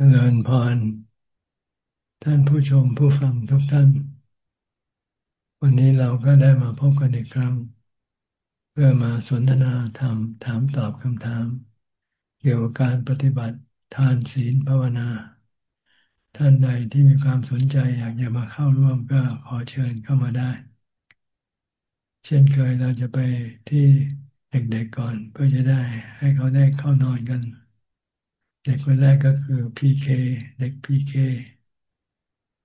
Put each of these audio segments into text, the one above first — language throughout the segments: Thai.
เจริญพร ท่านผู้ชมผู้ฟังทุกท่าน วันนี้เราก็ได้มาพบกันอีกครั้ง เพื่อมาสนทนาธรรมถามตอบคำถาม เกี่ยวกับการปฏิบัติทานศีลภาวนา ท่านใดที่มีความสนใจอยากจะมาเข้าร่วมก็ขอเชิญเข้ามาได้ เช่นเคยเราจะไปที่เด็กๆก่อน เพื่อจะได้ให้เขาได้เข้านอนกัน เด็กคนแรกก็คือพีเคเด็กพีเค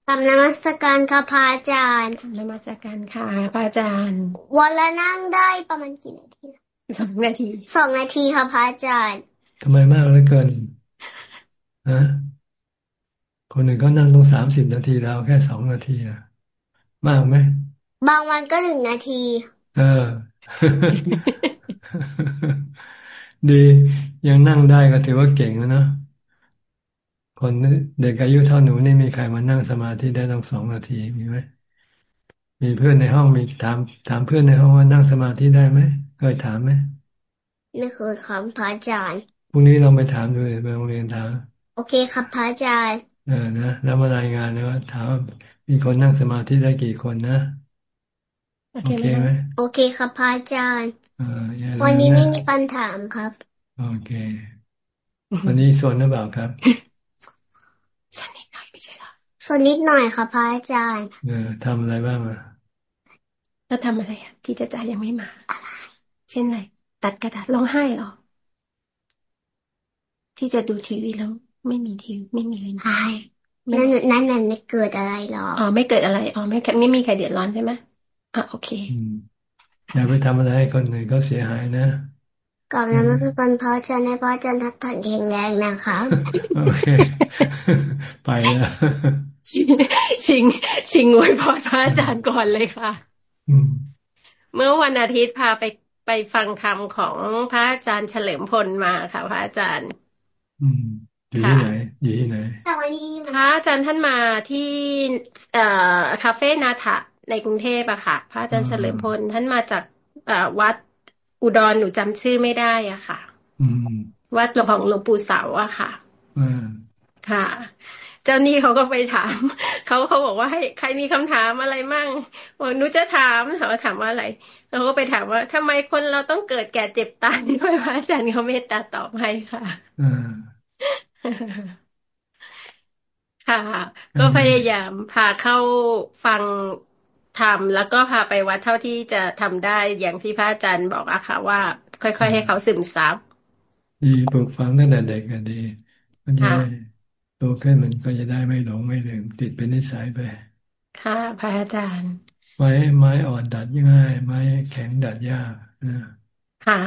กำนมัสการค่ะพระอาจารย์นมัสการค่ะพระอาจารย์ วันละนั่งได้ประมาณกี่นาทีสองนาทีสองนาทีค่ะพระอาจารย์ทำไมมากเหลือเกินฮะคนหนึ่งก็นั่งต้องสามสิบนาทีแล้วแค่สองนาทีอะมากไหมบางวันก็หนึ่งนาที เออ ดียังนั่งได้ก็ถือว่าเก่งแล้วเนาะคนเด็กอายุเท่าหนูนี่มีใครมานั่งสมาธิได้ต้องสองนาทีมีไหมมีเพื่อนในห้องมีถาม ถามเพื่อนในห้องว่านั่งสมาธิได้ไหมเคยถามไหมไม่เคยครับพระอาจารย์พรุ่งนี้ลองไปถามดูไปโรงเรียนถามโอเคครับพระอาจารย์เออนะแล้วมารายงานนะว่าถามมีคนนั่งสมาธิได้กี่คนนะโอเคไหมโอเคครับพระอาจารย์ วันนี้ไม่มีคำถามครับ โอเค วันนี้ส่วนหรือเปล่าครับส่วนนิดหน่อยไม่ใช่หรอส่วนนิดหน่อยค่ะพระอาจารย์เออทำอะไรบ้างอะแล้วทำอะไรอะที่จะจ่ายยังไม่มาอะไรเช่นไรตัดกระดาษร้องไห้หรอที่จะดูทีวีแล้ว ไม่มีทีวีไม่มีเลยใช่นั่นนั่นมันไม่เกิดอะไรหรออ๋อไม่เกิดอะไรอ๋อไม่ไม่มีใครเดือดร้อนใช่ไหมอะโอเค อย่าไปทำอะไรให้คนอื่นก็เสียหายนะก่อนนั้นก็คือคนพ่อจะในพ่อจะนักถังแข็งแรงนะคะโอเคไปแล้วชิงชิงอวยพรพระอาจารย์ก่อนเลยค่ะเมื่อวันอาทิตย์พาไปไปฟังคำของพระอาจารย์เฉลิมพลมาค่ะ พระอาจารย์อืมอยู่ที่ไหนอยู่ที่ไหนพระอาจารย์ท่านมาที่เอ่อคาเฟ่นาถะ ในกรุงเทพอะค่ะ พระอาจารย์เฉลิมพล ท่านมาจากวัดอุดรหนูจำชื่อไม่ได้อะค่ะวัดหลวงของหลวงปู่เสาอะค่ะค่ะ เจ้านี่เขาก็ไปถามเขาเขาบอกว่าให้ใครมีคำถามอะไรมั่งบอกหนูจะถามเขาถามว่าอะไรเราก็ไปถามว่าทำไมคนเราต้องเกิดแก่เจ็บตายด้วยพระอาจารย์เขาเมตตาตอบให้ค่ะค่ะ ก็พยายามพาเข้าฟัง ทำแล้วก็พาไปวัดเท่าที่จะทำได้อย่างที่พระอาจารย์บอกอะค่ะ ว่า ค่อยๆให้เขาซึมซับดีปลูกฝังตั้งแต่เด็กกันดี มันจะโตขึ้นมันก็จะได้ไม่หลงไม่ลืมติดเป็นนิสัยไป ค่ะ พระอาจารย์ ไม้ไม้อ่อนดัดง่าย ไม้แข็งดัดยากนะค่ะ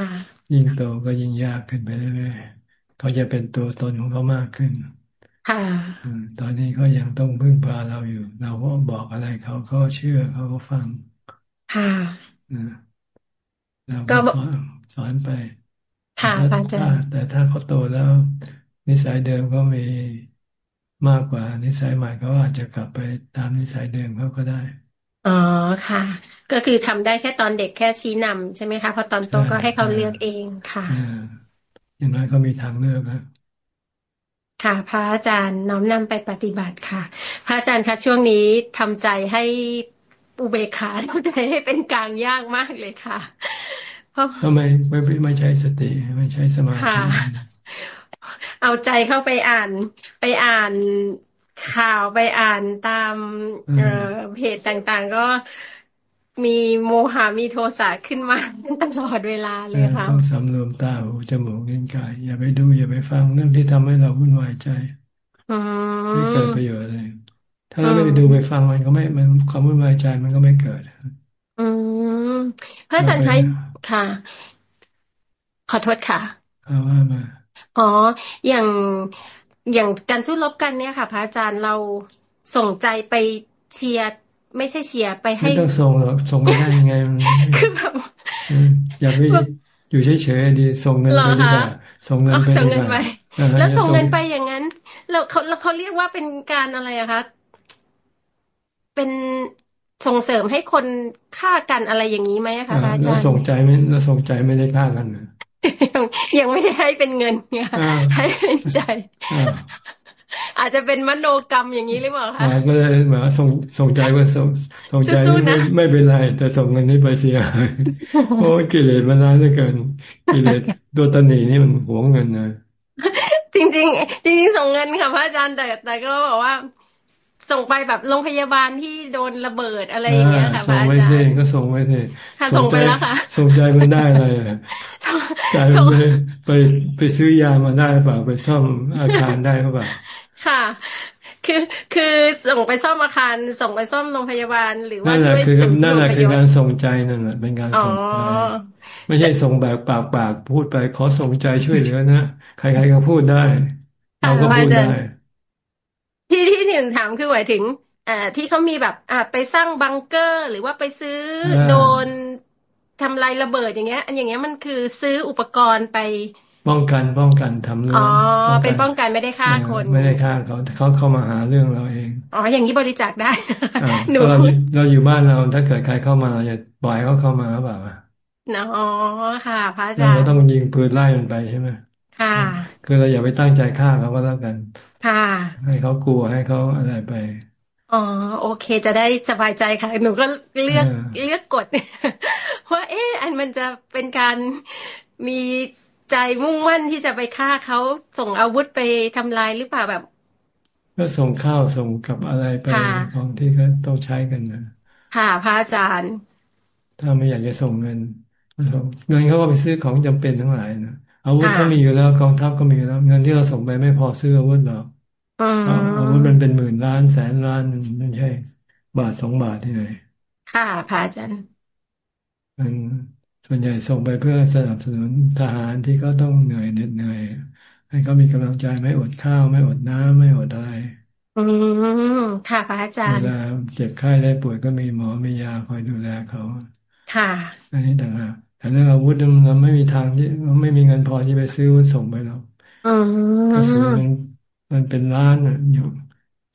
ยิ่งโตก็ยิ่งยากขึ้นไปเรื่อยๆเขาจะเป็นตัวตนของเขามากขึ้น ค่ะตอนนี้ก็ยังต้องพึ่งพาเราอยู่ เราก็บอกอะไรเขาเขาเชื่อเขาก็ฟัง ค่ะเราก็สอนสอนไป ค่ะอาจารย์แต่ถ้าเขาโตแล้ว นิสัยเดิมก็มีมากกว่านิสัยใหม่เขาอาจจะกลับไปตามนิสัยเดิมเขาก็ได้ อ๋อค่ะ ก็คือทำได้แค่ตอนเด็กแค่ชี้นำใช่ไหมคะพอตอนโตก็ให้เขาเลือกเองค่ะอย่างน้อยก็มีทางเลือกนะ ค่ะ พระอาจารย์น้อมนำไปปฏิบัติค่ะ พระอาจารย์คะช่วงนี้ทำใจให้อุเบกขาทำใจให้เป็นกลางยากมากเลยค่ะ เพราะทำไมไม่ไม่ใช้สติไม่ใช้สมาธิเอาใจเข้าไปอ่านไปอ่านข่าวไปอ่านตามเพจต่างๆ ก็ มีโมหะมีโทสะขึ้นมาตลอดเวลาเลยค่ะต้องสำรวมตาหูจมูกลิ้นกาย อย่าไปดู อย่าไปฟังเรื่องที่ทำให้เราวุ่นวายใจไม่เกิดประโยชน์เลยถ้าเราไม่ไปดูไปฟังมันก็ไม่มันความวุ่นวายใจมันก็ไม่เกิด อืมพระอาจารย์คะค่ะ ขอโทษค่ะเอาว่ามาอ๋อ อย่างอย่างการสู้รบกันเนี่ยค่ะ พระอาจารย์เราส่งใจไปเชียร์ ไม่ใช่เชียร์ไปให้ไม่ต้องส่งหรอกส่งไม่ได้ยังไงคือแบบอย่าไปอยู่เฉยๆดีส่งเงินไปดีกว่าส่งเงินไปส่งเงินไปแล้วส่งเงินไปอย่างนั้นแล้วเขาแล้วเขาเรียกว่าเป็นการอะไรอะคะเป็นส่งเสริมให้คนฆ่ากันอะไรอย่างนี้ไหมคะอาจารย์ส่งใจไม่เราส่งใจไม่ได้ฆ่ากันยังไม่ได้ให้เป็นเงินไงให้เป็นใจ อาจจะเป็นมโนกรรมอย่างนี้หรือเปล่าคะก็เลยมาส่งส่งใจว่าส่งส่งใจไม่ไม่เป็นไร แต่ส่งเงินนี้ไปเสียหายโอ้กิเลสมันร้ายเหลือเกินกิเลสตัวตนีนี่มันหวงเงินนะจริงจริงจริงส่งเงินค่ะพระอาจารย์แต่แต่ก็บอกว่า ส่งไปแบบโรงพยาบาลที่โดนระเบิดอะไรอย่างเงี้ยค่ะพระอาจารย์ก็ส่งไว้สิค่ะส่งไปแล้วค่ะส่งใจมันได้เลยใจมันไปไปซื้อยามาได้เปล่าไปซ่อมอาคารได้หรือเปล่า ค่ะ คือคือส่งไปซ่อมอาคาร ส่งไปซ่อมโรงพยาบาล หรือว่าช่วยส่งนั่นแหละคือการส่งใจนั่นแหละเป็นการส่งใจไม่ใช่ส่งแบบปากปากพูดไปขอส่งใจช่วยเหลือนะใครๆก็พูดได้เราก็พูดได้ที่ที่ถึงถามคือหมายถึงอ่าที่เขามีแบบอ่าไปสร้างบังเกอร์ หรือว่าไปซื้อโดนทำลายระเบิดอย่างเงี้ย อันอย่างเงี้ยมันคือซื้ออุปกรณ์ไป ป้องกันป้องกันทำเรื่องอ๋อเป็นป้องกันไม่ได้ฆ่าคน ไม่ได้ฆ่าเขาเขาเข้ามาหาเรื่องเราเองอ๋ออย่างนี้บริจาคได้หนูเราเราอยู่บ้านเราถ้าเกิดใครเข้ามาเราจะปล่อยเขาเข้ามาหรือเปล่าอ๋อค่ะ พระอาจารย์เราต้องยิงปืนไล่มันไปใช่ไหมค่ะ คือเราอย่าไปตั้งใจฆ่าเขาก็แล้วกัน ค่ะ ให้เขากลัวให้เขาอะไรไปอ๋อโอเค จะได้สบายใจค่ะ หนูก็เลือกเลือกกดว่าเอ๊ะอันมันจะเป็นการมี ใจมุ่งมั่นที่จะไปฆ่าเขาส่งอาวุธไปทำลายหรือเปล่าแบบ ก็ส่งข้าวส่งกับอะไรไปของที่เขาต้องใช้กันนะค่ะพระอาจารย์ ถ้าไม่อยากจะส่งเงินเงินเขาก็ไปซื้อของจำเป็นทั้งหลายนะอาวุธเขามีอยู่แล้วกองทัพก็มีอยู่แล้ว เงินที่เราส่งไปไม่พอซื้ออาวุธหรอกอาวุธมันเป็นหมื่นล้านแสนล้านไม่ใช่ บาทสองบาทที่ไหนค่ะพระอาจารย์มัน ส่วนใหญ่ส่งไปเพื่อสนับสนุนทหารที่เขาต้องเหนื่อยเหน็ดเหนื่อย ให้เขามีกำลังใจไม่อดข้าว ไม่อดน้ำไม่อดอะไรอืมค่ะพระอาจารย์เวลาเจ็บไข้ได้ป่วยก็มีหมอมียาคอยดูแลเขา ค่ะ อันนี้ต่างหากแต่เรื่องอาวุธมันไม่มีทางที่มันไม่มีเงินพอที่ไปซื้อส่งไปหรอกกระสุนมันมันเป็นล้านอยู่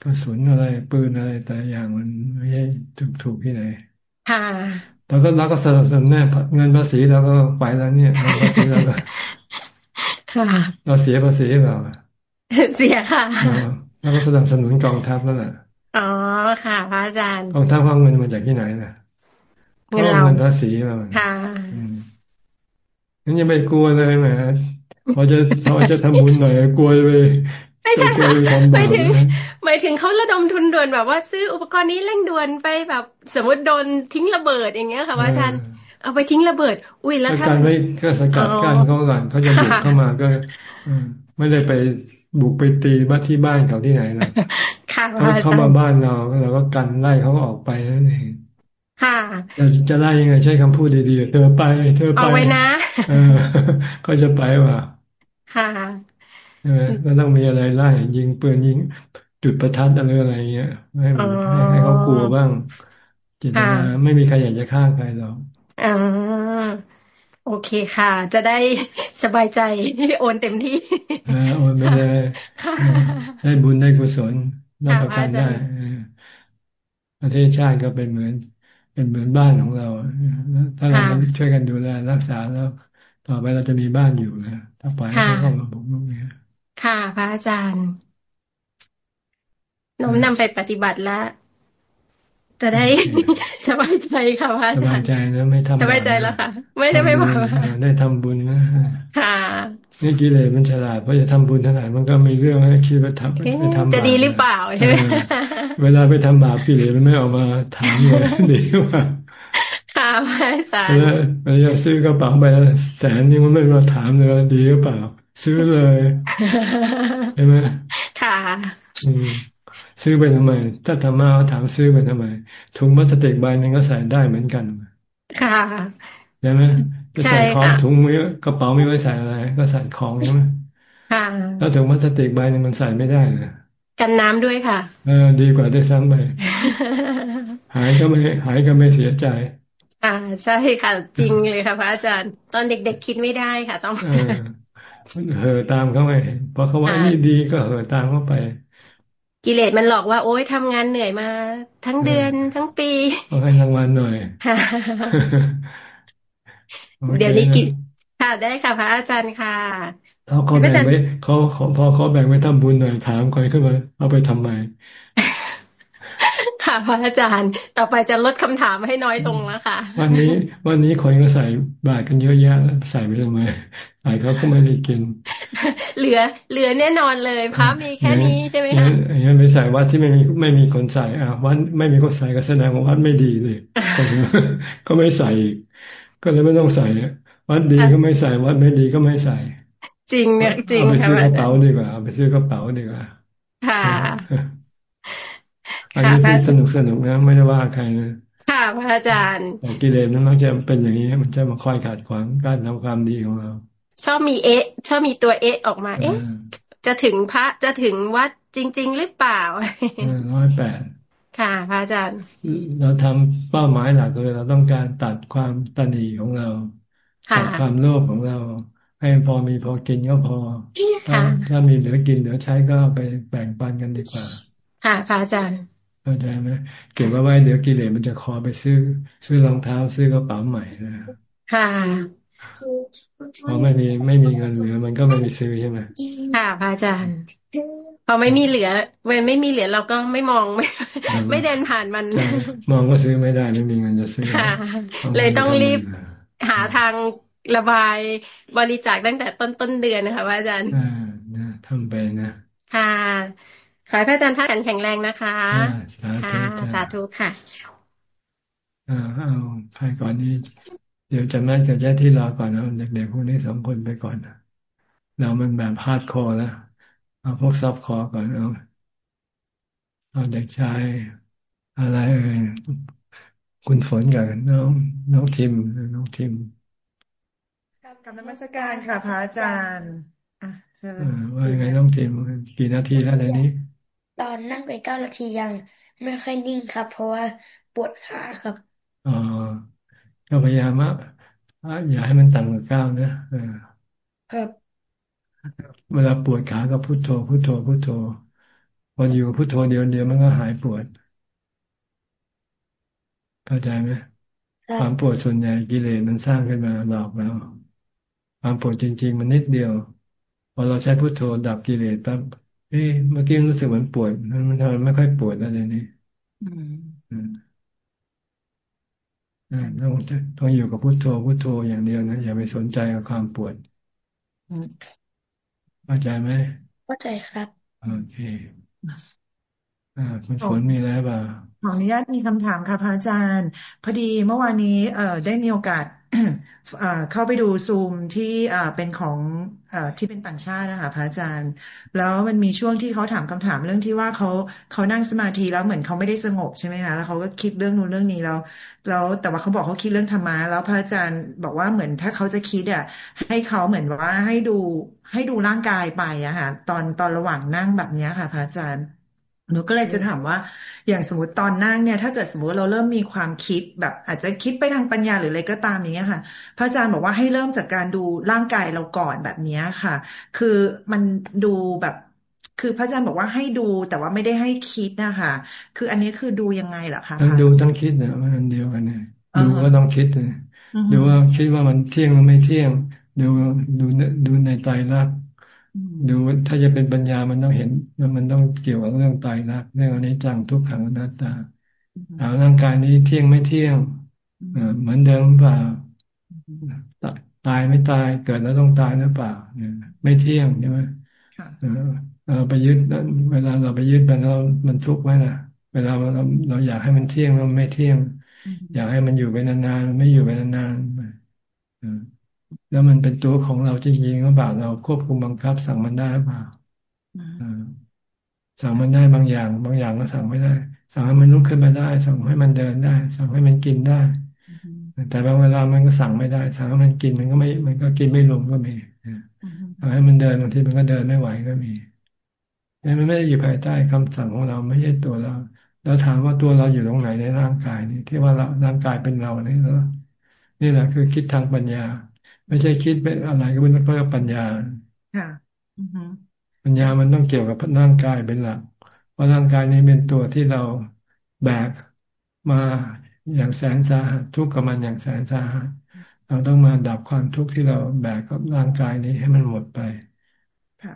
กระสุนอะไรปืนอะไรแต่อย่างมันไม่ใช่ถูกถูกที่ไหนค่ะ เราก็เราก็สนับสนุนแน่เงินภาษีเราก็ไปแล้วเนี่ยเงินภาษีเราก็ค่ะ เราเสียภาษีเปล่าเสียค่ะเราก็สนับสนุนกองทัพแล้วแหละอ๋อค่ะ พระอาจารย์กองทัพเขาเงินมาจากที่ไหนนะเงินเราเงินภาษีเราค่ะงั้นยังไม่กลัวเลยแหมพอจะพอจะทำบุญหน่อยกลัวไป ไม่ใช่ค่ะหมายถึงหมายถึงเขาระดมทุนด่วนแบบว่าซื้ออุปกรณ์นี้เร่งด่วนไปแบบ สมมติโดนทิ้งระเบิดอย่างเงี้ยค่ะว่าอาจารย์เอาไปทิ้งระเบิด อุ้ยแล้วถ้าการไม่ก็สกัดกั้นเขาก่อนเขาจะบุกเข้ามาก็ไม่ได้ไปบุกไปตีบ้านที่บ้านเขาที่ไหนนะเขาเข้ามาบ้านเราเราก็กันไล่เขาออกไปนั่นเองค่ะจะไล่ยังไงใช้คำพูดดีๆเธอไปเธอไปเอาไว้นะก็จะไปว่ะค่ะ ใช่ไหมก็ต้องมีอะไรไล่ยิงปืนยิงจุดประทัดอะไรอะไรเงี้ยให้ให้เขากลัวบ้างจิตนาไม่มีใครอยากจะฆ่าใครหรอกอ่าโอเคค่ะ จะได้สบายใจโอนเต็มที่อ่าโอนไปเลยได้บุญได้กุศลรับประกันได้ประเทศชาติก็เป็นเหมือน เป็นเหมือนบ้านของเราถ้าเราช่วยกันดูแลรักษาแล้ว ต่อไปเราจะมีบ้านอยู่นะถ้าปล่อยให้เขาเข้ามาบุกรุกเนี่ย ค่ะ พระอาจารย์น้อมนำไปปฏิบัติแล้วจะได้สบายใจค่ะพระอาจารย์สบายใจนะไม่ทำสบายใจแล้วค่ะ ไม่ได้ไม่บอกได้ทำบุญนะค่ะนี่กิเลสมันฉลาดเพราะจะทำบุญเท่าไหร่มันก็มีเรื่องให้คิดว่าทำไปทำจะดีหรือเปล่าใช่ไหมเวลาไปทำบาปกิเลสมันไม่ออกมาถามเลยดีว่าค่ะพระอาจารย์แล้วไปซื้อกระเป๋าใบแสนนี่มันไม่มาถามเลยดีหรือเปล่า ซื้อเลยใช่ไหมค่ะซื้อไปทำไม ถ้าธรรมะถามซื้อไปทำไม ถุงพลาสติกใบนึงก็ใส่ได้เหมือนกัน ค่ะใช่ไหมจะใส่ของถุงมือกระเป๋าไม่ไว้ใส่อะไร ก็ใส่ของใช่ไหมค่ะ แล้วถุงพลาสติกใบนึงมันใส่ไม่ได้นะกันน้ำด้วยค่ะ เออ ดีกว่าได้ซ้ำไป หายก็ไม่หายก็ไม่เสียใจ อ่า ใช่ค่ะ จริงเลยค่ะพระอาจารย์ ตอนเด็กๆคิดไม่ได้ค่ะ ต้อง เห่อตามเขาไปเพราะเขาว่านี่ดีก็เห่อตามเขาไป กิเลสมันหลอกว่า โอ๊ยทำงานเหนื่อยมา ทั้งเดือนทั้งปีเอาให้รางวัลหน่อยเดี๋ยวนี้กิค่ะ ได้ค่ะพระอาจารย์ค่ะเขาเขาแบ่งไว้เขาพอเขาแบ่งไว้ทำบุญหน่อยถามใครขึ้นมาเอาไปทำไมค่ะพระอาจารย์ ต่อไปจะลดคำถามให้น้อยลงแล้วค่ะ วันนี้ วันนี้คนก็ใส่บาตรกันเยอะแยะใส่ไปทำไม ใส่เขาก็ไม่ได้กิน เหลือ เหลือแน่นอนเลยพระมีแค่นี้ใช่ไหมคะอย่างนี้ไปใส่วัดที่ไม่มีไม่มีคนใส่อะวัดไม่มีคนใส่ก็แสดงว่าวัดไม่ดีเลยก็ไม่ใส่ ก็เลยไม่ต้องใส่วัดดีก็ไม่ใส่วัดไม่ดีก็ไม่ใส่ จริงเนี่ยจริงค่ะเอาไปซื้อกระเป๋าดีกว่าเอาไปซื้อกระเป๋าดีกว่าค่ะอันนี้ที่สนุกสนุกนะไม่ได้ว่าใครนะค่ะพระอาจารย์กิเลสมันมักจะเป็นอย่างนี้ มันจะมาคอยขัดขวางการทำความดีของเรา ชอบมีเอ๊ะ ชอบมีตัวเอ๊ะออกมา เอ๊ะ จะถึงพระจะถึงวัดจริง ๆ หรือเปล่าร้อยแปดค่ะพระอาจารย์ เราทำเป้าหมายหลักเลยเราต้องการตัดความตันีของเราตัดความโลภของเรา ให้พอมีพอกินก็พอถ้ามีเหลือกินเหลือใช้ก็ไปแบ่งปันกันดีกว่า ค่ะพระอาจารย์เข้าใจไหมเก็บไว้เดี๋ยวกิเลสมันจะคอไปซื้อ ซื้อรองเท้าซื้อกระเป๋าใหม่นะค่ะ พอไม่มีไม่มีเงินเหลือ มันก็ไม่มีซื้อใช่ไหมค่ะพระอาจารย์พอไม่มีเหลือเว้นไม่มีเหลือเราก็ไม่มองไม่ ไม่เดินผ่านมัน มองก็ซื้อไม่ได้ไม่มีเงินจะซื้อเลยต้องรีบหาทางระบายบริจาคตั้งแต่ต้นต้นเดือนนะคะพระอาจารย์อ่าทำไปนะ ค่ะ ขอให้พระอาจารย์ท่านแข็งแรงนะคะค่ะสาธุค่ะอ่าเอาใครก่อนนี้ เดี๋ยวจะแม่จะแจ้ที่รอก่อนนะเด็กๆพวกนี้สองคนไปก่อนนะเรามันแบบ hardcore แล้วเอาพวก softcore ก่อนเอาเอาเด็กชายอะไรเอ่ยคุณฝนกับน้องน้องทิมน้องทิมกับนมัสการค่ะพระอาจารย์อะว่าไงน้องทิมกี่นาทีแล้วในนี้ ตอนนั่งไปเก้านาทียังไม่ค่อยนิ่งครับ เพราะว่าปวดขาครับอ๋อ ก็พยายามว่าอย่าให้มันต่ำกว่าเก้านะครับเวลาปวดขาก็พุโทโธพุโทโธพุโทโธพออยู่พุโทโธเดียวเดียวมันก็หายปวด เข้าใจไหมความปวดส่วนใหญ่กิเลสมันสร้างขึ้นมาหลอกเราความปวดจริง ๆ มันนิดเดียว พอเราใช้พุโทโธดับกิเลสปั๊บเฮ้ยเมื่อกี้รู้สึกเหมือนปวดมันทำไมไม่ค่อยปวดอะไรนี่อืม ต้องต้องอยู่กับพุโทโธพุโทโธอย่างเดียวนะ อย่าไปสนใจกับความปวดเข้าใจไหมเข้าใจครับ โอเคอ่าคุณฝนมีแล้วป่ะขออนุญาตมีคำถามค่ะพระอาจารย์ พอดีเมื่อวานนี้เอ่อได้มีโอกาส เข้าไปดูซูมที่เป็นของที่เป็นต่างชาตินะคะพระอาจารย์ แล้วมันมีช่วงที่เขาถามคำถามเรื่องที่ว่าเขาเขานั่งสมาธิแล้วเหมือนเขาไม่ได้สงบใช่ไหมคะแล้วเขาก็คิดเรื่องนู้นเรื่องนี้แล้วแล้วแต่ว่าเขาบอกเขาคิดเรื่องธรรมะแล้วพระอาจารย์บอกว่าเหมือนถ้าเขาจะคิดอะให้เขาเหมือนว่าให้ดูให้ดูร่างกายไปอะค่ะตอนตอนระหว่างนั่งแบบนี้ค่ะพระอาจารย์ หนูก็เลยจะถามว่า อย่างสมมติตอนนั่งเนี่ย ถ้าเกิดสมมติเราเริ่มมีความคิดแบบ อาจจะคิดไปทางปัญญาหรืออะไรก็ตามอย่างเงี้ยค่ะ พระอาจารย์บอกว่าให้เริ่มจากการดูร่างกายเราก่อนแบบนี้ค่ะ คือมันดูแบบ คือพระอาจารย์บอกว่าให้ดูแต่ว่าไม่ได้ให้คิดนะคะ คืออันนี้คือดูยังไงล่ะคะทั้งดูทั้งคิดนะมันเดียวกันเนี่ยดูก็ต้องคิดเลยดูว่าคิดว่ามันเที่ยงหรือไม่เที่ยง ดูดูดูในใจรัก ดูถ้าจะเป็นปัญญามันต้องเห็นมันต้องเกี่ยวกับเรื่องตายรักเรื่องอนิจจังทุกขังอนัตตาเอาร่างกายนี้เที่ยงไม่เที่ยงเหมือนเดิมเปล่าตายไม่ตายเกิดแล้วต้องตายหรือเปล่าไม่เที่ยงใช่ไหมเราไปยึดเวลาเราไปยึดมันเรามันทุกข์ไหมล่ะเวลาเราเราอยากให้มันเที่ยงมันไม่เที่ยง อยากให้มันอยู่ไปนานๆไม่อยู่ไปนานๆ แล้วมันเป็นตัวของเราจริงๆหรือเปล่าเราควบคุมบังคับ สั่งมันได้หรือเปล่าสั่งมันได้บางอย่าง บางอย่างก็สั่งไม่ได้ สั่งให้มันลุกขึ้นมาได้ สั่งให้มันเดินได้ สั่งให้มันกินได้ แต่บางเวลามันก็สั่งไม่ได้ สั่งให้มันกินมันก็ไม่ มันก็กินไม่ลงก็มีสั่งให้มันเดินบางทีมันก็เดินไม่ไหวก็มีนี่มันไม่ได้อยู่ภายใต้คำสั่งของเราไม่ใช่ตัวเราเราถามว่าตัวเราอยู่ตรงไหนในร่างกายนี่ที่ว่าเราร่างกายเป็นเราเนี่ยนี่แหละคือคิดทางปัญญา ไม่ใช่คิดเป็นอะไรก็เป็นเพราะปัญญา ค่ะปัญญามันต้องเกี่ยวกับร่างกายเป็นหลัก เพราะร่างกายนี้เป็นตัวที่เราแบกมาอย่างแสนสาหัสทุกข์กับมันอย่างแสนสาหัสเราต้องมาดับความทุกข์ที่เราแบกกับร่างกายนี้ให้มันหมดไปค่ะ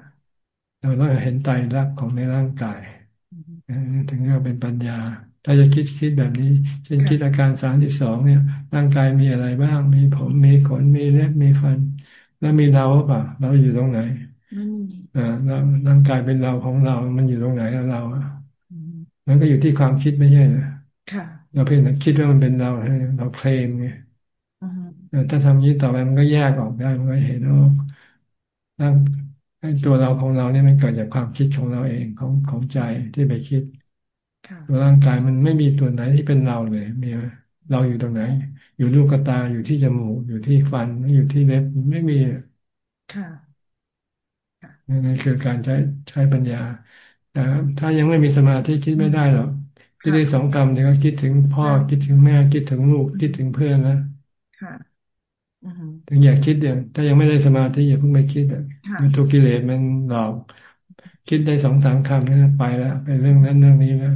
เราต้องเห็นไตรลักษณ์ของในร่างกายถึงจะเป็นปัญญา ถ้าจะคิดคิดแบบนี้เช่นคิดอาการสามสิบสองเนี่ย ร่างกายมีอะไรบ้าง มีผมมีขนมีเล็บมีฟัน แล้วมีเราเปล่าเราอยู่ตรงไหนอ่าแล้วร่างกายเป็นเราของเรา มันอยู่ตรงไหนเราอะมันก็อยู่ที่ความคิดไม่ใช่เหรอเราเพียงแต่คิดว่ามันเป็นเราเราเพลงไงถ้าทำนี้ต่อไปมันก็แยกออกได้มันก็เห็นว่าร่างตัวเราของเราเนี่ยมันเกิดจากความคิดของเราเองของของใจที่ไปคิด ตัวร่างกายมันไม่มีส่วนไหนที่เป็นเราเลยมีเราอยู่ตรงไหน อยู่ลูกตาอยู่ที่จมูกอยู่ที่ฟันอยู่ที่เล็บไม่มีค่ะนี่คือการใช้ใช้ปัญญาแต่ถ้ายังไม่มีสมาธิคิดไม่ได้หรอกคิดได้สองกรรมเนี่ยก็คิดถึงพ่อคิดถึงแม่คิดถึงลูกคิดถึงเพื่อนนะถึงอยากคิดเดี๋ยวถ้ายังไม่ได้สมาธิอย่าเพิ่งไปคิดแบบทุกกิเลสมันหลอก คิดได้สองสามคำนี่ไปแล้วไปเรื่องนั้นเรื่องนี้แล้ว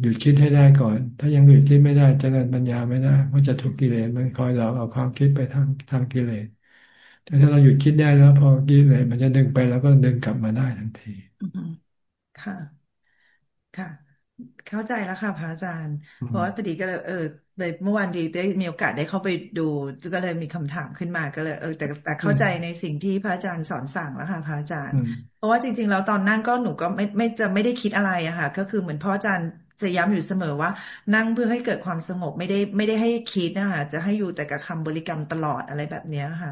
หยุดคิดให้ได้ก่อน ถ้ายังหยุดคิดไม่ได้จะเริญปัญญาไม่ได้เพราะจะถูกกิเลสมันคอยหลอกเอาความคิดไปทางทางกิเลสแต่ถ้าเราหยุดคิดได้แล้ว พอกิเลสมันจะดึงไปแล้วก็ดึงกลับมาได้ทันทีค่ะ ค่ะ เข้าใจแล้วค่ะพระอาจารย์ เพราะว่าพอดีก็เลยเออเลยเมื่อวานดีได้มีโอกาสได้เข้าไปดู ก็เลยมีคำถามขึ้นมาก็เลยเออแต่แต่เข้าใจในสิ่งที่พระอาจารย์สอนสั่งแล้วค่ะพระอาจารย์ เพราะว่าจริง ๆ แล้วตอนนั่งก็หนูก็ไม่ไม่จะไม่ได้คิดอะไรอะค่ะ ก็คือเหมือนพ่ออาจารย์ จะย้ำอยู่เสมอว่า นั่งเพื่อให้เกิดความสงบไม่ได้ไม่ได้ให้คิดนะคะจะให้อยู่แต่กับคำบริกรรมตลอดอะไรแบบเนี้ยค่ะ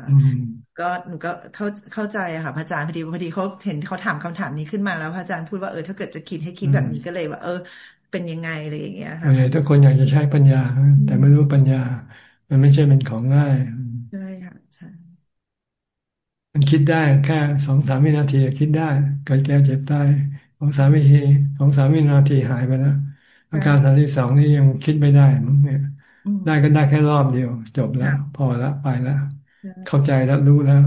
ก็หนูก็เข้าเข้าใจอะค่ะพระอาจารย์พอดีพอดีเขาเห็นเขาถามคำถามนี้ขึ้นมาแล้วพระอาจารย์พูดว่าเออถ้าเกิดจะคิดให้คิดแบบนี้ก็เลยว่าเออ เป็นยังไงอะไรอย่างเงี้ยค่ะทุกคนอยากจะใช้ปัญญา แต่ไม่รู้ปัญญา มันไม่ใช่เป็นของง่ายใช่ค่ะใช่มันคิดได้แค่สองสามวินาทีคิดได้เกิดแก่เจ็บตายของสามวินาทีของสามวินาทีหายไปแล้ว อาการสามที่สองนี่ยังคิดไม่ได้มั้งเนี่ยได้ก็ได้แค่รอบเดียว จบแล้ว พอละไปแล้วเข้าใจแล้วรู้แล้ว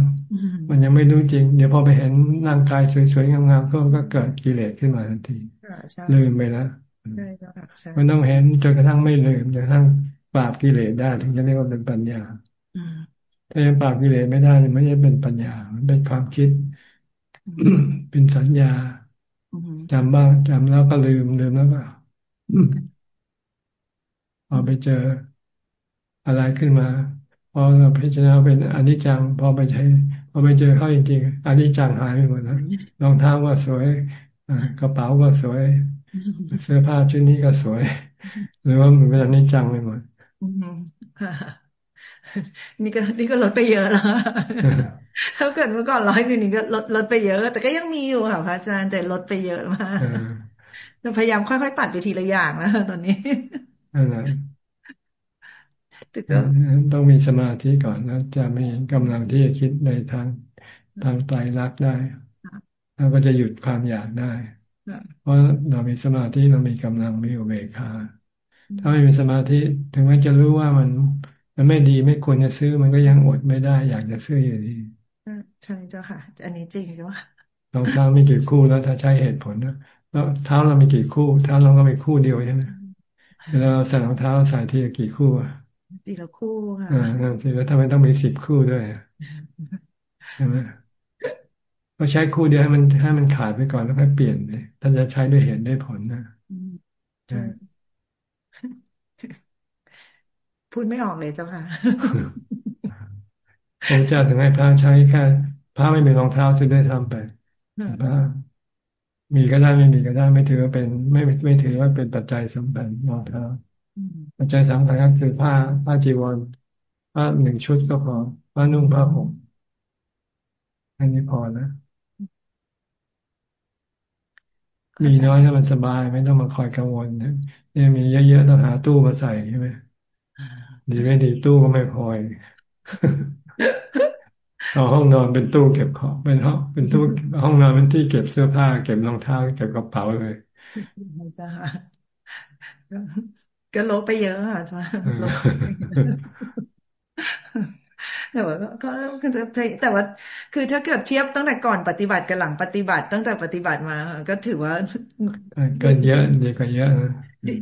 มันยังไม่รู้จริง เดี๋ยวพอไปเห็นร่างกายสวยๆงามๆก็ก็เกิดกิเลสขึ้นมาทันทีลืมไปแล้วมันต้องเห็นจนกระทั่งไม่ลืมจนกระทั่งปราบกิเลสได้ถึงจะเรียกว่าเป็นปัญญาถ้ายังปราบกิเลสไม่ได้ไม่ใช่เป็นปัญญา มันเป็นความคิด เป็นสัญญาจำบ้างจำแล้วก็ลืมลืมแล้วก็ พอไปเจออะไรขึ้นมา พอเราพิจารณาเป็นอนิจจัง พอไปใช้พอไปเจอเข้าจริงๆอนิจจังหายไปหมดแล้วรองเท้าก็สวยกระเป๋าก็สวย เสื้อผ้าชุดนี้ก็สวย หรือว่ามันเป็นอนิจจังไปหมดนี่ก็นี่ก็ลดไปเยอะแล้วถ้าเกิดเมื่อก่อนร้อยหนึ่งนี่ก็ลดลดไปเยอะ แต่ก็ยังมีอยู่ค่ะพระอาจารย์แต่ลดไปเยอะมาก พยายามค่อยๆตัดไปทีละอย่างแล้วตอนนี้นั่นแหละต้องมีสมาธิก่อนแล้วจะมีกำลังที่จะคิดในทางทางไตรลักษณ์ได้แล้วก็จะหยุดความอยากได้ เพราะเรามีสมาธิเรามีกำลังมีอุเบกขาถ้าไม่มีสมาธิถึงแม้จะรู้ว่ามัน มันไม่ดีไม่ควรจะซื้อมันก็ยังอดไม่ได้ อยากจะซื้ออยู่ดีใช่เจ้าค่ะ อันนี้จริงหรือว่ารองเท้ามีกี่คู่แล้วถ้าใช้เหตุผลนะ แล้วเท้าเรามีกี่คู่ เท้าเราก็มีคู่เดียวใช่ไหมเวลาเราใส่รองเท้าใส่ทีละกี่คู่อะทีละคู่ค่ะอ่านั่นสิแล้วทำไมต้องมีสิบคู่ด้วยใช่ไหมก็ใช้คู่เดียวให้มันให้มันขาดไปก่อนแล้วค่อยเปลี่ยนเลยถ้าจะใช้ด้วยเหตุได้ผลนะใช่พูดไม่ออกเลยเจ้าค่ะพระเจ้าถึงให้พระใช้แค่พระไม่มีรองเท้าจะได้ทำไปพระ มีก็ได้ไม่มีก็ได้ไม่ถือว่าเป็น ไม่ไม่ถือว่าเป็นปัจจัยสำคัญรองเท้าปัจจัยสำคัญก็คือผ้าผ้าจีวรผ้าหนึ่งชุดก็พอผ้านุ่งผ้าห่มอันนี้พอนะมีน้อยถ้ามันสบายไม่ต้องมาคอยกังวลนะเนี่ยมีเยอะๆต้องหาตู้มาใส่ใช่ไหมดีไม่ดีตู้ก็ไม่พอ เอาห้องนอนเป็นตู้เก็บของเป็นห้องเป็นตู้ห้องนอนเป็นที่เก็บเสื้อผ้า เก็บรองเท้าเก็บกระเป๋าเลยจ้าก็ลบไปเยอะค่ะจ้าแต่ว่าก็แต่ว่า คือถ้าเกิดเทียบตั้งแต่ก่อนปฏิบัติกับหลังปฏิบัติตั้งแต่ปฏิบัติมา ก็ถือว่าเกินเยอะดีกว่าเยอะ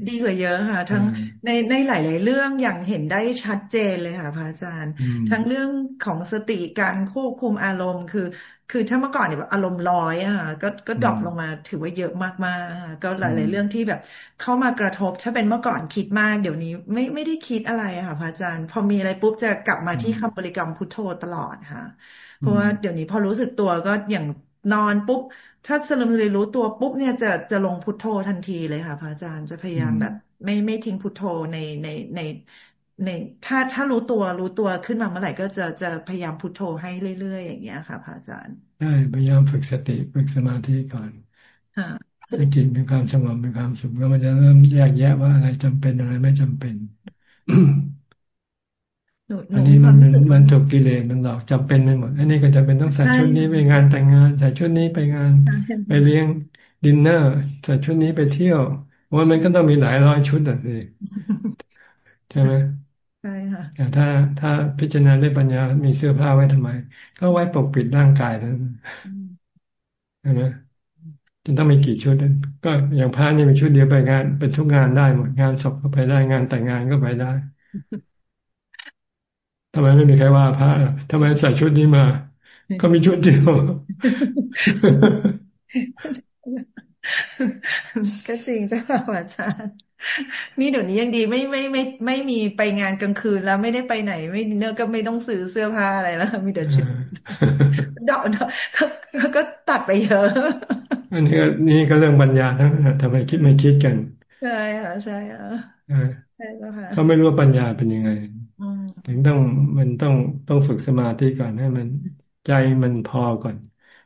ดีกว่าเยอะค่ะ ทั้งในในหลาย ๆ เรื่องอย่างเห็นได้ชัดเจนเลยค่ะพระอาจารย์ ทั้งเรื่องของสติการควบคุมอารมณ์ คือ คือถ้าเมื่อก่อนเนี่ยอารมณ์ร้อยอะค่ะก็ก็ดรอปลงมาถือว่าเยอะมากๆก็หลาย ๆ เรื่องที่แบบ เข้ามากระทบถ้าเป็นเมื่อก่อนคิดมากเดี๋ยวนี้ไม่ไม่ได้คิดอะไรอะค่ะพระอาจารย์ พอมีอะไรปุ๊บจะกลับมาที่คำบริกรรมพุทโธตลอดค่ะ เพราะว่าเดี๋ยวนี้พอรู้สึกตัวก็อย่างนอนปุ๊บ ถ้าสลึมเลยรู้ตัวปุ๊บเนี่ยจะจะลงพุทโธทันทีเลยค่ะ พระอาจารย์จะพยายามแบบ ไม่ไม่ทิ้งพุทโธในในในในถ้าถ้ารู้ตัวรู้ตัวขึ้นมาเมื่อไหร่ก็จะจะพยายามพุทโธให้เรื่อยๆอย่างเงี้ยค่ะพระอาจารย์ใช่พยายามฝึกสติฝึกสมาธิก่อนให้จิตมีความสงบมีความสุขแล้วมันจะเริ่มแยกแยะว่าอะไรจำเป็นอะไรไม่จำเป็น อันนี้มันมันถูกกิเลสมันหลอกจำเป็นไปหมดอันนี้ก็จะเป็นต้องใส่ชุดนี้ไปงานแต่งงานใส่ชุดนี้ไปงาน ไปเลี้ยงดินเนอร์ใส่ชุดนี้ไปเที่ยวว่ามันก็ต้องมีหลายร้อยชุดอะสิใช่ไหมใช่ค่ะแต่ถ้าถ้าพิจารณาได้ปัญญา มีเสื้อผ้าไว้ทำไม ก็ไว้ปกปิดร่างกายนั้นใช่ไหมจะต้องมีกี่ชุดก็อย่างพระนี่มีชุดเดียวไปงาน เป็นทุกงานได้หมดงานศพก็ไปได้งานแต่งงานก็ไปได้ ทำไมไม่มีใครว่าพระทำไมใส่ชุดนี้มา ก็มีชุดเดียว ก็จริงจ้าค่ะอาจารย์นี่เดี๋ยวนี้ยังดีไม่ไม่ไม่ไม่มีไปงานกลางคืนแล้วไม่ได้ไปไหน ไม่เนื้อก็ไม่ต้องซื้อเสื้อผ้าอะไรแล้ว มีแต่ชุดดอกก็ก็ตัดไปเยอะ อันนี้ก็นี่ก็เรื่องปัญญาทั้งทำไมคิดไม่คิดกันใช่ค่ะใช่ค่ะใช่ค่ะเขาไม่รู้ว่าปัญญาเป็นยังไง ถึงต้องมันต้องต้องฝึกสมาธิก่อนให้มันใจมันพอก่อน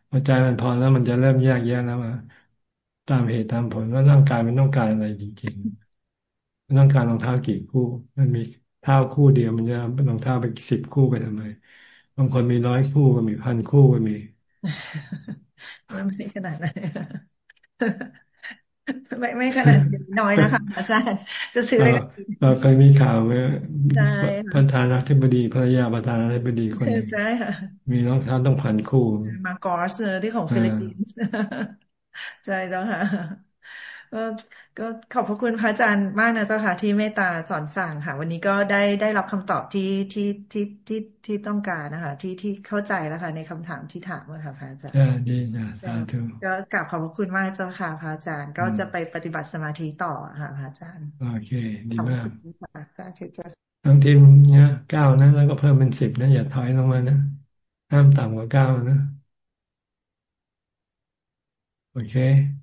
พอใจมันพอแล้วมันจะเริ่มแยกแยะแล้วว่าตามเหตุตามผลว่าร่างกายมันต้องการอะไรจริงๆมันต้องการรองเท้ากี่คู่ มันมีเท้าคู่เดียวมันจะรองเท้าไปสิบคู่ไปทำไมบางคนมีร้อยคู่ก็มีพันคู่ก็มีไม่ขนาดนั้น ไม่ไม่ขนาดน้อยนะคะอาจารย์ จะซื้ออะไรเราเคยมีข่าวไหมประธานาธิบดีภรรยาประธานาธิบดีคนนี้ใช่ค่ะมีรองเท้าต้องพันคู่ มากอร์สที่ของฟิลิปปินส์ใช่เจ้าค่ะ ก็ก็ขอบพระคุณพระอาจารย์มากนะเจ้าค่ะ ที่เมตตาสอนสั่งค่ะ วันนี้ก็ได้ได้รับคำตอบที่ที่ที่ที่ที่ต้องการนะคะ ที่ที่เข้าใจแล้วค่ะ ในคำถามที่ถามค่ะพระอาจารย์ดีนะสาธุก็กลับขอบพระคุณมากเจ้าค่ะพระอาจารย์ ก็จะไปปฏิบัติสมาธิต่อค่ะพระอาจารย์โอเคดีมากทั้งทีมเนี่ยเก้านะแล้วก็เพิ่มเป็นสิบนะอย่าถอยลงมานะห้ามต่ำกว่าเก้านะโอเคโอ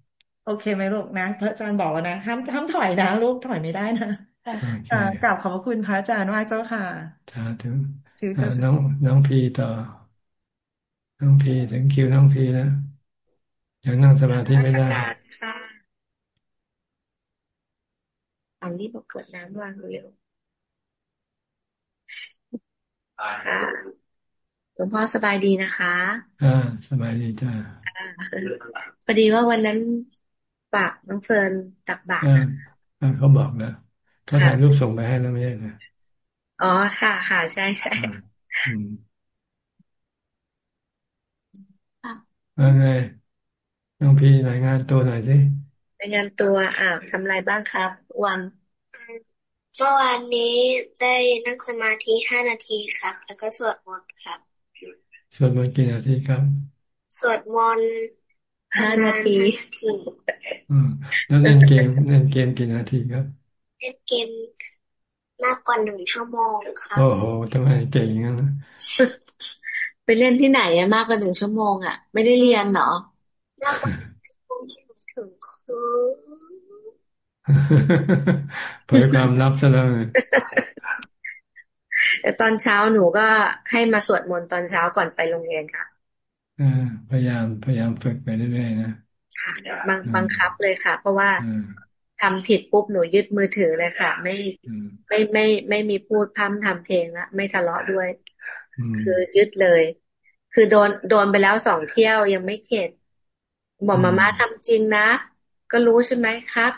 เคไหมลูกนะ พระอาจารย์บอกนะห้ามห้ามถอยนะลูกถอยไม่ได้นะค่ะกลับขอบพระคุณพระอาจารย์มากเจ้าค่ะถ้าถึงน้องน้องพีต่อ น้องพีถึงคิวน้องพีแล้วยังนั่งสมาธิไม่ได้ค่ะอันนี้บอกกดน้ำวางเร็วหลวงพ่อสบายดีนะคะ อ่า สบายดีจ้าพอดีว่าวันนั้น ปากน้องเฟิร์นตักบาตรเขาบอกนะเขาถ่ายรูปส่งไปให้แล้วไม่ใช่นะอ๋อค่ะค่ะใช่ใช่ว่าไงน้องพี่รายงานตัวหน่อยสิรายงานตัวอ่าทำอะไรบ้างครับ วันเมื่อวานนี้ได้นั่งสมาธิห้านาทีครับ แล้วก็สวดมนต์ครับ สวดมนต์กี่นาทีครับ สวดมนต์ ห้านาที อืม แล้วเล่นเกมเล่นเกมกี่นาทีครับ เล่นเกมมากกว่าหนึ่งชั่วโมงครับโอ้โหทำไมเก่งงั้นนะไปเล่นที่ไหนอะมากกว่าหนึ่งชั่วโมงอะไม่ได้เรียนเหรอมากกว่าถึงคือเผยความลับซะเลยแต่ตอนเช้าหนูก็ให้มาสวดมนต์ตอนเช้าก่อนไปโรงเรียนค่ะ พยายามพยายามฝึกไปเรื่อยๆนะบังบังคับเลยค่ะ เพราะว่าทำผิดปุ๊บหนูยึดมือถือเลยค่ะ ไม่ไม่ไม่ไม่มีพูดพัมทำเพลงละไม่ทะเลาะด้วย คือยึดเลย คือโดนโดนไปแล้วสองเที่ยวยังไม่เข็ดบอกมาม่าทำจริงนะ ก็รู้ใช่ไหมครับ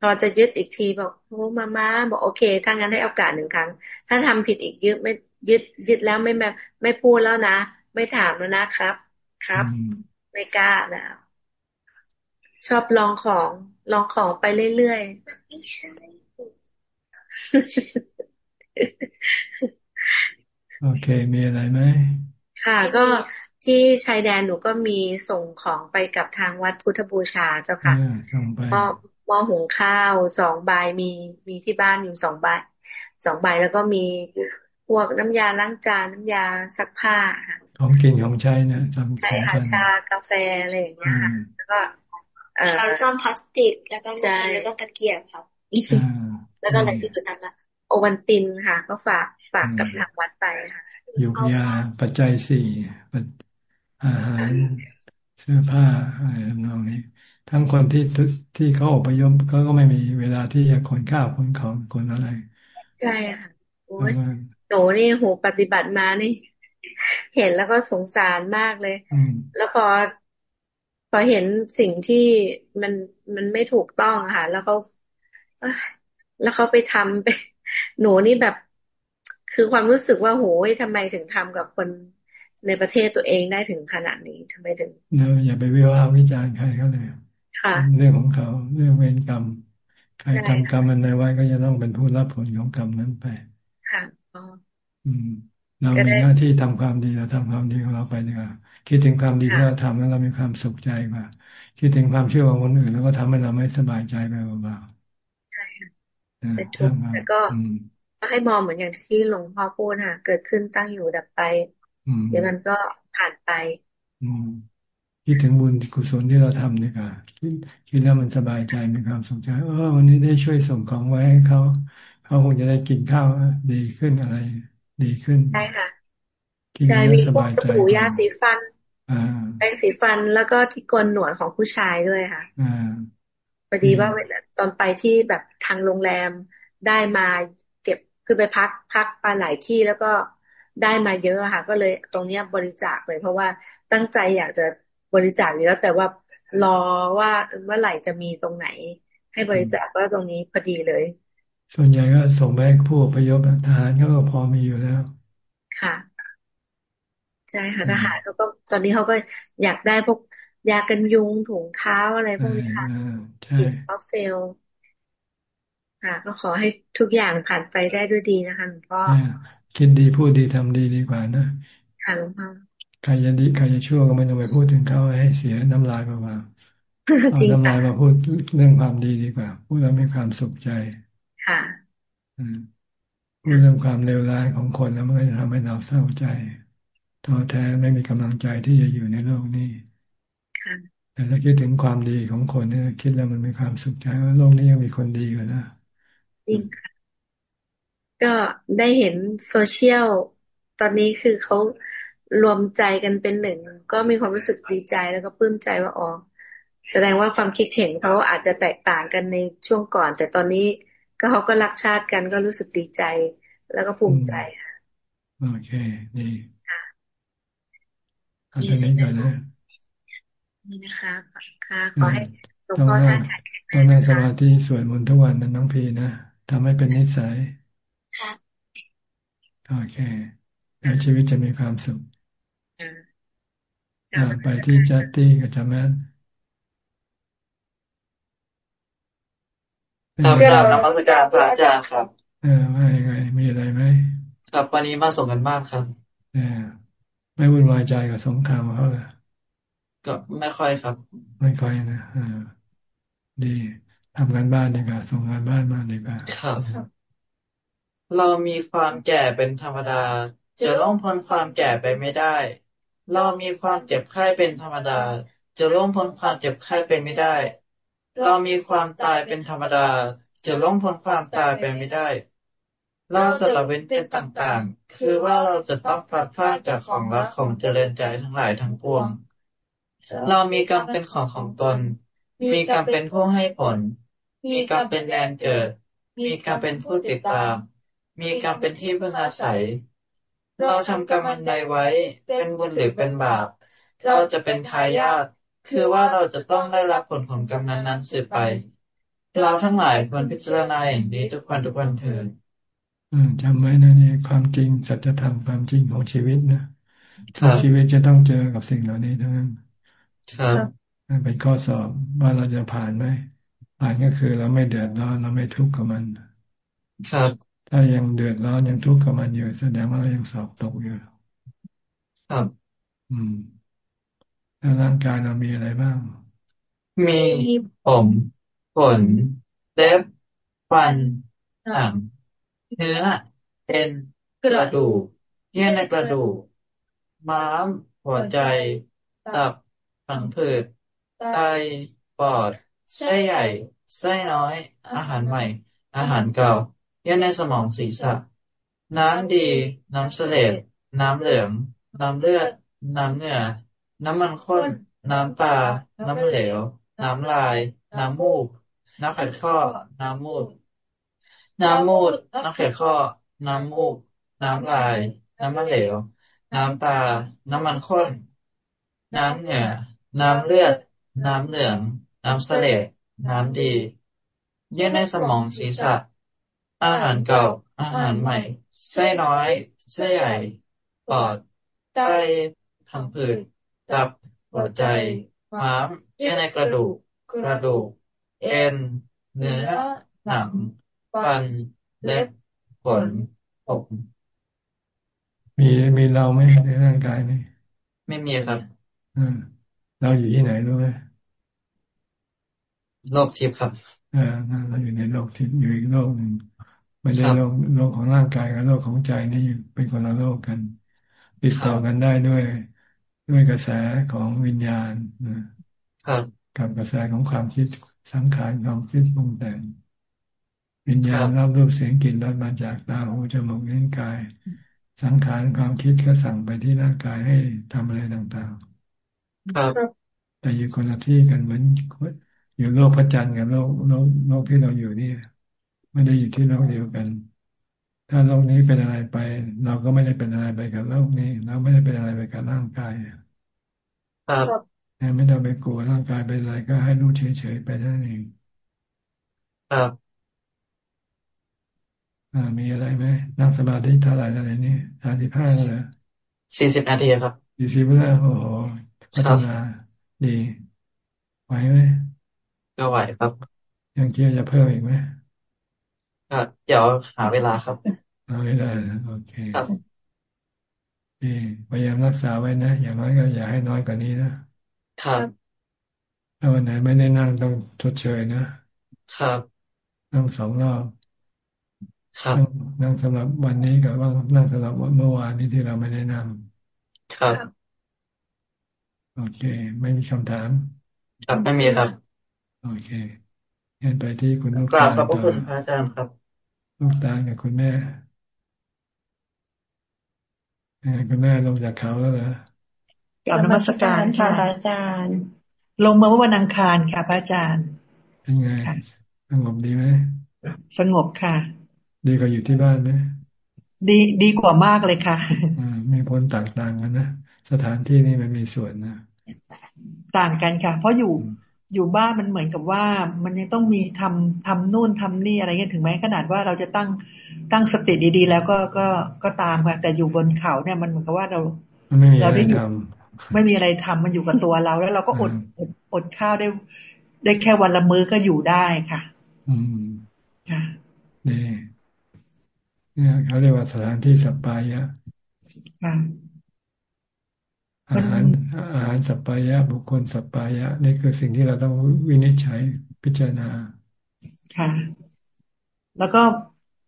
พอจะยึดอีกทีบอกโอ้มาม่าบอกโอเคถ้างั้นให้โอกาสหนึ่งครั้ง ถ้าทำผิดอีกยึดไม่ยึดยึดแล้วไม่แบบไม่พูดแล้วนะ ไม่ถามแล้วนะครับ ครับ ไม่กล้าแล้วชอบลองของลองของไปเรื่อยๆไม่ใช่โอเค มีอะไรไหมค่ะ ก็ที่ชายแดนหนูก็มีส่งของไปกับทางวัดพุทธบูชาเจ้าค่ะหม้อหม้อหุงข้าวสองใบมีมีที่บ้านอยู่สองใบสองใบแล้วก็มีพวกน้ำยาล้างจานน้ำยาซักผ้า ของกินของใช้นะทำใช่ค่ะชากาแฟอะไรอย่างเงี้ยค่ะแล้วก็ช้อนซ่อมพลาสติก แล้วก็แล้วก็ตะเกียบครับแล้วก็อะไรที่ตัวนั้นละโอวันตินค่ะ ก็ฝากฝากกับทางวัดไปค่ะยุกยาปัจจัยสี่อาหารเสื้อผ้าอะไรทำนองนี้ ทั้งคนที่ที่เขาอพยพเขาก็ไม่มีเวลาที่จะขนข้าวขนของขนอะไรใช่ค่ะโอ้ยโหนี่โหปฏิบัติมานี่ เห็นแล้วก็สงสารมากเลย แล้วพอพอเห็นสิ่งที่มันมันไม่ถูกต้องค่ะ แล้วเขาแล้วเขาไปทำไป หนูนี่แบบ คือความรู้สึกว่าโหยทำไมถึงทำกับคนในประเทศตัวเองได้ถึงขนาดนี้ทำไมถึงเนออย่าไปวิพากษ์วิจารณ์ใครเขาเลยค่ะเรื่องของเขาเรื่องเวรกรรม ใครทำกรรมมันในไว้ก็จะต้องเป็นผู้รับผลของกรรมนั้นไป ค่ะอืม เรามีหน้าที่ทำความดีเราทำความดีของเราไปดีกว่าคิดถึงความดีที่เราทำแล้วเรามีความสุขใจกว่าคิดถึงความเชื่อของคนอื่น แล้วก็ทำให้เราไม่สบายใจไปเบาๆใช่ค่ะเป็นทุกข์แต่ก็ให้มองเหมือนอย่างที่หลวงพ่อพูดค่ะเกิดขึ้นตั้งอยู่ดับไปเดี๋ยวมันก็ผ่านไปคิดถึงบุญกุศลที่เราทำดีกว่าคิดคิดแล้วมันสบายใจมีความสุขใจเออวันนี้ได้ช่วยส่งของไว้ให้เขาเขาคงจะได้กินข้าวดีขึ้นอะไร ดีขึ้นใช่ค่ะใช่มีพวกสบู่ยาสีฟันแปรงสีฟันแล้วก็ที่กลหนวดของผู้ชายด้วยค่ะพอดีว่าตอนไปที่แบบทางโรงแรมได้มาเก็บคือไปพักพักไปหลายที่แล้วก็ได้มาเยอะค่ะ ก็เลยตรงเนี้ยบริจาคเลย เพราะว่าตั้งใจอยากจะบริจาคอยู่แล้ว แต่ว่ารอว่าเมื่อไหร่จะมีตรงไหน ให้บริจาคก็ตรงนี้พอดีเลย ส่วนใหญ่ก็ส่งไปผู้พยพทหารก็พอมีอยู่แล้ว ค่ะ ใช่ค่ะทหารเขาก็ตอนนี้เขาก็อยากได้พวกยากันยุงถุงเท้าอะไรพวกนี้ค่ะฉีดซอฟเฟลค่ะ ก็ขอให้ทุกอย่างผ่านไปได้ด้วยดีนะคะหลวงพ่อคิดดีพูดดีทำดีดีกว่านะค่ะหลวงพ่อใครจะดีใครจะชั่วก็ไม่ต้องไปพูดถึงเขาให้เสียน้ำลายเปล่าๆเอาน้ำลายมาพูดเรื่องความดีดีกว่าพูดแล้วมีความสุขใจ ค่ะพูดเรื่องความเลวร้ายของคนแล้วมันก็จะทำให้เราเศร้าใจท้อแท้ไม่มีกำลังใจที่จะอยู่ในโลกนี้แต่ถ้าคิดถึงความดีของคนเนี่ยคิดแล้วมันมีความสุขใจว่าโลกนี้ยังมีคนดีอยู่นะจริงค่ะก็ได้เห็นโซเชียลตอนนี้คือเขารวมใจกันเป็นหนึ่ง ก็มีความรู้สึกดีใจแล้วก็ปลื้มใจว่าอ๋อแสดงว่าความคิดเห็นเขาอาจจะแตกต่างกันในช่วงก่อน แต่ตอนนี้ ก็เขาก็รักชาติกันก็รู้สึกดีใจ แล้วก็ภูมิใจค่ะโอเคดีเอาตรงนี้ก่อนนะนี่นะคะค่ะขอให้หลวงพ่อท่านแข็งแรงต้องนั่งสมาธิสวดมนต์ทุกวันนั้นน้องพีนะทำให้เป็นนิสัยครับโอเคแล้วชีวิตจะมีความสุขอ่าไปที่จัตตี้กับจามัน ครับกราบนมัสการพระอาจารย์ครับเออว่ายังไง มีอะไรไหมครับวันนี้มาส่งกันบ้านครับเออไม่วุ่นวายใจกับสงครามเขาเลยก็ไม่ค่อยครับ ไม่ค่อยนะอ่าดีทำงานบ้านดีกว่าส่งงานบ้านมาดีกว่าครับ เรามีความแก่เป็นธรรมดา จะล่องพ้นความแก่ไปไม่ได้ เรามีความเจ็บไข้เป็นธรรมดา จะล่องพ้นความเจ็บไข้ไปไม่ได้ เรามีความตายเป็นธรรมดา จะล่องพ้นความตายไปไม่ได้ เราจะละเว้นเป็นต่างๆ คือว่าเราจะต้องพลัดพรากจากของรักของเจริญใจทั้งหลายทั้งปวง เรามีกรรมเป็นของของตน มีกรรมเป็นผู้ให้ผล มีกรรมเป็นแดนเกิด มีกรรมเป็นผู้ติดตาม มีกรรมเป็นที่พึ่งอาศัย เราทำกรรมอันใดไว้ เป็นบุญหรือเป็นบาป เราจะเป็นทายาท คือว่าเราจะต้องได้รับผลของกรรมนั้นๆสืบไป เราทั้งหลายควรพิจารณาอย่างนี้ทุกวันทุกวันเถิดจำไว้นะนี่ความจริงสัจธรรมความจริงของชีวิตนะชีวิตจะต้องเจอกับสิ่งเหล่านี้ทั้งนั้นครับเป็นข้อสอบว่าเราจะผ่านไหมผ่านก็คือเราไม่เดือดร้อนเราไม่ทุกข์กับมัน ครับ ถ้ายังเดือดร้อนยังทุกข์กับมันอยู่แสดงว่าเรายังสอบตกอยู่ ครับ อืมแล้ว ร่างกายเรามีอะไรบ้าง มีผมขนเล็บฟันหนังเนื้อเอ็นกระดูกเยื่อในกระดูก ม้าม หัวใจ ตับผังผืดไตปอดไส้ใหญ่ ไส้น้อย อาหารใหม่ อาหารเก่า เยื่อในสมองศีรษะ น้ำดี น้ำเสลดน้ำเหลือง น้ำเลือด น้ำเหงื่อ น้ำมันข้น น้ำตา น้ำเหลว น้ำลาย น้ำมูก น้ำไขข้อ น้ำมูด น้ำมูด น้ำไขข้อ น้ำมูก น้ำลาย น้ำมันเหลว น้ำตา น้ำมันข้น น้ำเหงื่อ น้ำเลือด น้ำเหลือง น้ำเสลดน้ำดีเยื่อในสมองศีรษะ อาหารเก่า อาหารใหม่ ไส้น้อย ไส้ใหญ่ ปอด ไตทังผืด ตับ หัวใจ ม้ามเยื่อในกระดูก กระดูก เอ็น เนื้อ หนัง ฟัน เล็บ ขนผมมีมีเราไหมในร่างกายนี่ ไม่มีครับเราอยู่ที่ไหนรู้ไหมโลกทิพย์ครับอ่าเราอยู่ในโลกทิพย์อยู่อีกโลกหนึ่งไม่ได้โลกโลกของร่างกายกับโลกของใจนี่เป็นคนละโลกกัน ติดต่อกันได้ด้วย ด้วยกระแสของวิญญาณนะครับกับกระแสของความคิดสังขารความคิดปรุงแต่งวิญญาณรับรูปเสียงกลิ่นรสมาจากตาหูจมูกลิ้นกาย สังขารความคิดก็สั่งไปที่ร่างกายให้ทำอะไรต่างๆครับแต่อยู่คนละที่กันเหมือนอยู่โลกพระจันทร์กับโลกโลกโลกที่เราอยู่นี่ไม่ได้อยู่ที่โลกเดียวกัน ถ้าโลกนี้เป็นอะไรไป เราก็ไม่ได้เป็นอะไรไปกับโลกนี้ เราไม่ได้เป็นอะไรไปกับร่างกายครับไม่ต้องไปกลัวร่างกายเป็นอะไรก็ให้รู้เฉยๆไปนั่นเองครับอ่า มีอะไรไหมนั่งสมาธิเท่าไหร่อะไรนี่สามสิบห้าเลยสี่สิบนาทีครับสี่สิบแล้วโอ้โหพัฒนาดีไหวไหมก็ไหวครับ ยังคิดจะเพิ่มอีกไหมก็เดี๋ยวหาเวลาครับ หาเวลาโอเคครับดีพยายามรักษาไว้นะ อย่างน้อยก็อย่าให้น้อยกว่านี้นะครับถ้าวันไหนไม่ได้นั่งต้องทดเชยนะครับนั่งสองรอบครับนั่งสำหรับวันนี้กับว่านั่งสำหรับเมื่อวานนี้ที่เราไม่ได้นั่งครับโอเค ไม่มีคำถาม ครับไม่มีครับ โอเคงั้นไปที่คุณลูกตาลขอบคุณพระอาจารย์ครับลูกตาลกับคุณแม่ คุณแม่ลงจากเขาแล้วเหรอกับนมัสการค่ะพระอาจารย์ ลงมาเมื่อวันอังคารค่ะพระอาจารย์เป็นไงสงบดีไหมสงบค่ะ ดีกว่าอยู่ที่บ้านไหมดีดีกว่ามากเลยค่ะอ่ามีผลต่างๆกันนะสถานที่นี่มันมีส่วนนะต่างกันค่ะ เพราะอยู่ อยู่บ้านมันเหมือนกับว่า มันยังต้องมีทำทำนู่นทำนี่อะไรเงี้ยถึงแม้ขนาดว่าเราจะตั้งตั้งสติดีๆ แล้วก็ก็ก็ตามค่ะแต่อยู่บนเขาเนี่ยมันเหมือนกับว่าเราเราได้อยู่ไม่มีอะไรทำมันอยู่กับตัวเรา แล้วเราก็อดอดอดข้าวได้ ได้แค่วันละมื้อก็อยู่ได้ค่ะ อืมค่ะนี่เนี่ยเขาเรียกว่าสถานที่สัปปายะค่ะ อาหารอาหารสัปปายะบุคคลสัปปายะนี่คือสิ่งที่เราต้องวินิจฉัยพิจารณา ค่ะ แล้วก็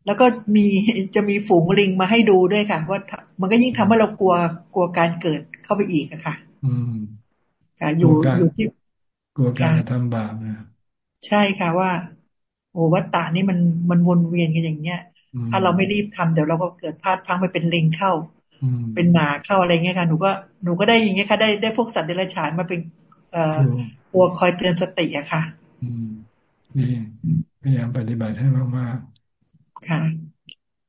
แล้วก็มีจะมีฝูงลิงมาให้ดูด้วยค่ะ ว่ามันก็ยิ่งทำให้เรากลัวกลัวการเกิดเข้าไปอีกอะค่ะ อืมค่ะอยู่อยู่ที่กลัวการทำบาปนะใช่ค่ะว่า โอ้วัตตานี่มันมันวนเวียนกันอย่างเงี้ย ถ้าเราไม่รีบทำเดี๋ยวเราก็เกิดพลาดพังไปเป็นลิงเข้า เป็นหมาเข้าอะไรเงี้ยค่ะหนูก็หนูก็ได้อย่างเงี้ยค่ะได้ได้พวกสัตว์เดรัจฉานมาเป็น เอ่อตัวคอยเตือนสติอะค่ะอืมนี่พยายามปฏิบัติให้มากๆค่ะ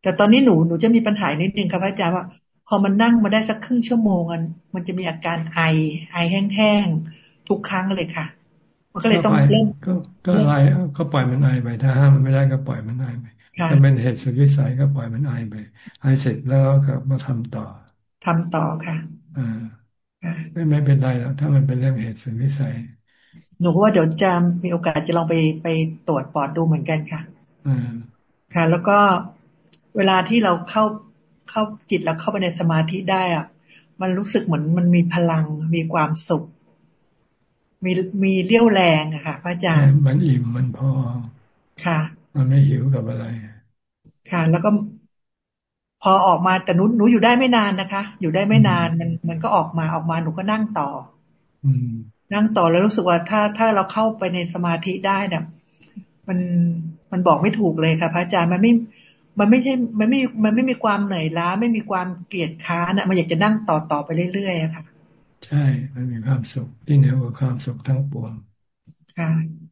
แต่ตอนนี้หนูหนูจะมีปัญหานิดนึงครับอาจารย์ว่า พอมันนั่งมาได้สักครึ่งชั่วโมงมันจะมีอาการไอ ไอแห้งๆทุกครั้งเลยค่ะ มันก็เลยต้องเริ่มก็ก็ไอก็ปล่อยมันไอไปถ้าห้ามมันไม่ได้ก็ปล่อยมันไอไป ถ้าเป็นเหตุสุดวิสัยก็ปล่อยมันไอไปไอเสร็จแล้วก็มาทำต่อทำต่อค่ะอ่าไม่ไม่เป็นไรแล้วถ้ามันเป็นเรื่องเหตุสุดวิสัย หนูว่าเดี๋ยวจะมีโอกาสจะลองไปไปตรวจปอดดูเหมือนกันค่ะค่ะ แล้วก็เวลาที่เราเข้าเข้าจิตแล้วเข้าไปในสมาธิได้อะ มันรู้สึกเหมือนมันมีพลังมีความสุข มีมีเรี่ยวแรงอะค่ะพระอาจารย์มันอิ่มมันพอค่ะ มันไม่หิวกับอะไร ค่ะ แล้วก็พอออกมาแต่หนูหนูอยู่ได้ไม่นานนะคะ อยู่ได้ไม่นานมันมันก็ออกมาออกมาหนูก็นั่งต่อ อืมนั่งต่อแล้วรู้สึกว่าถ้าถ้าเราเข้าไปในสมาธิได้เนี่ยมันมันบอกไม่ถูกเลยค่ะพระอาจารย์มันไม่ มันไม่ใช่ มันไม่มันไม่มีความเหนื่อยล้า ไม่มีความเกลียดค้านอะมันอยากจะนั่งต่อต่อไปเรื่อยๆอะค่ะ ใช่ มันมีความสุขที่เหนือกว่าความสุขทั้งปวงค่ะ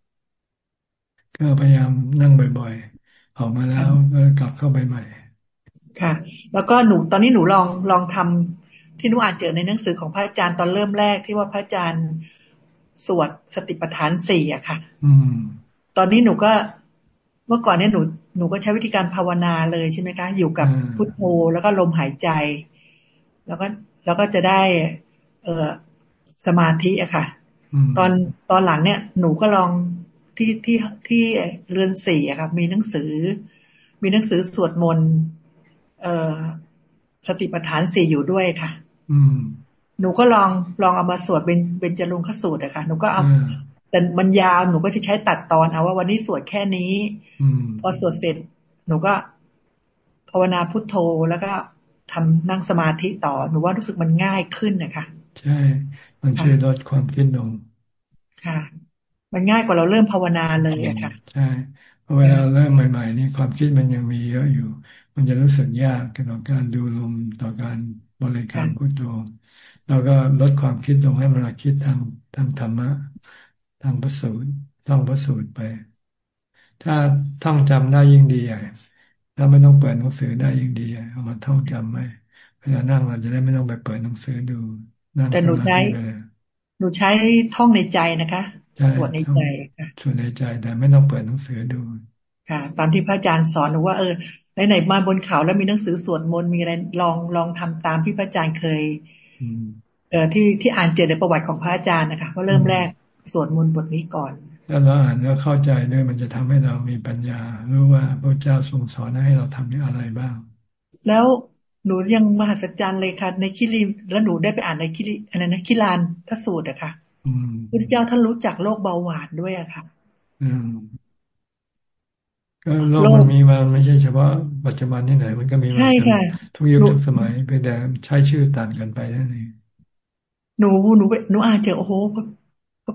ก็พยายามนั่งบ่อยๆ ออกมาแล้วก็กลับเข้าไปใหม่ ค่ะ แล้วก็หนูตอนนี้หนูลองลองทำที่หนูอ่านเจอในหนังสือของพระอาจารย์ตอนเริ่มแรกที่ว่าพระอาจารย์สวดสติปัฏฐานสี่อะค่ะ อืม ตอนนี้หนูก็เมื่อก่อนเนี่ยหนูหนูก็ใช้วิธีการภาวนาเลยใช่ไหมคะ อยู่กับพุทโธแล้วก็ลมหายใจ แล้วก็แล้วก็จะได้ เออสมาธิอะค่ะ ตอนตอนหลังเนี่ย หนูก็ลอง ที่ที่ที่เรือนสี่อะค่ะมีหนังสือ มีหนังสือสวดมนต์เอ่อสติปัฏฐานสี่อยู่ด้วยค่ะ อืม หนูก็ลองลองเอามาสวดเป็นเป็นจรุงขสูตรอะค่ะหนูก็เอาแต่มันยาวหนูก็จะใช้ตัดตอนเอาว่าวันนี้สวดแค่นี้พอสวดเสร็จ หนูก็ภาวนาพุทโธแล้วก็ทำนั่งสมาธิต่อหนูว่ารู้สึกมันง่ายขึ้นนะคะ ใช่ มันช่วยลดความคิดลงค่ะ มันง่ายกว่าเราเริ่มภาวนาเลยอะค่ะใช่พอเวลาเริ่มใหม่ ๆ นี่ความคิดมันยังมีเยอะอยู่ มันจะรู้สึกยากต่อการดูลมต่อการบริกรรมพุทโธเราก็ลดความคิดลงให้มันคิดทางทางธรรมะ ทางพระสูตรท่องพระสูตรไป ถ้าท่องจำได้ยิ่งดีใหญ่ถ้าไม่ต้องเปิดหนังสือได้ยิ่งดีเอามาท่องจำไว้เวลานั่งเราจะได้ไม่ต้องไปเปิดหนังสือดูนั่งแต่หนูใช้หนูใช้ท่องในใจนะคะ สวดในใจค่ะสวดในใจแต่ไม่ต้องเปิดหนังสือดู ค่ะ ตามที่พระอาจารย์สอนหนูว่าเออไหนๆมาบนเขาแล้วมีหนังสือสวดมนต์มีอะไรลองลองทำตามที่พระอาจารย์เคยเอ่อที่ที่อ่านเจอในประวัติของพระอาจารย์นะคะว่าเริ่มแรกสวดมนต์บทนี้ก่อนแล้วเราอ่านแล้วเข้าใจด้วยมันจะทำให้เรามีปัญญารู้ว่าพระเจ้าทรงสอนให้เราทำอะไรบ้าง แล้วหนูยังมหัศจรรย์เลยค่ะ ในคิริแล้วหนูได้ไปอ่านในคิริอะไรนะคิลานทสูตรอะค่ะ พระเจ้าท่านรู้จักโรคเบาหวานด้วยอะค่ะอืมก็โลกมันมีมาไม่ใช่เฉพาะปัจจุบันที่ไหน มันก็มีมาทุกยุคทุกสมัยเป็นแต่ใช้ชื่อต่างกันไปนั่นเองหนูหนูหนูอ่านเจอโอ้โห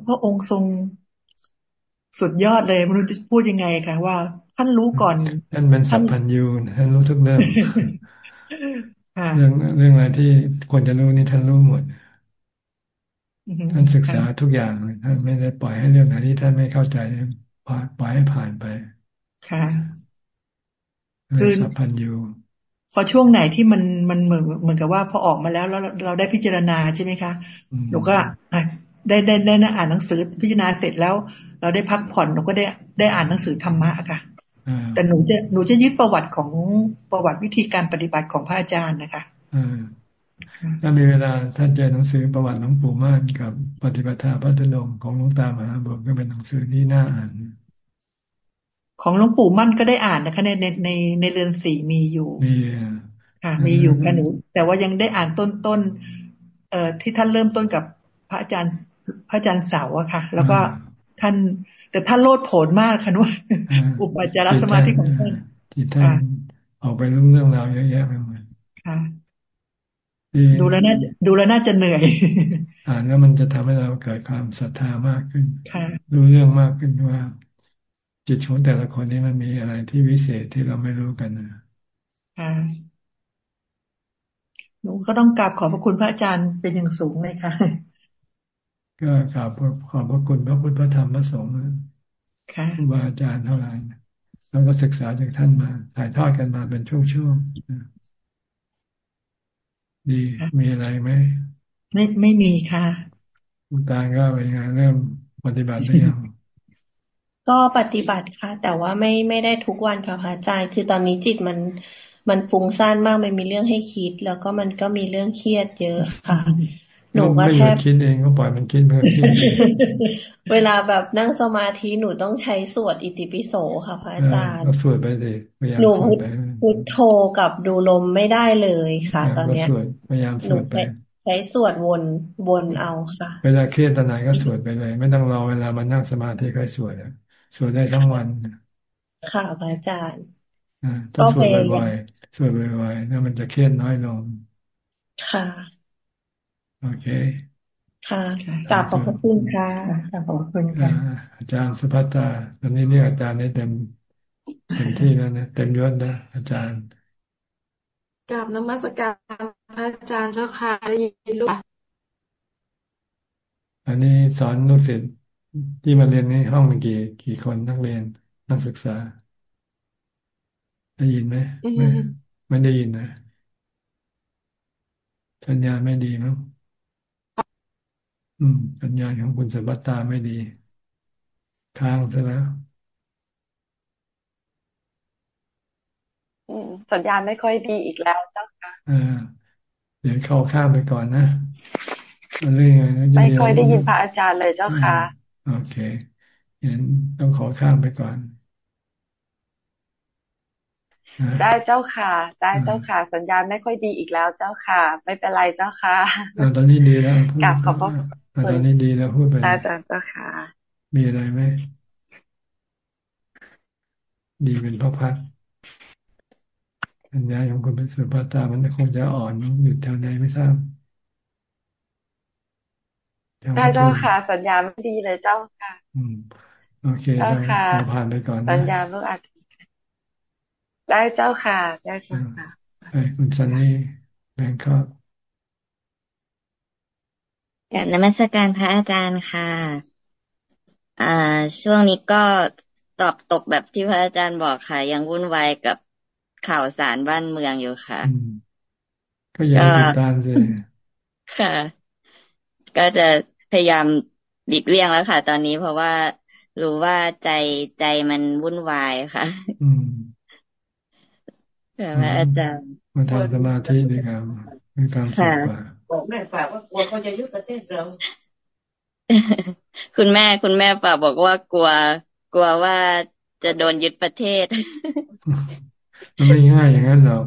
พระองค์ทรงสุดยอดเลยไม่รู้จะพูดยังไงค่ะ ว่าท่านรู้ก่อนท่านเป็นสัพพัญญูท่านรู้ทุกเรื่องเรื่องเรื่องอะไรที่ควรจะรู้นี่ท่านรู้หมด ท่านศึกษาทุกอย่างท่านไม่ได้ปล่อยให้เรื่องไหนที่ท่านไม่เข้าใจปล่อยให้ผ่านไป ค่ะคือสัพพัญญูพอช่วงไหนที่มันมันเหมือนเหมือนกับว่าพอออกมาแล้วแล้วเราได้พิจารณาใช่ไหมคะหนูก็ได้ได้ได้นะอ่านหนังสือพิจารณาเสร็จแล้ว เราได้พักผ่อนหนูก็ได้ได้อ่านหนังสือธรรมะค่ะแต่หนูจะหนูจะยึดประวัติของประวัติวิธีการปฏิบัติของพระอาจารย์นะคะ ถ้ามีเวลาท่านเจอหนังสือประวัติหลวงปู่ม่านกับปฏิบัติธรรมพัฒนงของหลวงตามหาบุตรก็เป็นหนังสือที่น่าอ่าน ของหลวงปู่มั่นก็ได้อ่านนะคะในในในในเรือนสี่มีอยู่มีค่ะ มีอยู่ค่ะหนูแต่ว่ายังได้อ่านต้นต้นเอ่อที่ท่านเริ่มต้นกับพระอาจารย์พระอาจารย์เสาอะค่ะ แล้วก็ท่าน แต่ท่านโลดโผนมากค่ะนุอุปจารสมาธิของท่านที่ท่านออกไปรู้เรื่องราวเยอะแยะไปหมดค่ะ ดูแล้วน่าดูแล้วน่าจะเหนื่อยอ่านแล้วมันจะทำให้เราเกิดความศรัทธามากขึ้นค่ะรู้เรื่องมากขึ้นว่า จิตของแต่ละคนนี้มันมีอะไรที่วิเศษที่เราไม่รู้กันนะค่ะหนูก็ต้องกราบขอบพระคุณพระอาจารย์เป็นอย่างสูงเลยค่ะ ก็กราบขอบพระคุณพระพุทธพระธรรมพระสงฆ์คครูบาอาจารย์เท่าไหร่แล้วก็ศึกษาจากท่านมาถ่ายทอดกันมาเป็นช่วงๆ ดีมีอะไรไหมไม่ไม่มีค่ะคุณตาก็เป็นไงเริ่มปฏิบัติได้ยังก็ปฏิบัติค่ะ แต่ว่าไม่ไม่ได้ทุกวันค่ะพระอาจารย์คือตอนนี้จิตมันมันฟุ้งซ่านมากมันมีเรื่องให้คิด แล้วก็มันก็มีเรื่องเครียดเยอะค่ะ หนูก็แทบคิดเองก็ปล่อยมันคิดเพื่อคิดเวลาแบบนั่งสมาธิหนูต้องใช้สวดอิติปิโสค่ะพระอาจารย์ก็สวดไปเลยพยายามสวดไปพุทโธกับดูลมไม่ได้เลยค่ะ ตอนเนี้ยพยายามสวดไปใช้สวดวนวนเอาค่ะ เวลาเครียดตอนไหนก็สวดไปเลย ไม่ต้องรอเวลามันนั่งสมาธิค่อยสวดสวดได้ทั้งวัน ค่ะพระอาจารย์ต้องสวดบ่อยๆสวดบ่อยๆแล้วมันจะเครียดน้อยลงค่ะ โอเค ค่ะกราบขอบพระคุณค่ะกราบขอบพระคุณค่ะอาจารย์สุภัตาตอนนี้เรียกอาจารย์ได้เต็มเต็มที่แล้วนะเต็มยศนะอาจารย์กราบนมัสการพระอาจารย์เจ้าค่ะยินลูกอันนี้สอนลูกศิษย์ที่มาเรียนในห้องมีกี่กี่คนนักเรียนนักศึกษา ได้ยินไหมไม่ไม่ได้ยินนะสัญญาณไม่ดีมั้ง อืมสัญญาณของคุณสบัตตาไม่ดี ค้างซะแล้วสัญญาณไม่ค่อยดีอีกแล้วเจ้าค่ะอ่าเดี๋ยวเข้าข้ามไปก่อนนะเรื่องไม่ค่อยได้ยินพระอาจารย์เลยเจ้าค่ะ โอเคงั้นต้องขอข้ามไปก่อน ได้เจ้าค่ะ ได้เจ้าค่ะ สัญญาณไม่ค่อยดีอีกแล้วเจ้าค่ะ ไม่เป็นไรเจ้าค่ะตอนนี้ดีแล้วกลับขอบพระ ตอนนี้ดีแล้วพูดไปได้เจ้าค่ะ มีอะไรไหม ดีเป็นพระพักสัญญาของคุณเป็นสุภาตามันคงจะอ่อนอยู่แถวไหนไม่ทราบได้เจ้าค่ะ สัญญาไม่ดีเลยเจ้าค่ะ อืม โอเคได้เราผ่านไปก่อน สัญญาเมื่ออาทิตย์ได้เจ้าค่ะ ได้เจ้าค่ะคุณซันนี่แบงค์ครับ กับนมัสการพระอาจารย์ค่ะ อ่า ช่วงนี้ก็ตอบตกแบบที่พระอาจารย์บอกค่ะ ยังวุ่นวายกับข่าวสารบ้านเมืองอยู่ค่ะ ก็ยังติดตามเลยค่ะ ก็จะพยายามหลีกเลี่ยงแล้วค่ะ ตอนนี้เพราะว่ารู้ว่าใจใจมันวุ่นวายค่ะ อืมค่ะอาจารย์มาทำสมาธิดีครับมีความสุขกว่า บอกแม่ฝากว่ากลัวเขาจะยึดประเทศเรา คุณแม่คุณแม่ฝากบอกว่ากลัว กลัวว่าจะโดนยึดประเทศ มันไม่ง่ายอย่างนั้นหรอก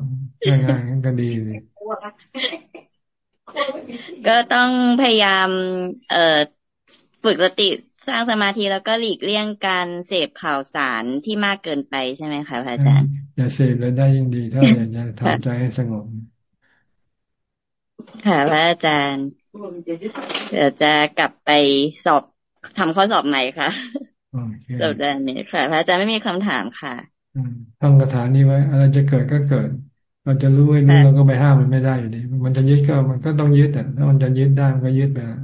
ง่ายง่ายงั้นก็ดีเลยก็ต้องพยายาม เอ่อฝึกสติสร้างสมาธิแล้วก็หลีกเลี่ยงการเสพข่าวสารที่มากเกินไปใช่ไหมคะพระอาจารย์ อย่าเสพแล้วได้ยิ่งดีถ้าอยากจะทำใจให้สงบ ค่ะพระอาจารย์เดี๋ยวจะกลับไปสอบทำข้อสอบใหม่ค่ะสัปดาห์นี้ค่ะ พระอาจารย์ไม่มีคำถามค่ะท่องคาถานี้ไว้อะไรจะเกิดก็เกิด เราจะรู้ไม่รู้เราก็ไปห้ามมันไม่ได้อยู่ดี มันจะยึดก็มันก็ต้องยึดอะถ้ามันจะยึดได้มันก็ยึดไปค่ะ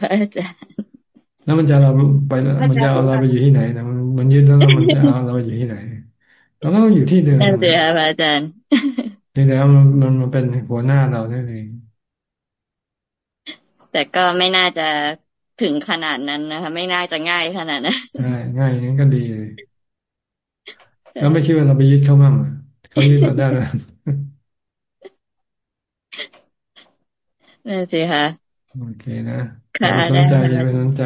พระอาจารย์แล้วมันจะเราไปมันจะเอาเราไปอยู่ที่ไหนนะมันมันยึดแล้วมันจะเอาเราไปอยู่ที่ไหนเราก็ต้องอยู่ที่เดิมนั่นสิค่ะอาจารย์ ทีแล้วมันมันมันเป็นหัวหน้าเราได้เองแต่ก็ไม่น่าจะถึงขนาดนั้นนะคะ ไม่น่าจะง่ายขนาดนั้นง่ายง่ายงั้นก็ดีเลยแล้วไม่คิดว่าเราไปยึดเขาบ้างเขายึดเราได้แล้วนั่นสิค่ะโอเคนะไม่สนใจอย่าไปสนใจ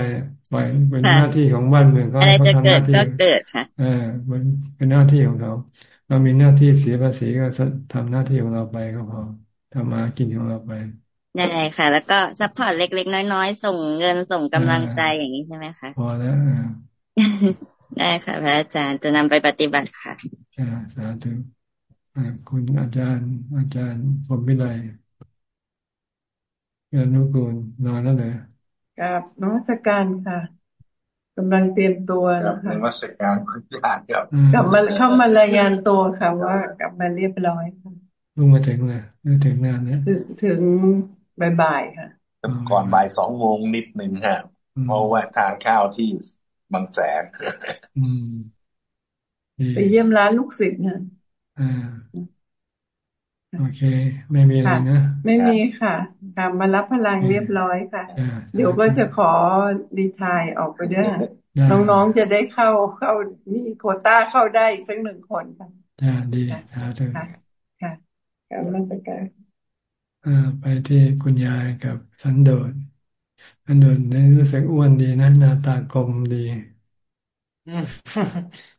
ปล่อยเป็นหน้าที่ของบ้านเมืองเขาเขาทำหน้าที่ก็เกิดค่ะเออมันเป็นหน้าที่ของเขา เรามีหน้าที่เสียภาษีก็ทำหน้าที่ของเราไปก็พอทำมากินของเราไปได้ค่ะ แล้วก็ support เล็ก ๆ น้อยๆ ส่งเงินส่งกำลังใจอย่างนี้ใช่ไหมคะพอแล้วได้ค่ะพระอาจารย์จะนำไปปฏิบัติค่ะอ่าสาธุคุณอาจารย์ อาจารย์ผมวิไลยานุกูลนอนแล้วเลยกับนวัตการค่ะ กำลังเตรียมตัวนะคะนวัตการคุณอาจารย์ครับกลับมาเข้ามารายงานตัวค่ะว่ากลับมาเรียบร้อยค่ะลุงมาถึงเลยถึงงานเนี้ยถึงบ่ายๆค่ะ ก่อนบ่ายสองโมงนิดหนึ่งฮะเพราะว่าทานข้าวที่บางแสนไปเยี่ยมร้านลูกศิษย์เนี่ย โอเค ไม่มีอะไรนะ ไม่มีค่ะกลับมารับพลังเรียบร้อยค่ะ เดี๋ยวก็จะขอรีทายออกไปด้วยน้องๆจะได้เข้าเข้านี่โคต้าเข้าได้อีกสักหนึ่งคนค่ะอ่าดีค่ะค่ะค่ะกลับมาสักการไปที่คุณยายกับสันโดษสันโดษนี่รู้สึกอ้วนดีนะหน้าตากลมดี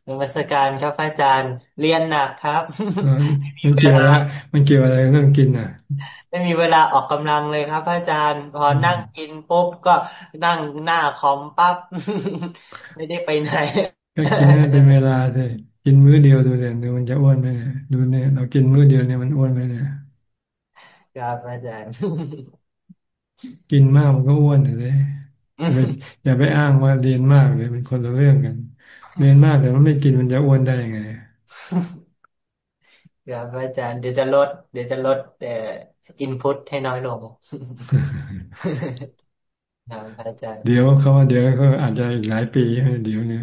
นมัสการครับอาจารย์ เรียนหนักครับมันเกี่ยวอะไรมันเกี่ยวอะไรเรื่องกินอะ ไม่มีเวลาออกกำลังเลยครับอาจารย์ พอนั่งกินปุ๊บก็นั่งหน้าคอมปั๊บ ไม่ได้ไปไหน ก็กินให้เป็นเวลาเลยกินมื้อเดียวดูเนี่ยดูมันจะอ้วนไหมดูเนี่ยเรากินมื้อเดียวเนี่ยมันอ้วนไหมเนี่ย ครับอาจารย์ กินมากมันก็อ้วนเลยอย่าไปอ้างว่าเรียนมากเลยเป็นคนละเรื่องกัน เรียนมากแต่ว่าไม่กินมันจะอ้วนได้ยังไงครับอาจารย์เดี๋ยวจะลด เดี๋ยวจะลดเอ่ออินพุตให้น้อยลงครับอาจารย์ เดี๋ยวเขาว่าเดี๋ยวเขาอาจจะอีกหลายปีเดี๋ยวเนี้ย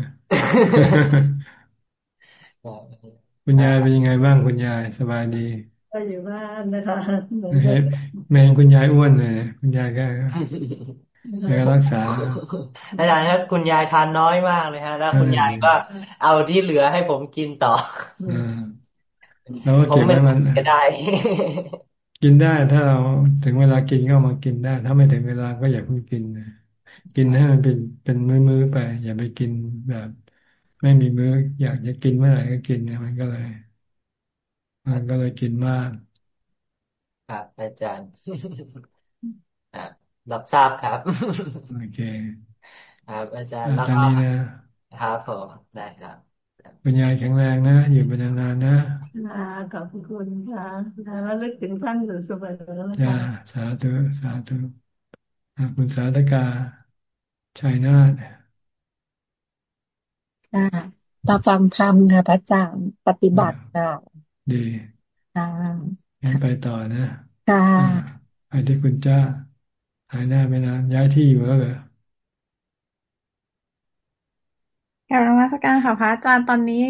คุณยายเป็นยังไงบ้างคุณยายสบายดีก็อยู่บ้านนะคะแม่คุณยายอ้วนเลยคุณยายก็ แล้วรักษา อาจารย์ครับคุณยายทานน้อยมากเลยฮะ แล้วคุณยายก็เอาที่เหลือให้ผมกินต่อแล้วเก็บไว้มันก็ได้ กินได้ถ้าเราถึงเวลากินก็มากินได้ ถ้าไม่ถึงเวลาก็อย่าเพิ่งกินนะกินให้มันเป็นเป็นมื้อๆไป อย่าไปกินแบบ ไม่มีมื้อ อยากจะกินเมื่อไหร่ก็กินเนี่ยมันก็เลย มันก็เลยกินมากครับอาจารย์ รับทราบครับ โอเค ครับอาจารย์แล้วก็ครับผมได้ครับเป็นยายแข็งแรงนะ อยู่เป็นนานๆนะขอบคุณค่ะแล้วลึกถึงท่านอยู่เสมอจ้าสาธุสาธุคุณสาธกาชัยนาทค่ะเราฟังธรรมค่ะพระอาจารย์ปฏิบัติค่ะดีค่ะงั้นไปต่อนะ ค่ะไปที่คุณจ้า หายหน้าไปนานย้ายที่อยู่แล้วเหรอกลับมาสักการค่ะพระอาจารย์ตอนนี้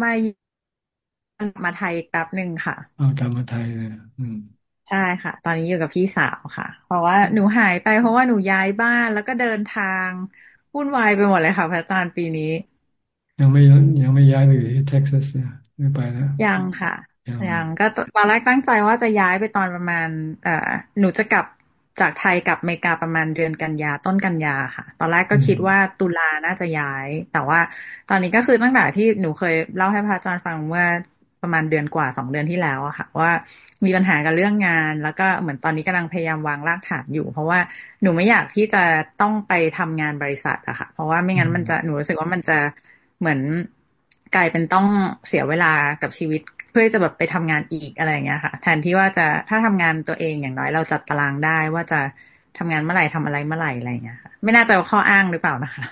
มามาไทยแป๊บหนึ่งค่ะอ๋อกลับมาไทยเลยอืมใช่ค่ะ ตอนนี้อยู่กับพี่สาวค่ะ เพราะว่าหนูหายไปเพราะว่าหนูย้ายบ้านแล้วก็เดินทางวุ่นวายไปหมดเลยค่ะ พระอาจารย์ปีนี้ ยังไม่ยังไม่ย้ายไปอยู่ที่เท็กซัสเนี่ยไม่ไปแล้วยังค่ะยังก็ตอนแรกตั้งใจว่าจะย้ายไปตอนประมาณ เอ่อหนูจะกลับ จากไทยกับอเมริกาประมาณเดือนกันยาต้นกันยาค่ะ ตอนแรกก็คิดว่าตุลาน่าจะย้าย แต่ว่าตอนนี้ก็คือตั้งแต่ที่หนูเคยเล่าให้พระอาจารย์ฟังเมื่อประมาณเดือนกว่าสองเดือนที่แล้วอะค่ะ ว่ามีปัญหากับเรื่องงาน แล้วก็เหมือนตอนนี้กำลังพยายามวางรากฐานอยู่ เพราะว่าหนูไม่อยากที่จะต้องไปทำงานบริษัทอะค่ะ เพราะว่าไม่งั้นมันจะหนูรู้สึกว่ามันจะเหมือนกลายเป็นต้องเสียเวลากับชีวิต พื่อจะแบบไปทำงานอีกอะไรเงี้ยค่ะ แทนที่ว่าจะถ้าทำงานตัวเองอย่างน้อยเราจัดตารางได้ว่าจะทำงานเมื่อไหร่ทำอะไรเมื่อไหร่อะไรเงี้ยค่ะ ไม่น่าจะข้ออ้างหรือเปล่านะคะ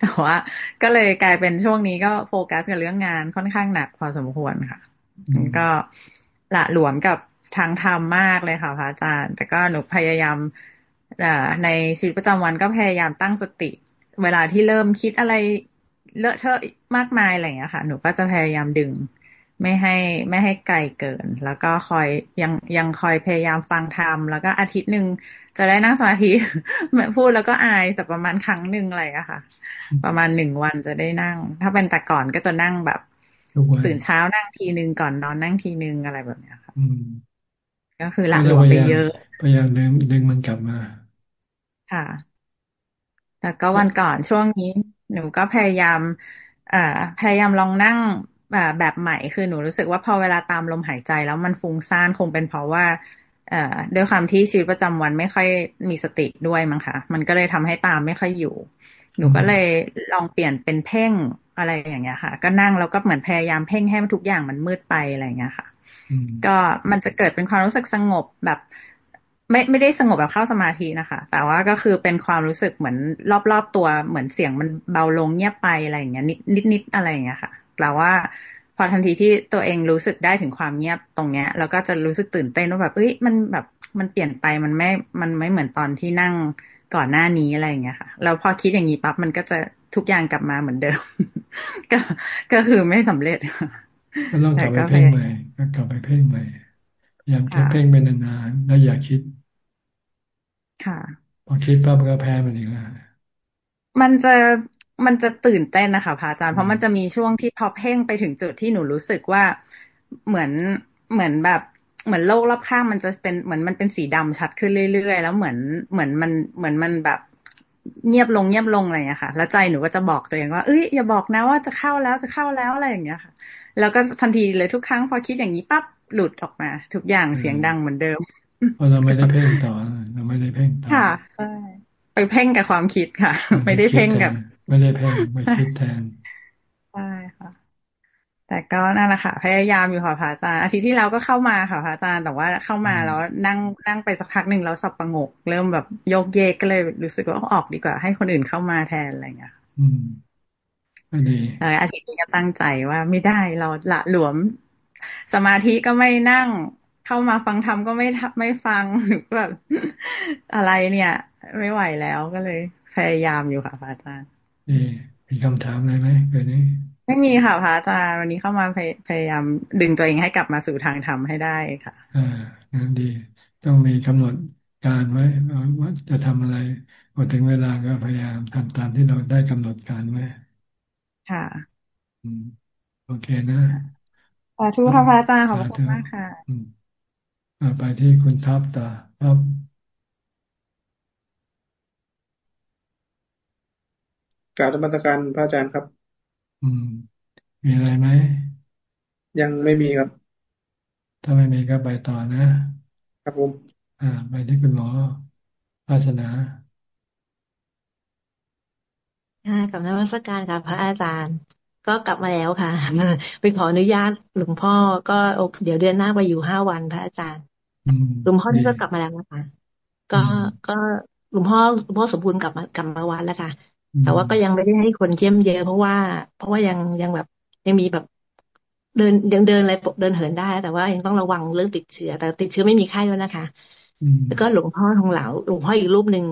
แต่ว่าก็เลยกลายเป็นช่วงนี้ก็โฟกัสกับเรื่องงานค่อนข้างหนักพอสมควรค่ะ ก็ละหลวมกับทางธรรมมากเลยค่ะพระอาจารย์ แต่ก็หนูพยายามในชีวิตประจำวันก็พยายามตั้งสติ เวลาที่เริ่มคิดอะไรเลอะเทอะมากมายอะไรอย่างเงี้ยค่ะ หนูก็จะพยายามดึง ไม่ให้ไม่ให้ไกลเกิน แล้วก็คอยยังยังคอยพยายามฟังธรรมแล้วก็อาทิตย์หนึ่งจะได้นั่งสมาธิพูดแล้วก็อายแต่ประมาณครั้งหนึ่งอะไรอะค่ะ ประมาณหนึ่งวันจะได้นั่ง ถ้าเป็นแต่ก่อนก็จะนั่งแบบตื่นเช้านั่งทีหนึ่งก่อนนอนนั่งทีหนึ่งอะไรแบบเนี้ยค่ะก็คือละหลวมไปเยอะพยายามดึงดึงมันกลับมา ค่ะ แต่ก็วันก่อนช่วงนี้ หนูก็พยายามอ่าพยายามลองนั่ง แบบใหม่คือหนูรู้สึกว่าพอเวลาตามลมหายใจแล้วมันฟุ้งซ่านคงเป็นเพราะว่าเอ่อด้วยความที่ชีวิตประจำวันไม่ค่อยมีสติด้วยมั้งคะมันก็เลยทำให้ตามไม่ค่อยอยู่ หนูก็เลยลองเปลี่ยนเป็นเพ่งอะไรอย่างเงี้ยค่ะ ก็นั่งแล้วก็เหมือนพยายามเพ่งให้ทุกอย่างมันมืดไปอะไรอย่างเงี้ยค่ะ ก็มันจะเกิดเป็นความรู้สึกสงบแบบ ไม่ไม่ได้สงบแบบเข้าสมาธินะคะ แต่ว่าก็คือเป็นความรู้สึกเหมือนรอบๆตัวเหมือนเสียงมันเบาลงเงียบไปอะไรอย่างเงี้ยนิดนิดอะไรอย่างเงี้ยค่ะ แปลว่า พอทันทีที่ตัวเองรู้สึกได้ถึงความเงียบตรงเนี้ยเราก็จะรู้สึกตื่นเต้นว่าแบบเอ้ยมันแบบมันเปลี่ยนไปมันไม่ มันไม่เหมือนตอนที่นั่งก่อนหน้านี้อะไรอย่างเงี้ยค่ะแล้วพอคิดอย่างนี้ปั๊บมันก็จะทุกอย่างกลับมาเหมือนเดิม ก็ก็คือไม่สำเร็จก็ต้องกลับไปเพ่งใหม่ก็กลับไปเพ่งใหม่พยายามคิดเพ่งไปนานๆแล้วอย่าคิด ค่ะ พอคิดปั๊บก็แพ้มันอีกแล้วมันจะ มันจะตื่นเต้นนะคะพระอาจารย์เพราะมันจะมีช่วงที่พอเพ่งไปถึงจุดที่หนูรู้สึกว่าเหมือนเหมือนแบบเหมือนโลกรอบข้างมันจะเป็นเหมือนมันเป็นสีดำชัดขึ้นเรื่อยๆ แล้วเหมือนเหมือนมันเหมือนมันแบบเงียบลงเงียบลงอะไรอย่างเงี้ยค่ะ แล้วใจหนูก็จะบอกตัวเองว่าเอ้ยอย่าบอกนะว่าจะเข้าแล้วจะเข้าแล้วอะไรอย่างเงี้ยค่ะ แล้วก็ทันทีเลยทุกครั้งพอคิดอย่างนี้ปั๊บหลุดออกมา ทุกอย่างเสียงดังเหมือนเดิมเพราะเราไม่ได้เพ่งต่อเราไม่ได้เพ่งต่อค่ะใช่ไปเพ่งกับความคิดค่ะ ไม่ได้เพ่งกับ ไม่ได้เพ่งไม่คิดแทนใช่ค่ะ แต่ก็นั่นแหละค่ะ พยายามอยู่ค่ะพระอาจารย์อาทิตย์ที่แล้วก็เข้ามาค่ะพระอาจารย์แต่ว่าเข้ามาแล้วนั่งนั่งไปสักพักหนึ่งแล้วสับประงก เริ่มแบบโยกเยกก็เลยรู้สึกว่าออกดีกว่า ให้คนอื่นเข้ามาแทนอะไรอย่างเงี้ยอืมดีอาทิตย์นี้ก็ตั้งใจว่าไม่ได้เราละหลวม สมาธิก็ไม่นั่งเข้ามาฟังธรรมก็ไม่ไม่ฟังหรือแบบอะไรเนี่ย ไม่ไหวแล้วก็เลยพยายามอยู่ค่ะพระอาจารย์ มีคำถามอะไรไหมเกิดนี้ ไม่มีค่ะพระอาจารย์วันนี้เข้ามาพยายามดึงตัวเองให้กลับมาสู่ทางธรรมให้ได้ค่ะอ่างั้นดี ต้องมีกำหนดการไว้ว่าจะทำอะไรพอถึงเวลาก็พยายามทำตามที่เราได้กำหนดการไว้ ค่ะอืมโอเคนะสาธุค่ะพระอาจารย์ขอบคุณมากค่ะไปที่คุณทับตาครับ กราบธรรมการพระอาจารย์ครับ อืม มีอะไรไหม ยังไม่มีครับ ถ้าไม่มีก็ไปต่อนะ ครับผม อ่า ไปที่คุณหมอภาสนาค่ะกับนวัตการค่ะพระอาจารย์ ก็กลับมาแล้วค่ะไปขออนุญาตหลวงพ่อก็เดี๋ยวเดือนหน้าไปอยู่ห้าวันพระอาจารย์หลวงพ่อนี่ก็กลับมาแล้วนะคะก็ก็หลวงพ่อหลวงพ่อสมบูรณ์กลับมากลับมาวัดแล้วค่ะ แต่ว่าก็ยังไม่ได้ให้คนเยี่ยมเยอะเพราะว่า เพราะว่ายังยังแบบยังมีแบบเดินยังเดินอะไรเดินเหินได้ แต่ว่ายังต้องระวังเรื่องติดเชื้อ แต่ติดเชื้อไม่มีไข้แล้วนะคะ แล้วก็หลวงพ่อทองเหลาหลวงพ่ออีกรูปหนึ่ง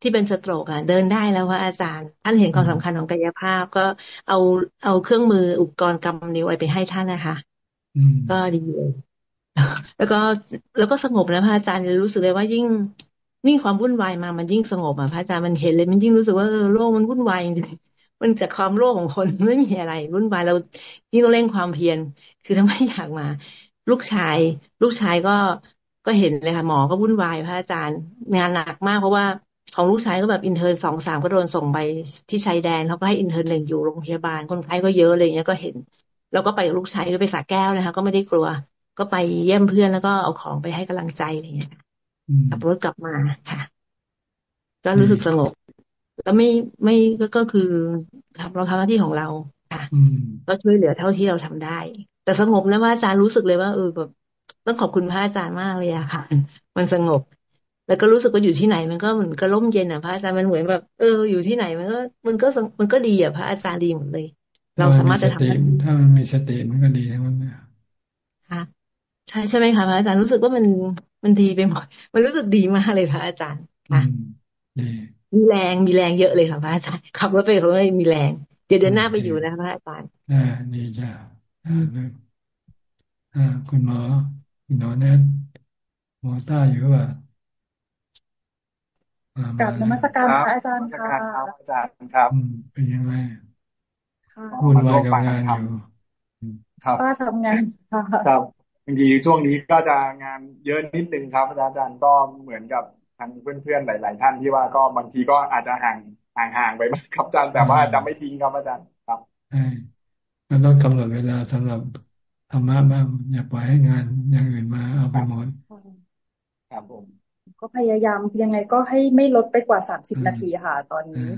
ที่เป็นสโตรกอะเดินได้แล้วว่าอาจารย์ ท่านเห็นความสำคัญของกายภาพ ก็เอาเอาเครื่องมืออุปกรณ์กำนิ้วไปให้ท่านนะคะก็ดีเลยแล้วก็แล้วก็สงบนะพระอาจารย์รู้สึกเลยว่ายิ่ง ยิ่งความวุ่นวายมามันยิ่งสงบอะพระอาจารย์มันเห็นเลย มันยิ่งรู้สึกว่าโลกมันวุ่นวายจริงมันจากความโลภของคนไม่มีอะไรวุ่นวายเรายิ่งต้องเร่งความเพียรคือถ้าไมอยากมา ลูกชาย ลูกชายก็ก็เห็นเลยค่ะหมอก็วุ่นวายพระอาจารย์ งานหนักมากเพราะว่าของลูกชายก็แบบ intern สองสามก็โดนส่งไปที่ชายแดนเขาก็ให้ intern หนึ่งอยู่โรงพยาบาลคนไข้ก็เยอะเลยเนี้ยก็เห็น แล้วก็ไปกับลูกชายด้วยไปสระแก้วนะคะ ก็ไม่ได้กลัว ก็ไปเยี่ยมเพื่อนแล้วก็เอาของไปให้กำลังใจอะไรเงี้ย ขับรถกลับมาค่ะ ก็รู้สึกสงบแล้วไม่ไม่ก็คือทำเราทำหน้าที่ของเราค่ะก็ช่วยเหลือเท่าที่เราทำได้ แต่สงบแล้วว่าอาจารย์รู้สึกเลยว่าเออแบบต้องขอบคุณพระอาจารย์มากเลยอะค่ะ มันสงบ แล้วก็รู้สึกว่าอยู่ที่ไหน มันก็เหมือนก็ร่มเย็นอะพระอาจารย์มันเหมือนแบบเอออยู่ที่ไหนมันก็ มันก็มันก็ดีอะพระอาจารย์ดีหมดเลย เราสามารถจะทำถ้ามันมีสติมันก็ดีทั้งนั้นค่ะใช่ใช่ไหมคะพระอาจารย์รู้สึกว่ามัน มันดีไปหมดมันรู้สึกดีมากเลยพระอาจารย์ค่ะมีแรงมีแรงเยอะเลยค่ะพระอาจารย์ขับรถไปเขาเลยมีแรง เดี๋ยวเดินหน้าไปอยู่นะพระอาจารย์อ่าดีจ้าอ่าคุณหมอคุณหมอแน่นหมอต้าอยู่ว่ากับนมัสการพระอาจารย์ค่ะอาจารย์ครับเป็นยังไงวุ่นวายกับงานอยู่ครับก็ทำงานครับบางทีช่วงนี้ก็จะงานเยอะนิดนึงครับอาจารย์ก็เหมือนกับทางเพื่อนๆหลาย ๆ ท่านที่ว่าก็บางทีก็อาจจะห่างห่างๆไปบ้างครับอาจารย์แต่ว่าจะไม่ทิ้งครับอาจารย์ครับใช่มันต้องกำหนดเวลาสำหรับธรรมะบ้างอย่าปล่อยให้งานอย่างอื่นมาเอาไปหมดครับผม ก็พยายามยังไงก็ให้ไม่ลดไปกว่าสามสิบนาทีค่ะ ตอนนี้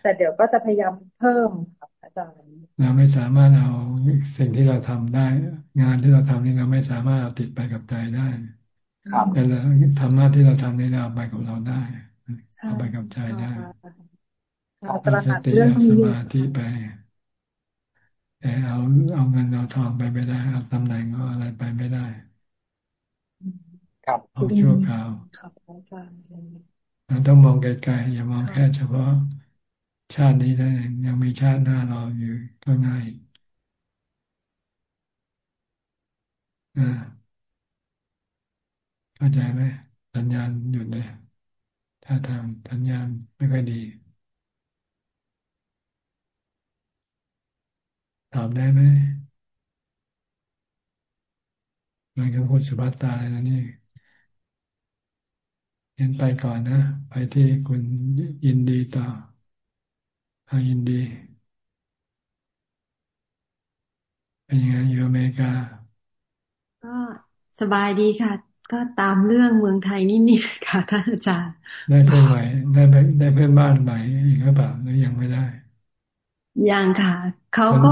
แต่เดี๋ยวก็จะพยายามเพิ่มครับอาจารย์ เราไม่สามารถเอาสิ่งที่เราทำได้ งานที่เราทำนี่เราไม่สามารถเอาติดไปกับใจได้ครับแต่เราทำหน้าที่เราทำนี่เราไปกับเราได้เอาไปกับใจได้เอาสติเอาสมาธิไปแต่เอาเอาเงินเอาทองไปไม่ได้เอาตำแหน่งเอาอะไรไปไม่ได้ ครับชั่วคราวเราต้องมองไกลๆอย่ามองแค่เฉพาะ ชาตินี้ได้ยังมีชาติหน้าเราอยู่ก็ง่ายอ่าเข้าใจไหมสัญญาณหยุดเลยถ้าทางสัญญาณไม่ค่อยดีตอบได้ไหมมันก็คุณสุภัตตาเลยนะนี่เห็นไปก่อนนะ ไปที่คุณยินดีต่อ ยินดี เป็นยังไงอยู่อเมริกา ก็สบายดีค่ะ ก็ตามเรื่องเมืองไทยนิดๆค่ะท่านอาจารย์ ได้เพื่อนใหม่ได้ได้เพื่อนบ้านใหม่อีกหรือเปล่าหรือยังไม่ได้ ยังค่ะ เขาก็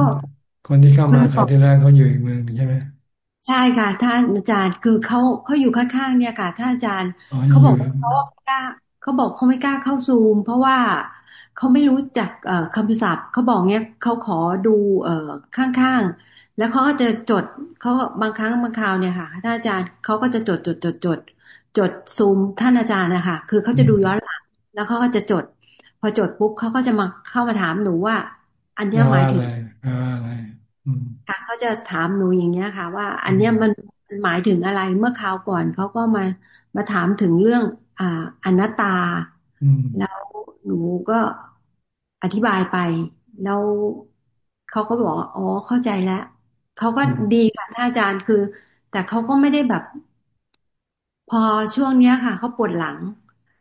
คนที่เข้ามาคราวที่แรกเขาอยู่อีกเมืองใช่ไหมใช่ค่ะท่านอาจารย์คือเขาเขาอยู่ข้างๆเนี่ยค่ะท่านอาจารย์เขาบอกว่าเขากล้าเขาบอกเขาไม่กล้าเข้าซูม เพราะว่า เขาไม่รู้จักคำศัพท์เขาบอกเนี้ยเขาขอดูเอ่อข้างๆ แล้วเขาก็จะจดเขาบางครั้งบางคราวเนี่ยค่ะท่านอาจารย์เขาก็จะจดจดจดจดจดซูมท่านอาจารย์นะคะคือเขาจะดูย้อนหลัง แล้วเขาก็จะจด พอจดปุ๊บเขาก็จะมาเข้ามาถามหนูว่า อันนี้หมายถึงอะไรค่ะเขาจะถามหนูอย่างเงี้ยค่ะ ว่า อันเนี้ยมันหมายถึงอะไรเมื่อคราวก่อนเขาก็มามาถามถึงเรื่อง อ่าอนัตตา แล้วหนูก็ อธิบายไป แล้วเขาก็บอกอ๋อเข้าใจแล้วเขาก็ดีค่ะท่านอาจารย์คือ แต่เขาก็ไม่ได้แบบ พอช่วงเนี้ยค่ะเขาปวดหลัง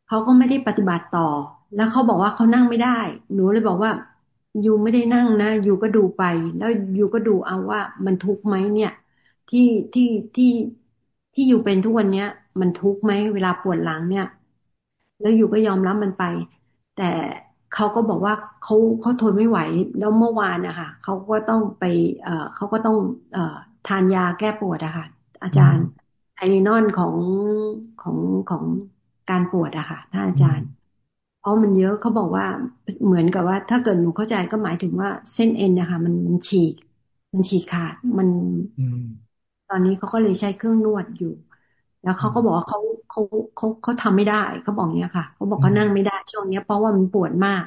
เขาก็ไม่ได้ปฏิบัติต่อ แล้วเขาบอกว่าเขานั่งไม่ได้ หนูเลยบอกว่ายูไม่ได้นั่งนะยูก็ดูไป แล้วยูก็ดูเอาว่ามันทุกข์ไหมเนี่ย ที่ที่ที่ที่ยูเป็นทุกวันเนี้ย มันทุกข์ไหมเวลาปวดหลังเนี่ย แล้วยูก็ยอมรับมันไป แต่ เขาก็บอกว่าเขาเขาทนไม่ไหว แล้วเมื่อวานนะคะเขาก็ต้องไป เอ่อเขาก็ต้องเอ่อทานยาแก้ปวดอะค่ะ อาจารย์ไทลินอนของของของการปวดอะค่ะท่านอาจารย์เพราะมันเยอะเขาบอกว่าเหมือนกับว่า ถ้าเกิดหนูเข้าใจก็หมายถึงว่าเส้นเอ็นนะคะมันมันฉีก มันฉีกขาดมันตอนนี้เขาก็เลยใช้เครื่องนวดอยู่ แล้วเขาก็บอกว่าเขาเขาเขาเขาทำไม่ได้เขาบอกเนี้ยค่ะเขาบอกเขานั่งไม่ได้ช่วงเนี้ยเพราะว่ามันปวดมาก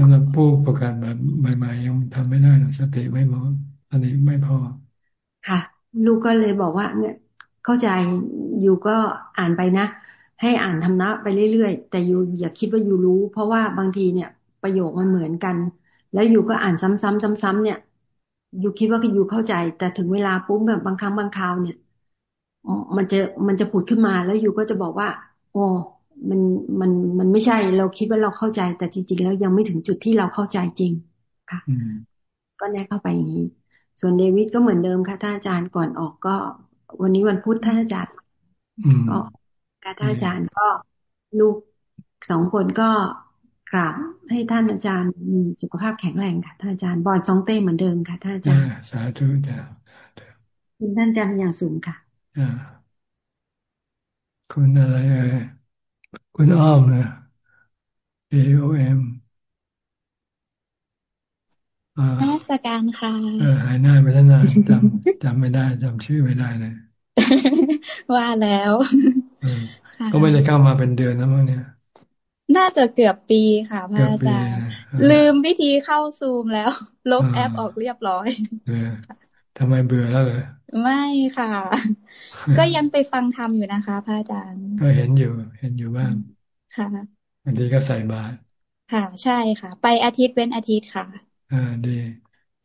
สำหรับผู้ประกาศแบบใหม่ๆยังทำไม่ได้หรอกสติไม่พอสติไม่พอ ค่ะ ลูกก็เลยบอกว่า เนี่ย เข้าใจอยู่ก็อ่านไปนะให้อ่านธรรมะไปเรื่อยๆ แต่ยูอย่าคิดว่ายูรู้ เพราะว่าบางทีเนี่ย ประโยคมันเหมือนกัน แล้วยูก็อ่านซ้ำๆซ้ำๆเนี่ยยูคิดว่ายูเข้าใจ แต่ถึงเวลาปุ๊บแบบบางครั้งบางคราวเนี่ย มันจะมันจะผุดขึ้นมาแล้วยูก็จะบอกว่า โอ้มันมันมันไม่ใช่เราคิดว่าเราเข้าใจ แต่จริง ๆ แล้วยังไม่ถึงจุดที่เราเข้าใจจริงค่ะก็แน่เข้าไปอย่างนี้ ส่วนเดวิดก็เหมือนเดิมค่ะท่านอาจารย์ก่อนออกก็ วันนี้วันพุธท่านอาจารย์ก็ค่ะท่านอาจารย์ก็ลูกสองคนก็กราบให้ท่านอาจารย์มีสุขภาพแข็งแรงค่ะท่านอาจารย์บอลสองเต้เหมือนเดิมค่ะท่านอาจารย์สาธุจ้าคุณท่านอาจารย์อย่างสูงค่ะ คุณอะไรเอ่ยคุณอ้อมนะ A O M นักสการค่ะเออหายหน้าไปแล้วนะจำจำไม่ได้จำชื่อไม่ได้เลยว่าแล้วก็ไม่ได้เข้ามาเป็นเดือนแล้วมั้งเนี่ย น่าจะเกือบปีค่ะพระอาจารย์ลืมวิธีเข้าซูมแล้ว ลบแอปออกเรียบร้อย ทำไมเบื่อแล้วเลยไม่ค่ะ ก็ยังไปฟังธรรมอยู่นะคะพระอาจารย์ก็เห็นอยู่ เห็นอยู่บ้างค่ะบางทีก็ใส่บาตรค่ะ ใช่ค่ะ ไปอาทิตย์เป็นอาทิตย์ค่ะอ่าดี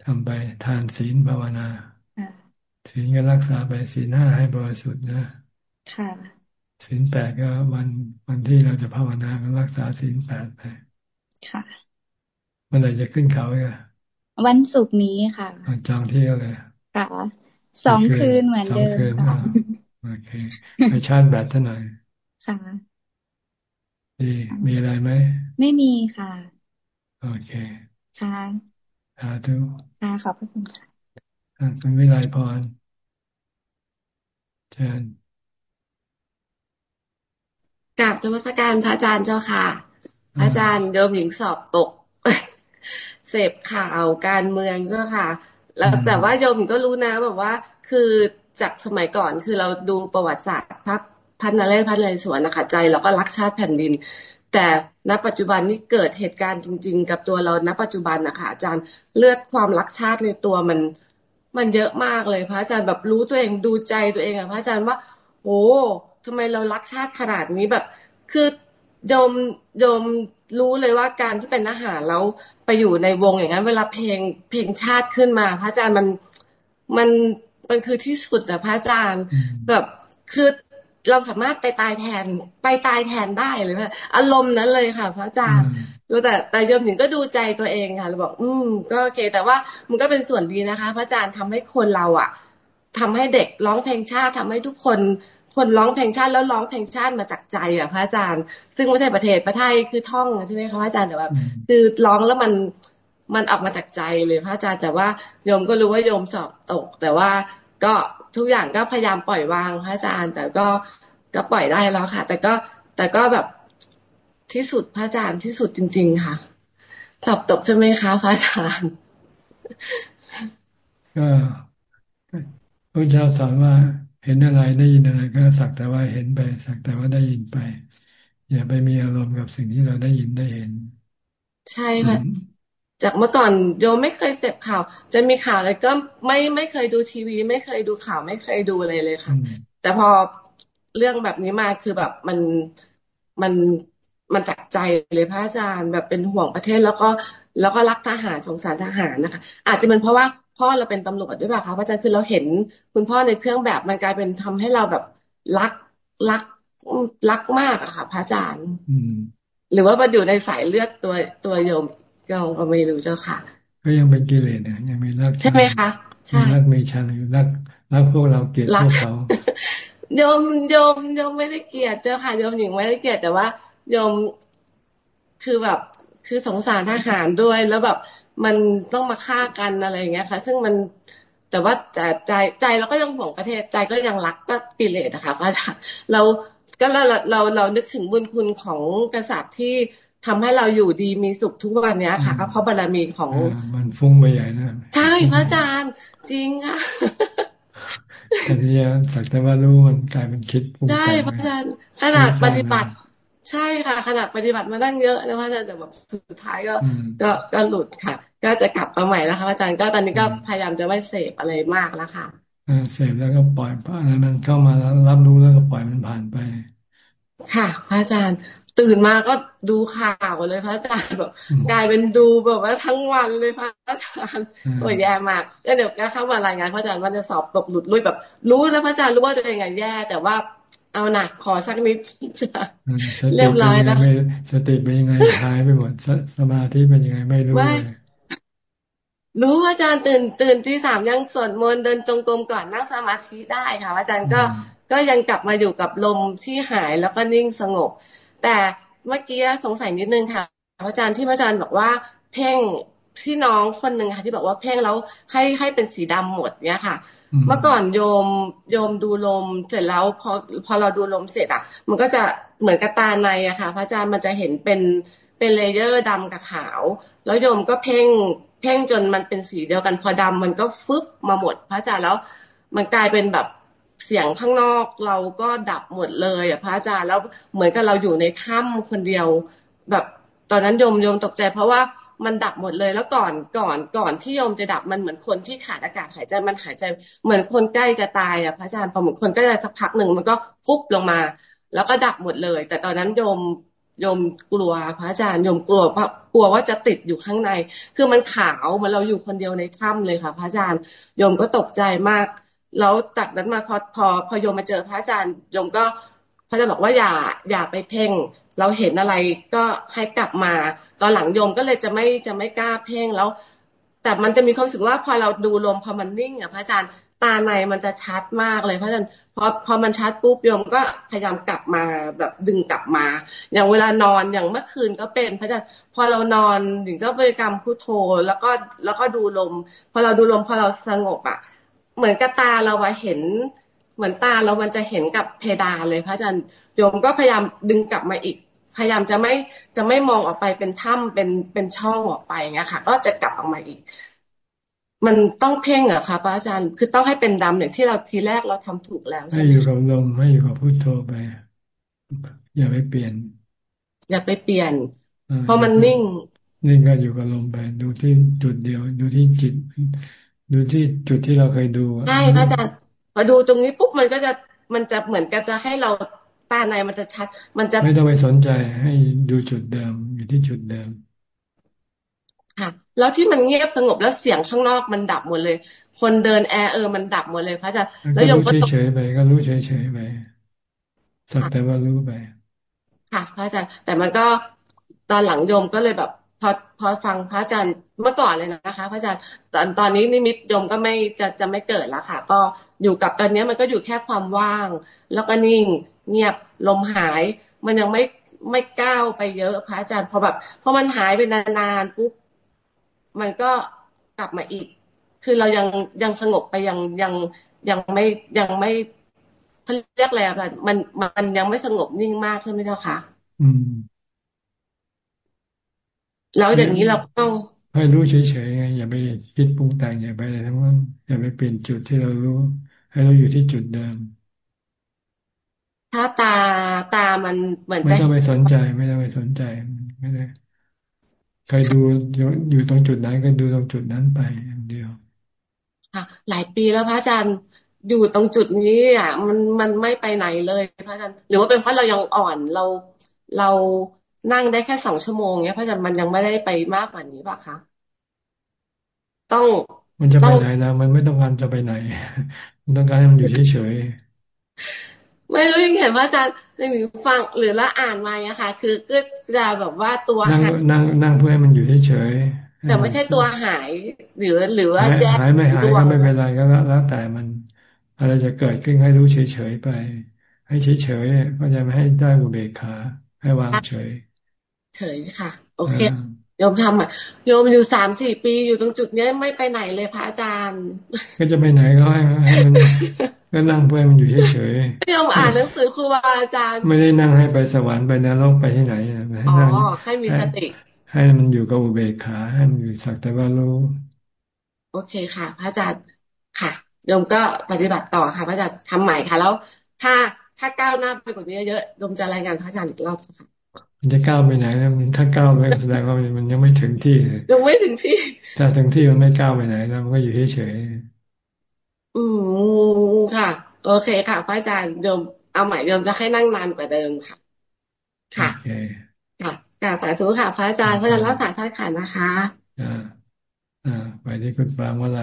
ทำไปทานศีลภาวนาศีลก็รักษาไปศีลห้าให้บริสุทธิ์นะค่ะศีลแปดก็วันวันที่เราจะภาวนาก็รักษาศีลแปดไปค่ะเมื่อไหร่จะขึ้นเขาอะวันศุกร์นี้ค่ะจองที่เลย ค่ะสองคืนเหมือนเดิมค่ะโอเคไปชาร์จแบตท่าหน่อยค่ะดีมีอะไรไหมไม่มีค่ะ โอเค ค่ะสาธุค่ะขอบพระคุณค่ะคุณวิไลพรเชิญกราบธรรมสการพระอาจารย์เจ้าค่ะ อาจารย์โยมหญิงสอบตก เสพข่าวการเมืองเจ้าค่ะ แล้วแต่ว่าโยมหญิงก็รู้นะแบบว่า คือจากสมัยก่อนคือเราดูประวัติศาสตร์พระพันนเรศพันนเรศวรนะคะใจเราก็รักชาติแผ่นดิน แต่ณปัจจุบันนี้เกิดเหตุการณ์จริง ๆ กับตัวเราณปัจจุบันนะคะอาจารย์เลือดความรักชาติในตัวมัน มันเยอะมากเลยพระอาจารย์แบบรู้ตัวเองดูใจตัวเองอะพระอาจารย์ว่า โอ้ทำไมเรารักชาติขนาดนี้แบบ คือโยมโยมรู้เลยว่าการที่เป็นอาหารแล้ว ไปอยู่ในวงอย่างนั้น เวลาเพลงเพลงชาติขึ้นมา พระอาจารย์มันมันมันคือที่สุดอะพระอาจารย์ แบบคือเราสามารถไปตายแทนไปตายแทนได้เลยว่าอารมณ์นั้นเลยค่ะ พระอาจารย์แล้วแต่แต่โยมหญิงก็ดูใจตัวเองค่ะเราบอก อืม ก็โอเค แต่ว่ามันก็เป็นส่วนดีนะคะ พระอาจารย์ทำให้คนเราอะทำให้เด็กร้องเพลงชาติทำให้ทุกคน คนร้องเพลงชาติแล้วร้องเพลงชาติมาจากใจอะพระอาจารย์ ซึ่งไม่ใช่ประเทศประไทยคือท่องใช่ไหมคะพระอาจารย์แต่แบบคือร้องแล้วมันมันออกมาจากใจเลยพระอาจารย์แต่ว่าโยมก็รู้ว่าโยมสอบตก แต่ว่าก็ทุกอย่างก็พยายามปล่อยวางพระอาจารย์ แต่ก็ก็ปล่อยได้แล้วค่ะ แต่ก็แต่ก็แบบที่สุดพระอาจารย์ที่สุดจริง ๆ ค่ะ สอบตกใช่ไหมคะพระอาจารย์ก็พระเจ้าสอนว่า เห็นอะไรได้ยินอะไรก็สักแต่ว่าเห็นไป สักแต่ว่าได้ยินไป อย่าไปมีอารมณ์กับสิ่งที่เราได้ยินได้เห็น ใช่ค่ะจากเมื่อก่อนโยมไม่เคยเสพข่าว จะมีข่าวอะไรก็ไม่ไม่เคยดูทีวี ไม่เคยดูข่าวไม่เคยดูอะไรเลยค่ะ แต่พอเรื่องแบบนี้มาคือแบบมันมันมันจากใจเลยพระอาจารย์แบบเป็นห่วงประเทศแล้วก็แล้วก็รักทหารสงสารทหารนะคะ อาจจะเป็นเพราะว่า พ่อเราเป็นตำรวจด้วยป่ะคะพระอาจารย์คือเราเห็นคุณพ่อในเครื่องแบบมันกลายเป็นทำให้เราแบบรักรักรักมากอะค่ะ พระอาจารย์หรือว่ามันอยู่ในสายเลือดตัวตัวโยมก็ก็ไม่รู้เจ้าค่ะ ก็ยังเป็นกิเลสนะยังมีรักใช่ไหมคะใช่รักมีชังอยู่รักรักพวกเราเกลียดพวกเขาโยมโยมโยมไม่ได้เกลียดเจ้าค่ะโยมหญิงไม่ได้เกลียดแต่ว่าโยมคือแบบคือสงสารทหารด้วยแล้วแบบ มันต้องมาฆ่ากันอะไรอย่างเงี้ยค่ะ ซึ่งมันแต่ว่าแต่ใจใจเราก็ยังห่วงประเทศใจก็ยังรักก็ปิเลตนะคะพระอาจารย์เราก็เราเราเรานึกถึงบุญคุณของกษัตริย์ที่ทำให้เราอยู่ดีมีสุขทุกวันเนี้ยค่ะก็เพราะบารมีของมันฟุ้งไปใหญ่นะใช่พระอาจารย์จริงค่ะแต่ที่สักแต่ว่ารู้มันกลายเป็นคิดใช่พระอาจารย์ขนาดปฏิบัติ ใช่ค่ะขนาดปฏิบัติมาตั้งเยอะนะพระอาจารย์แต่แบบสุดท้ายก็ก็ก็หลุดค่ะ ก็จะกลับมาใหม่แล้วค่ะอาจารย์ก็ตอนนี้ก็พยายามจะไม่เสพอะไรมากแล้วค่ะเสพแล้วก็ปล่อยอะไรมันเข้ามาแล้วรับรู้แล้วก็ปล่อยมันผ่านไป ค่ะ พระอาจารย์ตื่นมาก็ดูข่าวเลยพระอาจารย์แบบกลายเป็นดูแบบว่าทั้งวันเลยพระอาจารย์โอ้ยแย่มากก็เดี๋ยวก็เข้ามารายงานพระอาจารย์ว่าจะสอบตกหลุดลุยแบบ รู้แล้วพระอาจารย์รู้ว่าตัวเองแย่แต่ว่า เอาหนักขอสักนิดเรียบร้อยแล้วสติเป็นยังไงหายไปหมดสมาธิเป็นยังไงไม่รู้เลยรู้อาจารย์ตื่นตื่นที่สามยังสวดมนต์เดินจงกรมก่อนนั่งสมาธิได้ค่ะ อาจารย์ก็ก็ยังกลับมาอยู่กับลมที่หายแล้วก็นิ่งสงบ แต่เมื่อกี้สงสัยนิดนึงค่ะอาจารย์ที่อาจารย์บอกว่า เพ่งที่น้องคนหนึ่งค่ะ ที่บอกว่าเพ่งแล้วให้ให้เป็นสีดำหมดเนี้ยค่ะ เมื่อก่อนโยมโยมดูลมเสร็จแล้วพอพอเราดูลมเสร็จอะ มันก็จะเหมือนกับตาในอะค่ะ พระอาจารย์มันจะเห็นเป็นเป็น layer ดำกับขาว แล้วโยมก็เพ่งเพ่งจนมันเป็นสีเดียวกันพอดำมันก็ฟึบมาหมด พระอาจารย์แล้ว มันกลายเป็นแบบเสียงข้างนอกเราก็ดับหมดเลยอะพระอาจารย์แล้วเหมือนกับเราอยู่ในถ้ำคนเดียว แบบตอนนั้นโยมโยมตกใจเพราะว่า มันดับหมดเลย แล้วก่อนก่อนก่อนที่โยมจะดับมันเหมือนคนที่ขาดอากาศหายใจมันหายใจ เหมือนคนใกล้จะตายอะพระอาจารย์พอเหมือนคนใกล้จะสักพักหนึ่งมันก็ฟุบลงมา แล้วก็ดับหมดเลย แต่ตอนนั้นโยมโยมกลัวพระอาจารย์โยมกลัวเพราะกลัวว่าจะติดอยู่ข้างใน คือมันขาวมือนเราอยู่คนเดียวในถ้ำเลยค่ะ พระอาจารย์โยมก็ตกใจมาก แล้วจากนั้นมาพอพอพอโยมมาเจอพระอาจารย์โยมก็ พระอาจารย์บอกว่าอย่าอย่าไปเพ่ง เราเห็นอะไรก็ให้กลับมา ตอนหลังโยมก็เลยจะไม่จะไม่กล้าเพ่งแล้ว แต่มันจะมีความรู้สึกว่าพอเราดูลมพอมันนิ่งอะพระอาจารย์ตาในมันจะชัดมากเลยพระอาจารย์พอพอมันชัดปุ๊บโยมก็พยายามกลับมาแบบดึงกลับมา อย่างเวลานอนอย่างเมื่อคืนก็เป็น พระอาจารย์พอเรานอนถึงก็บริกรรมพุทโธแล้วก็แล้วก็ดูลม พอเราดูลมพอเราสงบอะ เหมือนกับตาเราเห็น เหมือนตาเรามันจะเห็นกับเพดานเลยพระอาจารย์โยมก็พยายามดึงกลับมาอีก พยายามจะไม่จะไม่มองออกไปเป็นถ้ำเป็นเป็นช่องออกไปเงี้ยค่ะ ก็จะกลับออกมาอีก มันต้องเพ่งอะค่ะพระอาจารย์คือต้องให้เป็นดำอย่างที่เราทีแรกเราทำถูกแล้วให้อยู่กับลมให้อยู่กับพุทโธไป อย่าไปเปลี่ยน อย่าไปเปลี่ยนเพราะมันนิ่งนิ่งก็อยู่กับลมไปดูที่จุดเดียว ดูที่จิต ดูที่จุดที่เราเคยดูใช่พระอาจารย์ พอดูตรงนี้ปุ๊บมันก็จะมันจะเหมือนกับจะให้เราตาในมันจะชัด มันจะไม่ต้องไปสนใจให้ดูจุดเดิมอยู่ที่จุดเดิม ค่ะ แล้วที่มันเงียบสงบแล้วเสียงข้างนอกมันดับหมดเลยพคนเดินแอร์เออมันดับหมดเลยพระอาจารย์แล้วยมก็เฉยๆไป ก็รู้เฉยๆไปสักแต่ว่ารู้ไป ค่ะ พระอาจารย์แต่มันก็ตอนหลังโยมก็เลยแบบพ อพอฟังพระอาจารย์เมื่อก่อนเลยนะคะ พระอาจารย์ตอนตอนนี้นิมิตยมก็ไม่จะจะไม่เกิดแล้วค่ะ ก็อยู่กับตอนนี้มันก็อยู่แค่ความว่าง แล้วก็นิ่ง เงียบลมหาย มันยังไม่ไม่ก้าวไปเยอะพระอาจารย์พอแบบพอมันหายไปนานๆปุ๊บมันก็กลับมาอีก คือเรายังยังสงบไปยังยังยังไม่ยังไม่เขาเรียกอะไรอะมันมันยังไม่สงบนิ่งมากใช่ไหมเจ้าคะอืม แล้วอย่างนี้เราต้องให้รู้เฉยๆไงอย่าไปคิดปรุงแต่งอย่าไปอะไรทั้งนั้นอย่าไปเปลี่ยนจุดที่เรารู้ ให้เราอยู่ที่จุดเดิม ถ้าตาตามันเหมือนไม่ต้องไปสนใจ ไม่ต้องไปสนใจไม่ได้ใครดูอยู่ตรงจุดไหนก็ดูตรงจุดนั้นไปอย่างเดียวค่ะหลายปีแล้วพระอาจารย์อยู่ตรงจุดนี้อะมันมันไม่ไปไหนเลยพระอาจารย์หรือว่าเป็นเพราะเรายังอ่อนเราเรา นั่งได้แค่สองชั่วโมงเนี้ยพระอาจารย์มันยังไม่ได้ไปมากกว่านี้ป่ะคะต้องมันจะไปไหนนะมันไม่ต้องการจะไปไหน มันต้องการให้มันอยู่เฉยๆไม่รู้ยังเห็นว่าจะหรือฟังหรือละอ่านมาอะค่ะ คือก็จะแบบว่าตัวนั่งนั่งนั่งเพื่อให้มันอยู่เฉยแต่ไม่ใช่ตัวหาย หรือหรือว่าแยกหายไม่หายก็ไม่เป็นไรก็แล้วแต่มันอะไรจะเกิดขึ้นให้รู้เฉยๆไป ให้เฉยๆก็จะไม่ให้ได้อุเบกขาให้วางเฉย เฉยค่ะ โอเคโยมทำอะโยมอยู่สามสี่ปีอยู่ตรงจุดนี้ไม่ไปไหนเลยพระอาจารย์ ก็จะไปไหนก็ให้ให้มันก็นั่งเพื่อมันอยู่เฉยๆโยมอ่านหนังสือครูบาอาจารย์ ไม่ได้นั่งให้ไปสวรรค์ไปนรกไปที่ไหนอ๋อให้มีสติ ให้มันอยู่กับอุเบกขาให้มันอยู่สักแต่ว่ารู้โอเคค่ะ พระอาจารย์ค่ะโยมก็ปฏิบัติต่อค่ะ พระอาจารย์ทำใหม่ค่ะ แล้ว ถ้าถ้าก้าวหน้าไปกว่านี้เยอะโยมจะรายงานพระอาจารย์อีกรอบค่ะ มันจะก้าวไปไหนนะมันถ้าก้าวไปแสดงว่ามันยังไม่ถึงที่ยังไม่ถึงที่ ถ้าถึงที่มันไม่ก้าวไปไหนแล้วมันก็อยู่เฉยอืมค่ะ โอเคค่ะพระอาจารย์โยมเอาใหม่โยมจะให้นั่งนานกว่าเดิมค่ะ ค่ะค่ะกราบสาธุค่ะ พระอาจารย์พระอาจารย์รักษาท่านค่ะนะคะอ่าอ่าไปที่คุณฟางว่าอะไร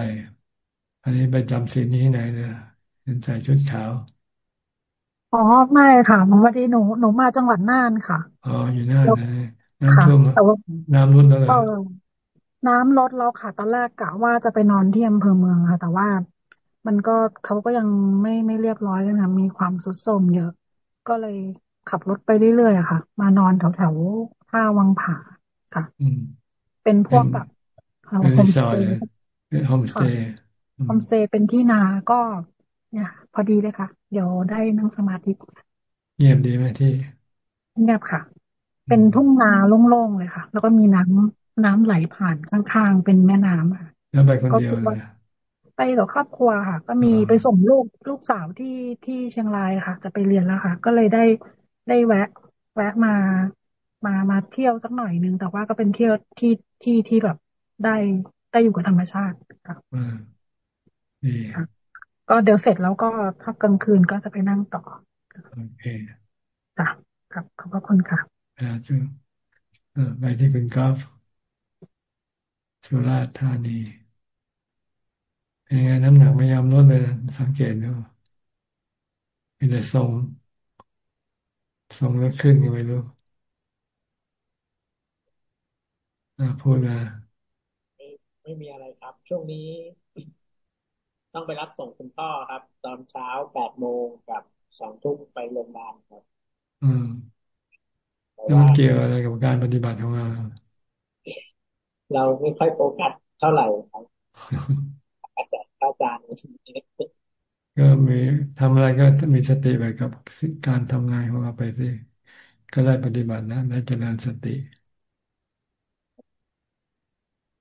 อันนี้ไปจำศีลนี้ที่ไหนเนี่ยเป็นใส่ชุดขาว อ๋อไม่ค่ะวันที่หนูหนูมาจังหวัดน่านค่ะอ๋ออยู่น่านเลยน้ำท่วมน้ำลดแล้วเลยน้ำลดแล้วค่ะ ตอนแรกกะว่าจะไปนอนที่อำเภอเมืองค่ะ แต่ว่ามันก็เขาก็ยังไม่ไม่เรียบร้อยกันค่ะมีความสุดโทรมเยอะ ก็เลยขับรถไปเรื่อยๆค่ะ มานอนแถวแถวท่าวังผาค่ะเป็นพวกแบบโฮมสเตย์โฮมสเตย์โฮมสเตย์เป็นที่นาก็ เนี่ยพอดีเลยค่ะ เดี๋ยวได้นั่งสมาธิเงียบดีไหมที่เงียบค่ะ เป็นทุ่งนาโล่งๆเลยค่ะ แล้วก็มีน้ำน้ำไหลผ่านข้างๆ เป็นแม่น้ำค่ะแล้วไปคนเดียวเลยไปกับครอบครัวค่ะ ก็มีไปส่งลูกลูกสาวที่ที่เชียงรายค่ะ จะไปเรียนแล้วค่ะ ก็เลยได้ได้แวะ แวะมามามาเที่ยวสักหน่อยนึง แต่ว่าก็เป็นเที่ยวที่ที่ที่แบบได้ได้อยู่กับธรรมชาติค่ะดี ก็เดี๋ยวเสร็จแล้วก็ถ้ากลางคืนก็จะไปนั่งต่อโอเคค่ะครับขอบพระคุณค่ะอ่าจุไปที่คุณกอล์ฟสุราษฎร์ธานีเป็นไงน้ำหนักไม่ยอมลดเลยสังเกตดูมีแต่ทรงทรงแล้วขึ้นยังไม่รู้อ่าพูดมาไม่มีอะไรครับ ช่วงนี้ ต้องไปรับส่งคุณพ่อครับ ตอนเช้าแปดโมงกับสองทุ่มไปโรงพยาบาลครับ อืมแล้วมันเกี่ยวอะไรกับการปฏิบัติของเราเราไม่ค่อยโฟกัสเท่าไหร่ครับอาจารย์อาจารย์ก็มีทำอะไรก็มีสติไปกับการทำงานของเราไปสิก็ได้ปฏิบัตินะได้เจริญสติ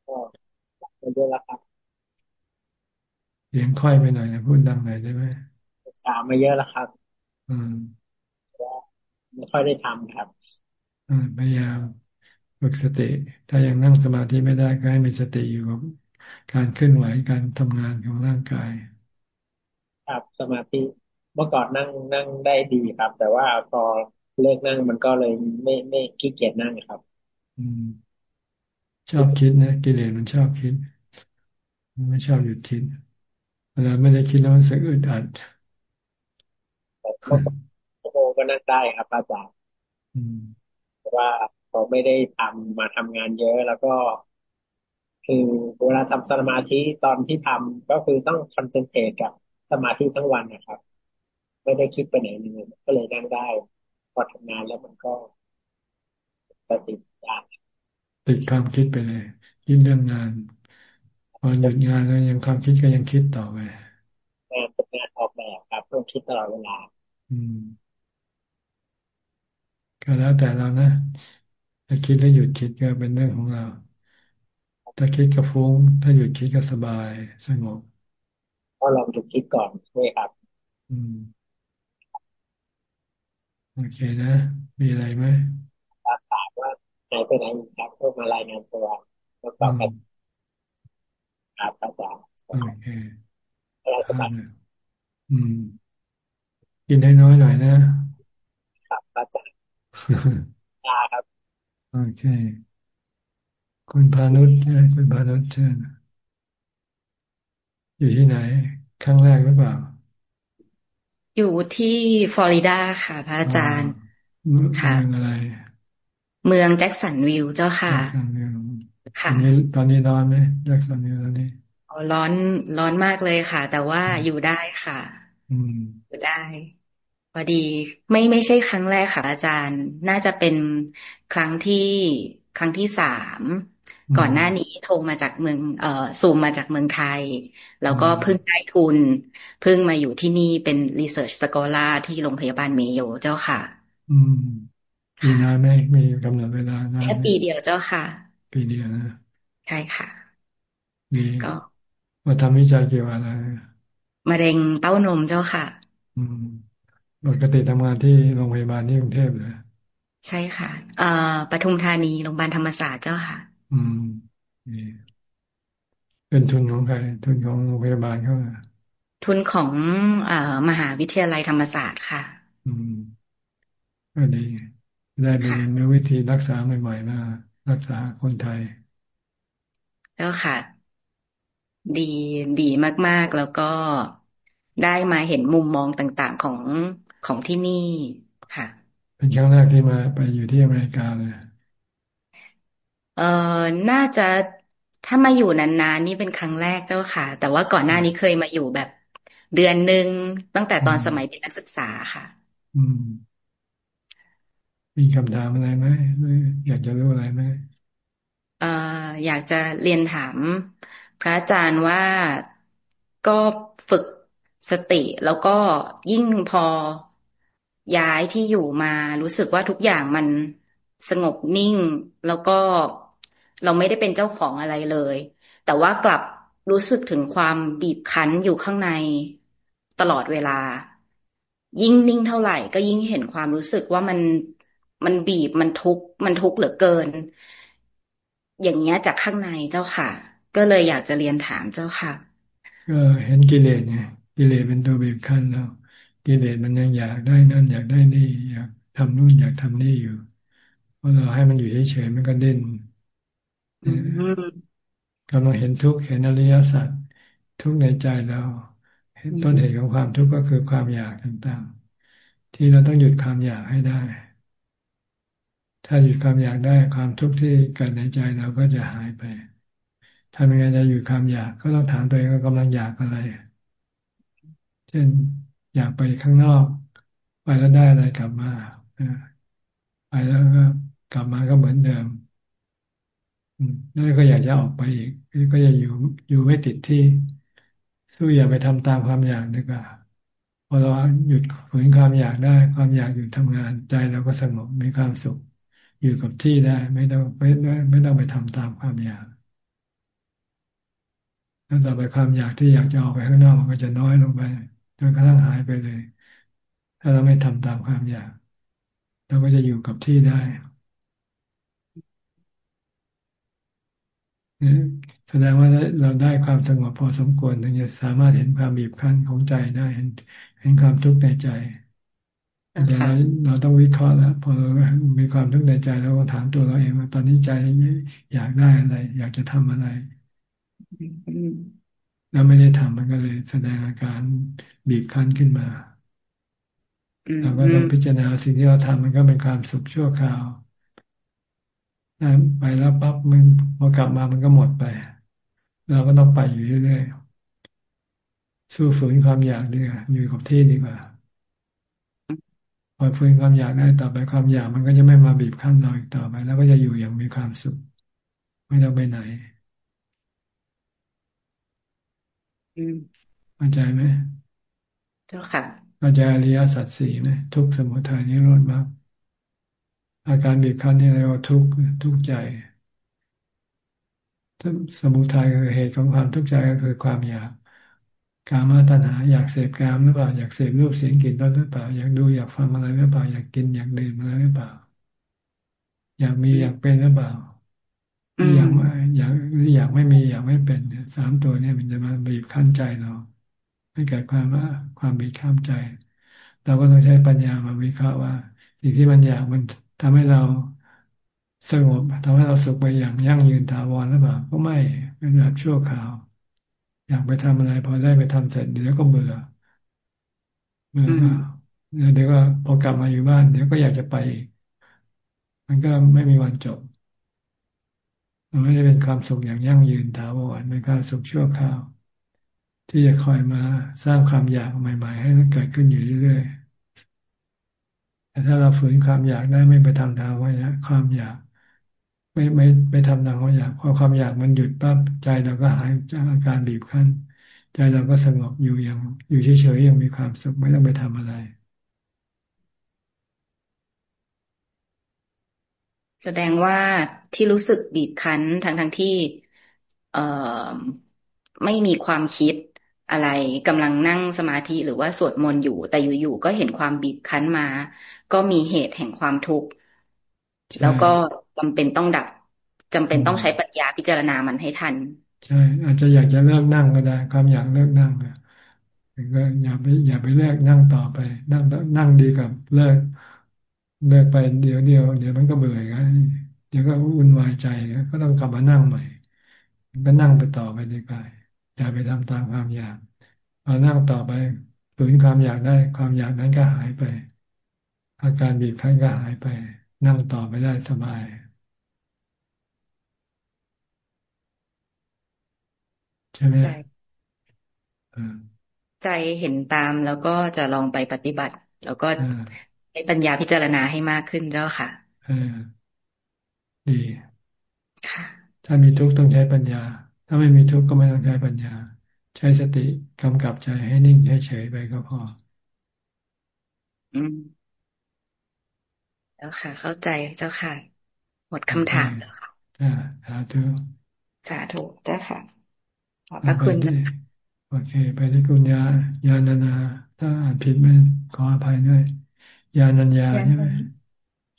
ก็เยอะแล้วครับ เสียงค่อยไปหน่อยนะพูดดังหน่อยได้ไหมสามมาเยอะแล้วครับ อืมไม่ค่อยได้ทำครับอืมพยายามฝึกสติ ถ้ายังนั่งสมาธิไม่ได้ก็ให้มีสติอยู่กับการเคลื่อนไหวการทำงานของร่างกาย ครับสมาธิเมื่อก่อนนั่งนั่งได้ดีครับ แต่ว่าพอเลิกนั่งมันก็เลยไม่ไม่ขี้เกียจนั่งครับ อืม ชอบคิดนะกิเลสมันชอบคิดมันไม่ชอบหยุดคิด เวลาไม่ได้คิดแล้วมันสึกอึดอัดชั่วโมงก็นั่งได้ครับอาจารย์เพราะว่าพอไม่ได้ทำมาทำงานเยอะแล้วก็คือเวลาทำสมาธิตอนที่ทำก็คือต้องคอนเซนเทรตกับสมาธิทั้งวันนะครับ ไม่ได้คิดไปไหนเลยก็เลยนั่งได้ พอทำงานแล้วมันก็ติดยากติดความคิดไปเลยคิดเรื่องงาน พอหยุดงานแล้วยังความคิดก็ยังคิดต่อไปงานเป็นงานออกแบบครับต้องคิดตลอดเวลา อืม ก็แล้วแต่เรานะถ้าคิดแล้วหยุดคิดก็เป็นเรื่องของเรา ถ้าคิดก็ฟุ้ง ถ้าหยุดคิดก็สบายสงบก็ลองหยุดคิดก่อนใช่ครับ อืมโอเคนะ มีอะไรไหมถามว่าไหนไปไหนครับเพื่อมารายงานตัวแล้วตอบกัน ครับอาจารย์โอเคเราสมัครอืม กินให้น้อยหน่อยนะครับอาจารย์ตาครับโอเค คุณพานุชใช่ไหมคุณพานุชเชิญอยู่ที่ไหนครั้งแรกหรือเปล่า อยู่ที่ฟลอริดาค่ะ พระอาจารย์ค่ะเมืองอะไร เมืองแจ็คสันวิลเจ้าค่ะค่ะตอ นนี้ตอนนี้ร้อนไหมแจ็คสันวิลตอนนี้ร้อนร้อนมากเลยค่ะ แต่ว่าอยู่ได้ค่ะอยู่ได้พอดีไม่ไม่ใช่ครั้งแรกค่ะ อาจารย์ น่าจะเป็นครั้งที่ครั้งที่สามก่อนหน้านี้โทรมาจากเมืองเอ่อซูมมาจากเมืองไทย แล้วก็เพิ่งได้ทุนเพิ่งมาอยู่ที่นี่เป็นรีเสิร์ชสกอล่าที่โรงพยาบาลเมโยเจ้าค่ะ อืมปีนานไหมมีกำหนดเวลานานแค่ปีเดียวเจ้าค่ะ ปีเดียวนะใช่ค่ะมีก็มาทำวิจัยเกี่ยวอะไรมะเร็งเต้านมเจ้าค่ะ อืมปกติทำงานที่โรงพยาบาลที่กรุงเทพเลยใช่ค่ะ เอ่อปทุมธานีโรงพยาบาลธรรมศาสตร์เจ้าค่ะ อืมเป็นทุนของใครทุนของโรงพยาบาลเขาทุนของเอ่อมหาวิทยาลัยธรรมศาสตร์ค่ะ อืมก็ดีได้เรียนรู้วิธีรักษาใหม่ๆมา รักษาคนไทย แล้วค่ะ ดีดีมาก ๆ แล้วก็ได้มาเห็นมุมมองต่างๆของของที่นี่ค่ะ เป็นครั้งแรกที่มาไปอยู่ที่อเมริกาเลยเอ่อน่าจะถ้ามาอยู่นานๆนี่เป็นครั้งแรกเจ้าค่ะ แต่ว่าก่อนหน้านี้เคยมาอยู่แบบเดือนหนึ่งตั้งแต่ตอนสมัยเป็นนักศึกษาค่ะ อืม มีคำถามอะไรไหมอยากจะรู้อะไรไหมเอ่ออยากจะเรียนถาม พระอาจารย์ว่าก็ฝึกสติแล้วก็ยิ่งพอย้ายที่อยู่มารู้สึกว่าทุกอย่างมันสงบนิ่ง แล้วก็เราไม่ได้เป็นเจ้าของอะไรเลย แต่ว่ากลับรู้สึกถึงความบีบคั้นอยู่ข้างในตลอดเวลา ยิ่งนิ่งเท่าไหร่ ก็ยิ่งเห็นความรู้สึกว่ามัน มันบีบมันทุกข์มันทุกข์เหลือเกิน อย่างเงี้ยจากข้างในเจ้าค่ะ ก็เลยอยากจะเรียนถามเจ้าค่ะก็เห็นกิเลสไงกิเลสเป็นตัวบีบคั้นแล้วกิเลสมันยังอยากได้นั่นอยากได้นี่อยากทำนู่นอยากทำนี่อยู่พอเราให้มันอยู่เฉยๆมันก็เด่นกำลังเห็นทุกข์เห็นอริยสัจทุกข์ในใจเราเห็นต้นเหตุของความทุกข์ก็คือความอยากต่างๆ ที่เราต้องหยุดความอยากให้ได้ ถ้าหยุดความอยากได้ความทุกข์ที่เกิดในใจเราก็จะหายไปทำยังไงจะหยุดความอยากก็ต้องถามตัวเองว่ากำลังอยากอะไร เช่นอยากไปข้างนอก ไปแล้วได้อะไรกลับมาไปแล้วก็กลับมาก็เหมือนเดิมนั่นก็อยากจะออกไปอีกก็อย่าอยู่อยู่ไม่ติดที่สู้อย่าไปทำตามความอยากดีกว่าพอเราหยุดฝืนความอยากได้ ความอยากอยู่ทำงานใจเราก็สงบมีความสุข อยู่กับที่ได้ ไม่ต้องไม่ไม่ต้องไปทำตามความอยากแล้วต่อไปความอยากที่อยากจะออกไปข้างนอกมันก็จะน้อยลงไปจนกระทั่งหายไปเลย ถ้าเราไม่ทำตามความอยากเราก็จะอยู่กับที่ได้แสดงว่าเราได้ความสงบพอสมควรถึงจะสามารถเห็นความบีบคั้นของใจได้เห็น เห็นความทุกข์ในใจ แต่เราเราต้องวิเคราะห์แล้วพอเรามีความทุกข์ในใจเราก็ถามตัวเราเองว่าตอนนี้ใจอยากได้อะไร อยากจะทำอะไรแล้วไม่ได้ทำมันก็เลยแสดงอาการบีบคั้นขึ้นมาเราก็ต้องพิจารณาสิ่งที่เราทำมันก็เป็นความสุขชั่วคราวไปแล้วปั๊บมันพอกลับมามันก็หมดไป เราก็ต้องไปอยู่เรื่อยๆสู้ฝืนความอยากดีกว่าอยู่กับที่ดีกว่าพ อฝืนความอยากได้ต่อไปความอยากมันก็จะไม่มาบีบคั้นเราอีกต่อไป แล้วก็จะอยู่อย่างมีความสุข ไม่ต้องไปไหนเข้าใจไหมเจ้าค่ะเข้าใจอริยสัจสี่ไหมทุกสมุทัยนิโรธมากอาการบีบคั้นนี่เรียกว่าทุกทุกใจสมุทัยคือเหตุของความทุกข์ใจก็คือความอยาก กามาตัณหาอยากเสพกามหรือเปล่าอยากเสพรูปเสียงกลิ่นรสหรือเปล่า อยากดูอยากฟังอะไรหรือเปล่า อยากกินอยากดื่มอะไรหรือเปล่า อยากมีอยากเป็นหรือเปล่าอยากไม่อยากหรืออยากไม่มีอยากไม่เป็นเนี่ยสามตัวเนี่ยมันจะมาบีบคั้นใจเราให้เกิดความว่าความบีบคั้นใจ เราก็ต้องใช้ปัญญามาวิเคราะห์ว่า สิ่งที่มันอยากมันทำให้เราสงบทำให้เราสุขไปอย่างยั่งยืนถาวรหรือเปล่า ก็ไม่เป็นแบบชั่วคราว อยากไปทำอะไร พอได้ไปทำเสร็จเดี๋ยวก็เบื่อเบื่อเดี๋ยวก็พอกลับมาอยู่บ้าน เดี๋ยวก็อยากจะไป มันก็ไม่มีวันจบมันไม่ได้เป็นความสุขอย่างยั่งยืนถาวรเป็นความสุขชั่วคราว ที่จะคอยมาสร้างความอยากใหม่ ๆ ให้มันเกิดขึ้นอยู่เรื่อยๆแต่ถ้าเราฝืนความอยากได้ไม่ไปทำตามว่าความอยาก ไม่ไม่ไม่ทำตามความอยากพอความอยากมันหยุดปั๊บใจเราก็หายจากอาการบีบคั้น ใจเราก็สงบอยู่อย่างอยู่เฉยๆยังมีความสุขไม่ต้องไปทำอะไร แสดงว่าที่รู้สึกบีบคั้นทั้งทั้งที่ เอ่อไม่มีความคิดอะไรกำลังนั่งสมาธิหรือว่าสวดมนต์อยู่ แต่อยู่ๆก็เห็นความบีบคั้นมา ก็มีเหตุแห่งความทุกข์แล้วก็ จำเป็นต้องดับจำเป็นต้องใช้ปัญญาพิจารณามันให้ทัน ใช่ อาจจะอยากจะเลิกนั่งก็ได้ ความอยากเลิกนั่งอะก็อย่าไปอย่าไปเลิกนั่งต่อไป นั่งนั่งดีกับเลิกเลิกไปเดี๋ยวเดียวเดี๋ยวมันก็เบื่อกันเดี๋ยวก็วุ่นวายใจก็ต้องกลับมานั่งใหม่ก็นั่งไปต่อไปดีกว่าอย่าไปทำตามความอยากพอนั่งต่อไปฝืนความอยากได้ ความอยากนั้นก็หายไป อาการบีบคั้นก็หายไป นั่งต่อไปได้สบาย ใช่ไหมใจเห็นตามแล้วก็จะลองไปปฏิบัติ แล้วก็ใช้ปัญญาพิจารณาให้มากขึ้นเจ้าค่ะดีถ้ามีทุกข์ต้องใช้ปัญญา ถ้าไม่มีทุกข์ก็ไม่ต้องใช้ปัญญา ใช้สติกำกับใจให้นิ่งให้เฉยไปก็พอ อืมแล้วค่ะ เข้าใจเจ้าค่ะ หมดคำถามเจ้าค่ะจ้าสาธุสาธุเจ้าค่ะ ขอบพระคุณจ้าโอเค ไปที่คุณยายานานา ถ้าอ่านผิดไม่ขออภัยด้วยยานัญญาใช่ไหม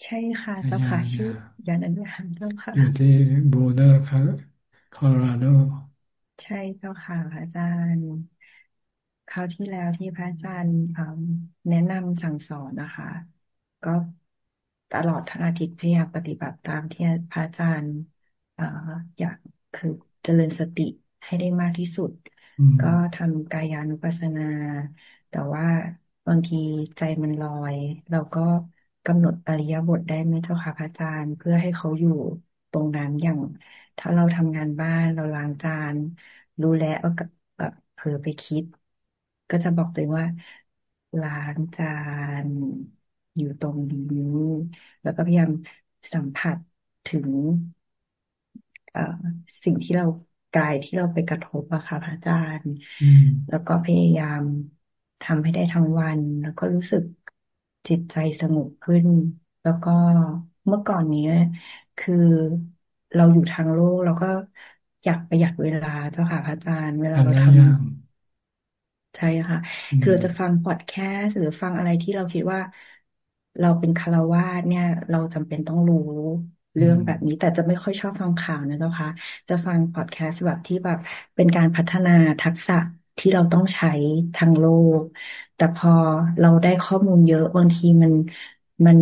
ใช่ค่ะเจ้าค่ะชื่อยานัญญาเจ้าค่ะอยู่ที่บูเดอร์ครับโคโลราโดใช่เจ้าค่ะพระอาจารย์คราวที่แล้วที่พระอาจารย์แนะนำสั่งสอนนะคะ ก็ตลอดทั้งอาทิตย์พยายามปฏิบัติตามที่พระอาจารย์อยากคือเจริญสติ ให้ได้มากที่สุด ก็ทำกายานุปัสสนา แต่ว่าบางทีใจมันลอย เราก็กำหนดอริยบทได้ไหมเจ้าค่ะพระอาจารย์เพื่อให้เขาอยู่ตรงนั้นอย่าง ถ้าเราทำงานบ้านเราล้างจาน รู้แล้วแบบเผลอไปคิด ก็จะบอกตัวเองว่าล้างจานอยู่ตรงนี้แล้วก็พยายามสัมผัสถึงสิ่งที่เรา กายที่เราไปกระทบอะค่ะพระอาจารย์ แล้วก็พยายามทำให้ได้ทั้งวัน แล้วก็รู้สึกจิตใจสงบขึ้น แล้วก็เมื่อก่อนนี้คือเราอยู่ทางโลกเราก็อยากประหยัดเวลาเจ้าค่ะพระอาจารย์เวลาเราทำใช่ค่ะ คือเราจะฟังพอดแคสต์หรือฟังอะไรที่เราคิดว่าเราเป็นคารวาสเนี่ย เราจำเป็นต้องรู้ เรื่องแบบนี้ แต่จะไม่ค่อยชอบฟังข่าวนะเจ้าค่ะจะฟังพอดแคสต์แบบที่แบบเป็นการพัฒนาทักษะที่เราต้องใช้ทางโลก แต่พอเราได้ข้อมูลเยอะบางทีมันมัน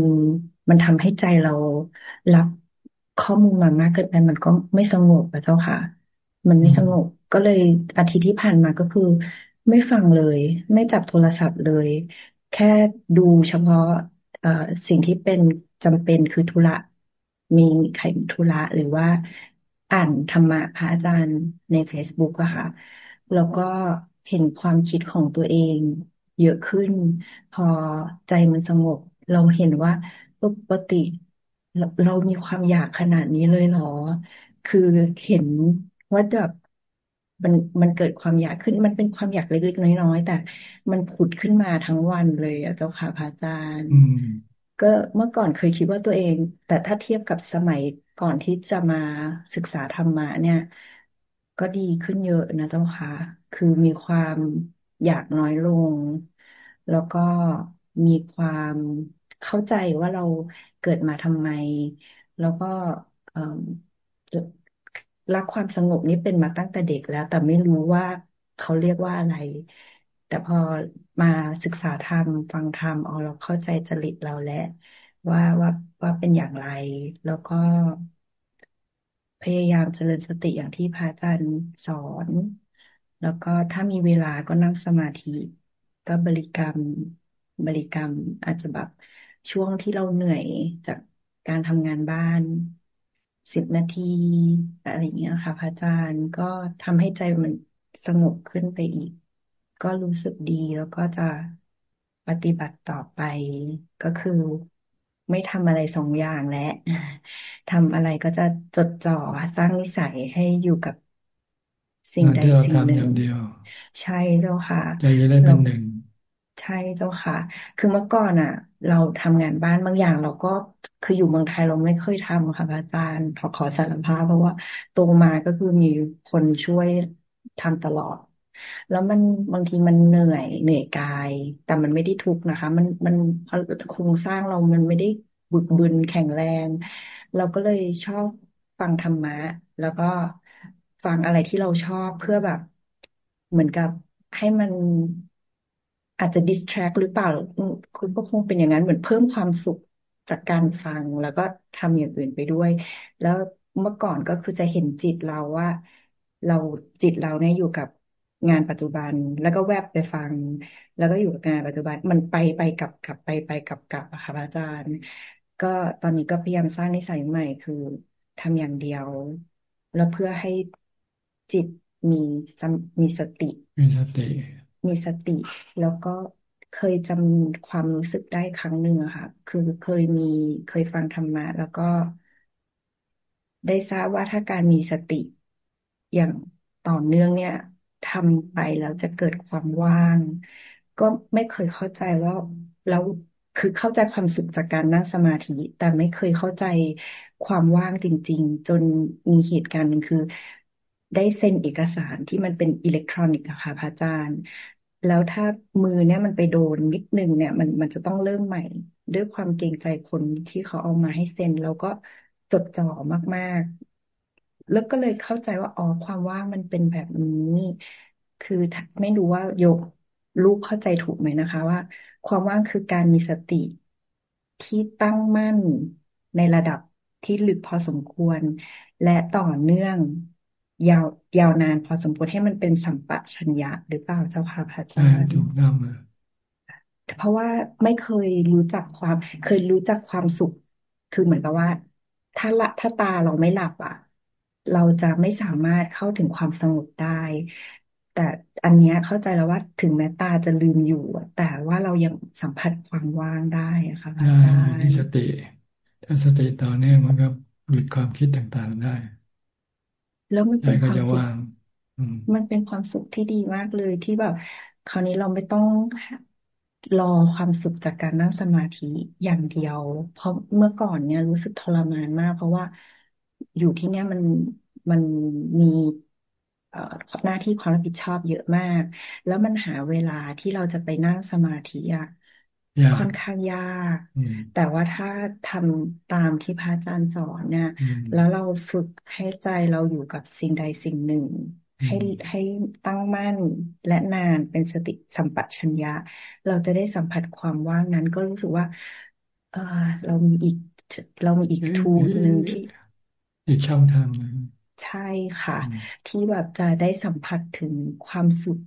มันทำให้ใจเรารับข้อมูลมามากเกินไปมันก็ไม่สงบอะเจ้าค่ะ มันไม่สงบก็เลยอาทิตย์ที่ผ่านมาก็คือ ไม่ฟังเลย ไม่จับโทรศัพท์เลย แค่ดูเฉพาะเอ่อสิ่งที่เป็นจำเป็นคือธุระ มีใครธุระหรือว่าอ่านธรรมะพระอาจารย์ใน Facebook อะค่ะ แล้วก็เห็นความคิดของตัวเอง เยอะขึ้น พอใจมันสงบ เราเห็นว่าปกติเรามีความอยากขนาดนี้เลยเหรอ คือเห็นว่าแบบมันมันเกิดความอยากขึ้น มันเป็นความอยากเล็กๆน้อยๆแต่ มันผุดขึ้นมาทั้งวันเลยอะเจ้าค่ะพระอาจารย์ ก็เมื่อก่อนเคยคิดว่าตัวเอง แต่ถ้าเทียบกับสมัยก่อนที่จะมาศึกษาธรรมะเนี่ย ก็ดีขึ้นเยอะนะเจ้าค่ะ คือมีความอยากน้อยลง แล้วก็มีความเข้าใจว่าเราเกิดมาทำไม แล้วก็รักความสงบนี้เป็นมาตั้งแต่เด็กแล้ว แต่ไม่รู้ว่าเขาเรียกว่าอะไร แต่พอมาศึกษาธรรมฟังธรรมอ๋อเราเข้าใจจริตเราแล้วว่าว่าว่าเป็นอย่างไร แล้วก็พยายามเจริญสติอย่างที่พระอาจารย์สอน แล้วก็ถ้ามีเวลาก็นั่งสมาธิ ก็บริกรรมบริกรรมอาจจะแบบช่วงที่เราเหนื่อยจากการทำงานบ้านสิบนาทีอะไรอย่างเงี้ยค่ะพระอาจารย์ก็ทำให้ใจมันสงบขึ้นไปอีก ก็รู้สึกดีแล้วก็จะปฏิบัติต่อไป ก็คือไม่ทำอะไรสองอย่างและทำอะไรก็จะจดจ่อสร้างนิสัยให้อยู่กับสิ่งใดสิ่งหนึ่งใช่เจ้าค่ะใจจะได้เป็นหนึ่งใช่เจ้าค่ะ คือเมื่อก่อนอะ เราทำงานบ้านบางอย่าง เราก็คืออยู่เมืองไทยเราไม่เคยทำค่ะอาจารย์ขอขอสารภาพเพราะว่าโตมาก็คือมีคนช่วยทำตลอด แล้วมันบางทีมันเหนื่อยเหนื่อยกาย แต่มันไม่ได้ทุกนะคะ มันมันโครงสร้างเรามันไม่ได้บึกบึนแข็งแรง เราก็เลยชอบฟังธรรมะ แล้วก็ฟังอะไรที่เราชอบเพื่อแบบ เหมือนกับให้มันอาจจะดิสแทรกหรือเปล่า คุณก็คงเป็นอย่างนั้นเหมือนเพิ่มความสุขจากการฟังแล้วก็ทำอย่างอื่นไปด้วย แล้วเมื่อก่อนก็คือจะเห็นจิตเราว่า เราจิตเราเนี่ยอยู่กับ งานปัจจุบัน แล้วก็แวบไปฟัง แล้วก็อยู่กับงานปัจจุบัน มันไปไปกลับกลับไปไปกลับกลับอะค่ะอาจารย์ ก็ตอนนี้ก็พยายามสร้างนิสัยใหม่ คือทำอย่างเดียว แล้วเพื่อให้จิตมีมีสติ มีสติ มีสติ แล้วก็เคยจำความรู้สึกได้ครั้งหนึ่งอะค่ะ คือเคยมีเคยฟังธรรมะ แล้วก็ได้ทราบว่าถ้าการมีสติอย่างต่อเนื่องเนี่ย ทำไปแล้วจะเกิดความว่าง ก็ไม่เคยเข้าใจว่าแล้วคือเข้าใจความสุขจากการนั่งสมาธิ แต่ไม่เคยเข้าใจความว่างจริง ๆ จนมีเหตุการณ์หนึ่งคือ ได้เซ็นเอกสารที่มันเป็นอิเล็กทรอนิกส์ค่ะพระอาจารย์ แล้วถ้ามือเนี่ยมันไปโดนนิดนึงเนี่ย มันมันจะต้องเริ่มใหม่ ด้วยความเกรงใจคนที่เขาเอามาให้เซ็น แล้วก็จดจ่อมาก แล้วก็เลยเข้าใจว่าอ๋อความว่างมันเป็นแบบนี้ คือไม่รู้ว่าโยกลูกเข้าใจถูกไหมนะคะ ว่า ความว่างคือการมีสติที่ตั้งมั่นในระดับที่ลึกพอสมควร และต่อเนื่องยาวยาวนานพอสมควรให้มันเป็นสัมปชัญญะหรือเปล่าเจ้าค่ะพระอาจารย์ถูกต้องเพราะว่าไม่เคยรู้จักความ เคยรู้จักความสุข คือเหมือนกับว่า ถ้าละถ้าตาเราไม่หลับอะ เราจะไม่สามารถเข้าถึงความสงบได้ แต่อันนี้เข้าใจแล้วว่าถึงแม้ตาจะลืมอยู่ แต่ว่าเรายังสัมผัสความว่างได้ค่ะอาจารย์สติ ถ้าสติต่อเนื่องมันก็หยุดความคิดต่างๆได้ แล้วมันเป็นความสุขมันเป็นความสุขที่ดีมากเลยที่แบบ คราวนี้เราไม่ต้องรอความสุขจากการนั่งสมาธิอย่างเดียว เพราะเมื่อก่อนเนี่ยรู้สึกทรมานมาก เพราะว่า อยู่ที่เนี่ยมันมันมีหน้าที่ความรับผิดชอบเยอะมาก แล้วมันหาเวลาที่เราจะไปนั่งสมาธิอะค่อนข้างยาก แต่ว่าถ้าทำตามที่พระอาจารย์สอนเนี่ย แล้วเราฝึกให้ใจเราอยู่กับสิ่งใดสิ่งหนึ่ง ให้ให้ตั้งมั่นและนานเป็นสติสัมปชัญญะ เราจะได้สัมผัสความว่างนั้นก็รู้สึกว่า เออเรามีอีกเรามีอีกทูหนึ่งที่ อีกช่องทางนึงใช่ค่ะ ที่แบบจะได้สัมผัสถึงความสุข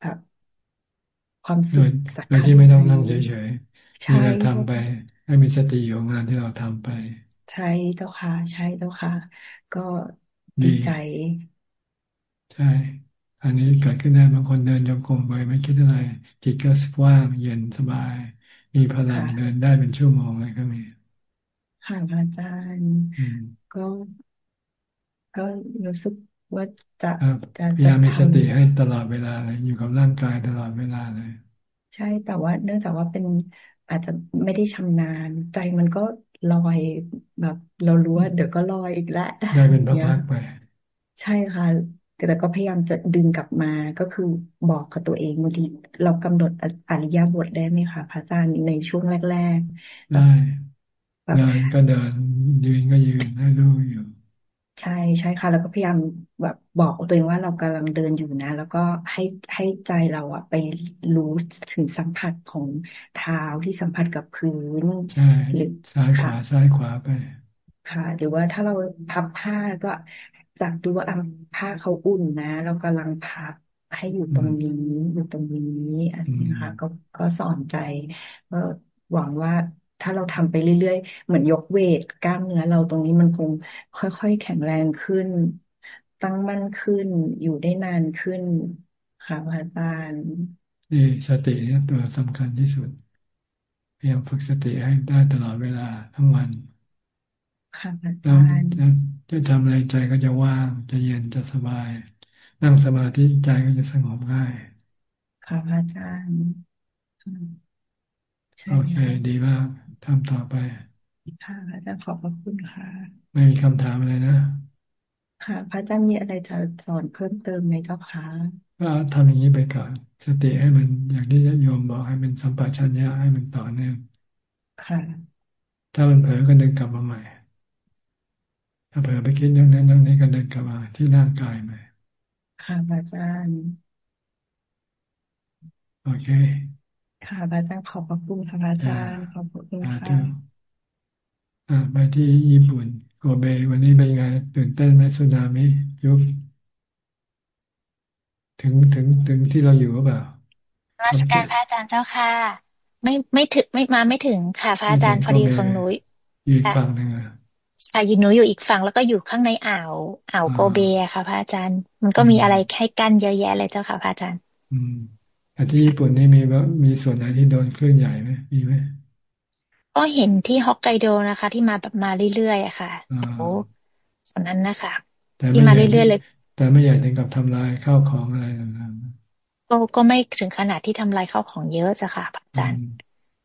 แบบความสุขจากโดยที่ไม่ต้องนั่งเฉยๆที่เราทำไป ให้มีสติอยู่งานที่เราทำไป ใช่เจ้าค่ะ ใช่เจ้าค่ะ ก็ดีใจ ใช่ อันนี้เกิดขึ้นได้บางคนเดินโยกมไปไม่คิดอะไร จิตก็ว่างเย็นสบาย มีพลังเดินได้เป็นชั่วโมงเลยก็มีค่ะพระอาจารย์ ก็ ก็รู้สึกว่าจะจะพยายามมีสติให้ตลอดเวลาเลยอยู่กับร่างกายตลอดเวลาเลย ใช่แต่ว่า เนื่องจากว่าเป็นอาจจะไม่ได้ชำนาญ ใจมันก็ลอยแบบ เรารู้ว่าเดี๋ยวก็ลอยอีกแล้วได้เป็นพักไป ใช่ค่ะแต่ก็พยายามจะดึงกลับมาก็คือบอกกับตัวเองบางทีเรากำหนดอริยบทได้ไหมคะพระอาจารย์ในช่วงแรก ๆ ได้ เดินก็เดินยืนก็ยืนให้รู้อยู่ ใช่ใช่ค่ะ แล้วก็พยายามแบบบอกตัวเองว่าเรากำลังเดินอยู่นะ แล้วก็ให้ให้ใจเราอะไปรู้ถึงสัมผัสของเท้าที่สัมผัสกับพื้นหรือซ้ายขวาซ้ายขวาไป ค่ะ หรือว่าถ้าเราพับผ้าก็จากดูว่าผ้าเขาอุ่นนะ เรากำลังพับให้อยู่ตรงนี้อยู่ตรงนี้อันนี้ค่ะ ก็ก็สอนใจก็หวังว่า ถ้าเราทำไปเรื่อยๆ เหมือนยกเวทกล้ามเนื้อเราตรงนี้มันคงค่อย ๆ แข็งแรงขึ้น ตั้งมั่นขึ้นอยู่ได้นานขึ้นค่ะอาจารย์นี่สติเนี่ยตัวสำคัญที่สุดพยายามฝึกสติให้ได้ตลอดเวลาทั้งวันค่ะอาจารย์จะทำอะไรใจก็จะว่างจะเย็นจะสบาย นั่งสมาธิใจก็จะสงบง่าย ค่ะอาจารย์โอเคดีมาก ทำต่อไปค่ะอาจารย์ขอบพระคุณค่ะ ไม่มีคำถามอะไรนะ ค่ะ พระอาจารย์มีอะไรจะสอนเพิ่มเติมไหมเจ้าคะก็ทำอย่างนี้ไปก่อนสติให้มันอย่างที่โยมบอกให้มันสัมปชัญญะให้มันต่อเนื่องค่ะ ถ้ามันเผลอก็เดินกลับมาใหม่ ถ้าเผลอไปคิดเรื่องนั้นเรื่องนี้ก็เดินกลับมาที่ร่างกายใหม่ค่ะพระอาจารย์โอเค ค่ะอาจารย์ขอบพระคุณค่ะอาจารย์ขอบคุณค่ะอ่าไปที่ญี่ปุ่นโกเบ วันนี้เป็นไงตื่นเต้นไหมสุนามิยุบถึงถึงถึงที่เราอยู่หรือเปล่าราชการพระอาจารย์เจ้าค่ะ ไม่ไม่ถึงไม่มาไม่ถึงค่ะ พระอาจารย์พอดีของหนูอยู่ฝั่งหนึ่งอะค่ะยินหนูอยู่อีกฝั่งแล้วก็อยู่ข้างในอ่าวอ่าวโกเบค่ะ พระอาจารย์ มันก็มีอะไรให้กั้นเยอะแยะเลยเจ้าค่ะ พระอาจารย์ อืม แต่ที่ญี่ปุ่นนี่มีว่ามีส่วนไหนที่โดนคลื่นใหญ่ไหมมีไหมก็เห็นที่ฮอกไกโดนะคะ ที่มาแบบมาเรื่อยๆอะค่ะโอ้ส่วนนั้นนะคะที่มาเรื่อยๆเลย แต่ไม่ใหญ่ถึงกับทำลายข้าวของอะไรต่างๆก็ก็ไม่ถึงขนาดที่ทำลายข้าวของเยอะจ้ะค่ะอาจารย์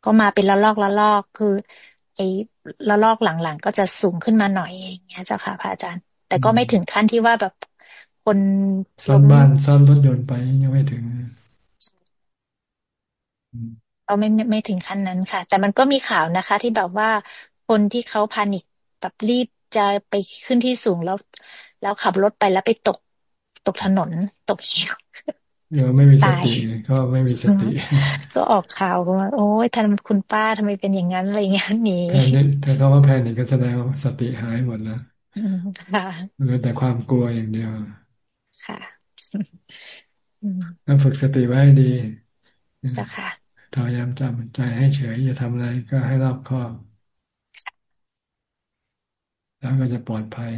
ก็มาเป็นละลอกละลอกคือไอ้ละลอกหลังๆ ก็จะสูงขึ้นมาหน่อยอย่างเงี้ยจ้ะค่ะพระอาจารย์ แต่ก็ไม่ถึงขั้นที่ว่าแบบคนซ่อนบ้านซ่อนรถยนต์ไปยังไม่ถึง เราไม่ไม่ถึงขั้นนั้นค่ะ แต่มันก็มีข่าวนะคะ ที่แบบว่าคนที่เขาพานิกแบบรีบจะไปขึ้นที่สูงแล้ว แล้วขับรถไปแล้วไปตกตกถนนตกเหวเดี๋ยวไม่มีสติก็ไม่มีสติ ก็ออกข่าวว่าโอ้ยท่านคุณป้าทำไมเป็นอย่างนั้นอะไรอย่างนี้นี่แต่เขาว่าแพนิกก็แสดงว่าสติหายหมดแล้วค่ะเหลือแต่ความกลัวอย่างเดียว ค่ะต้องฝึกสติไว้ดีจ้ะค่ะ พยายามจำใจให้เฉย อย่าทำอะไรก็ให้รอบคอบ แล้วก็จะปลอดภัย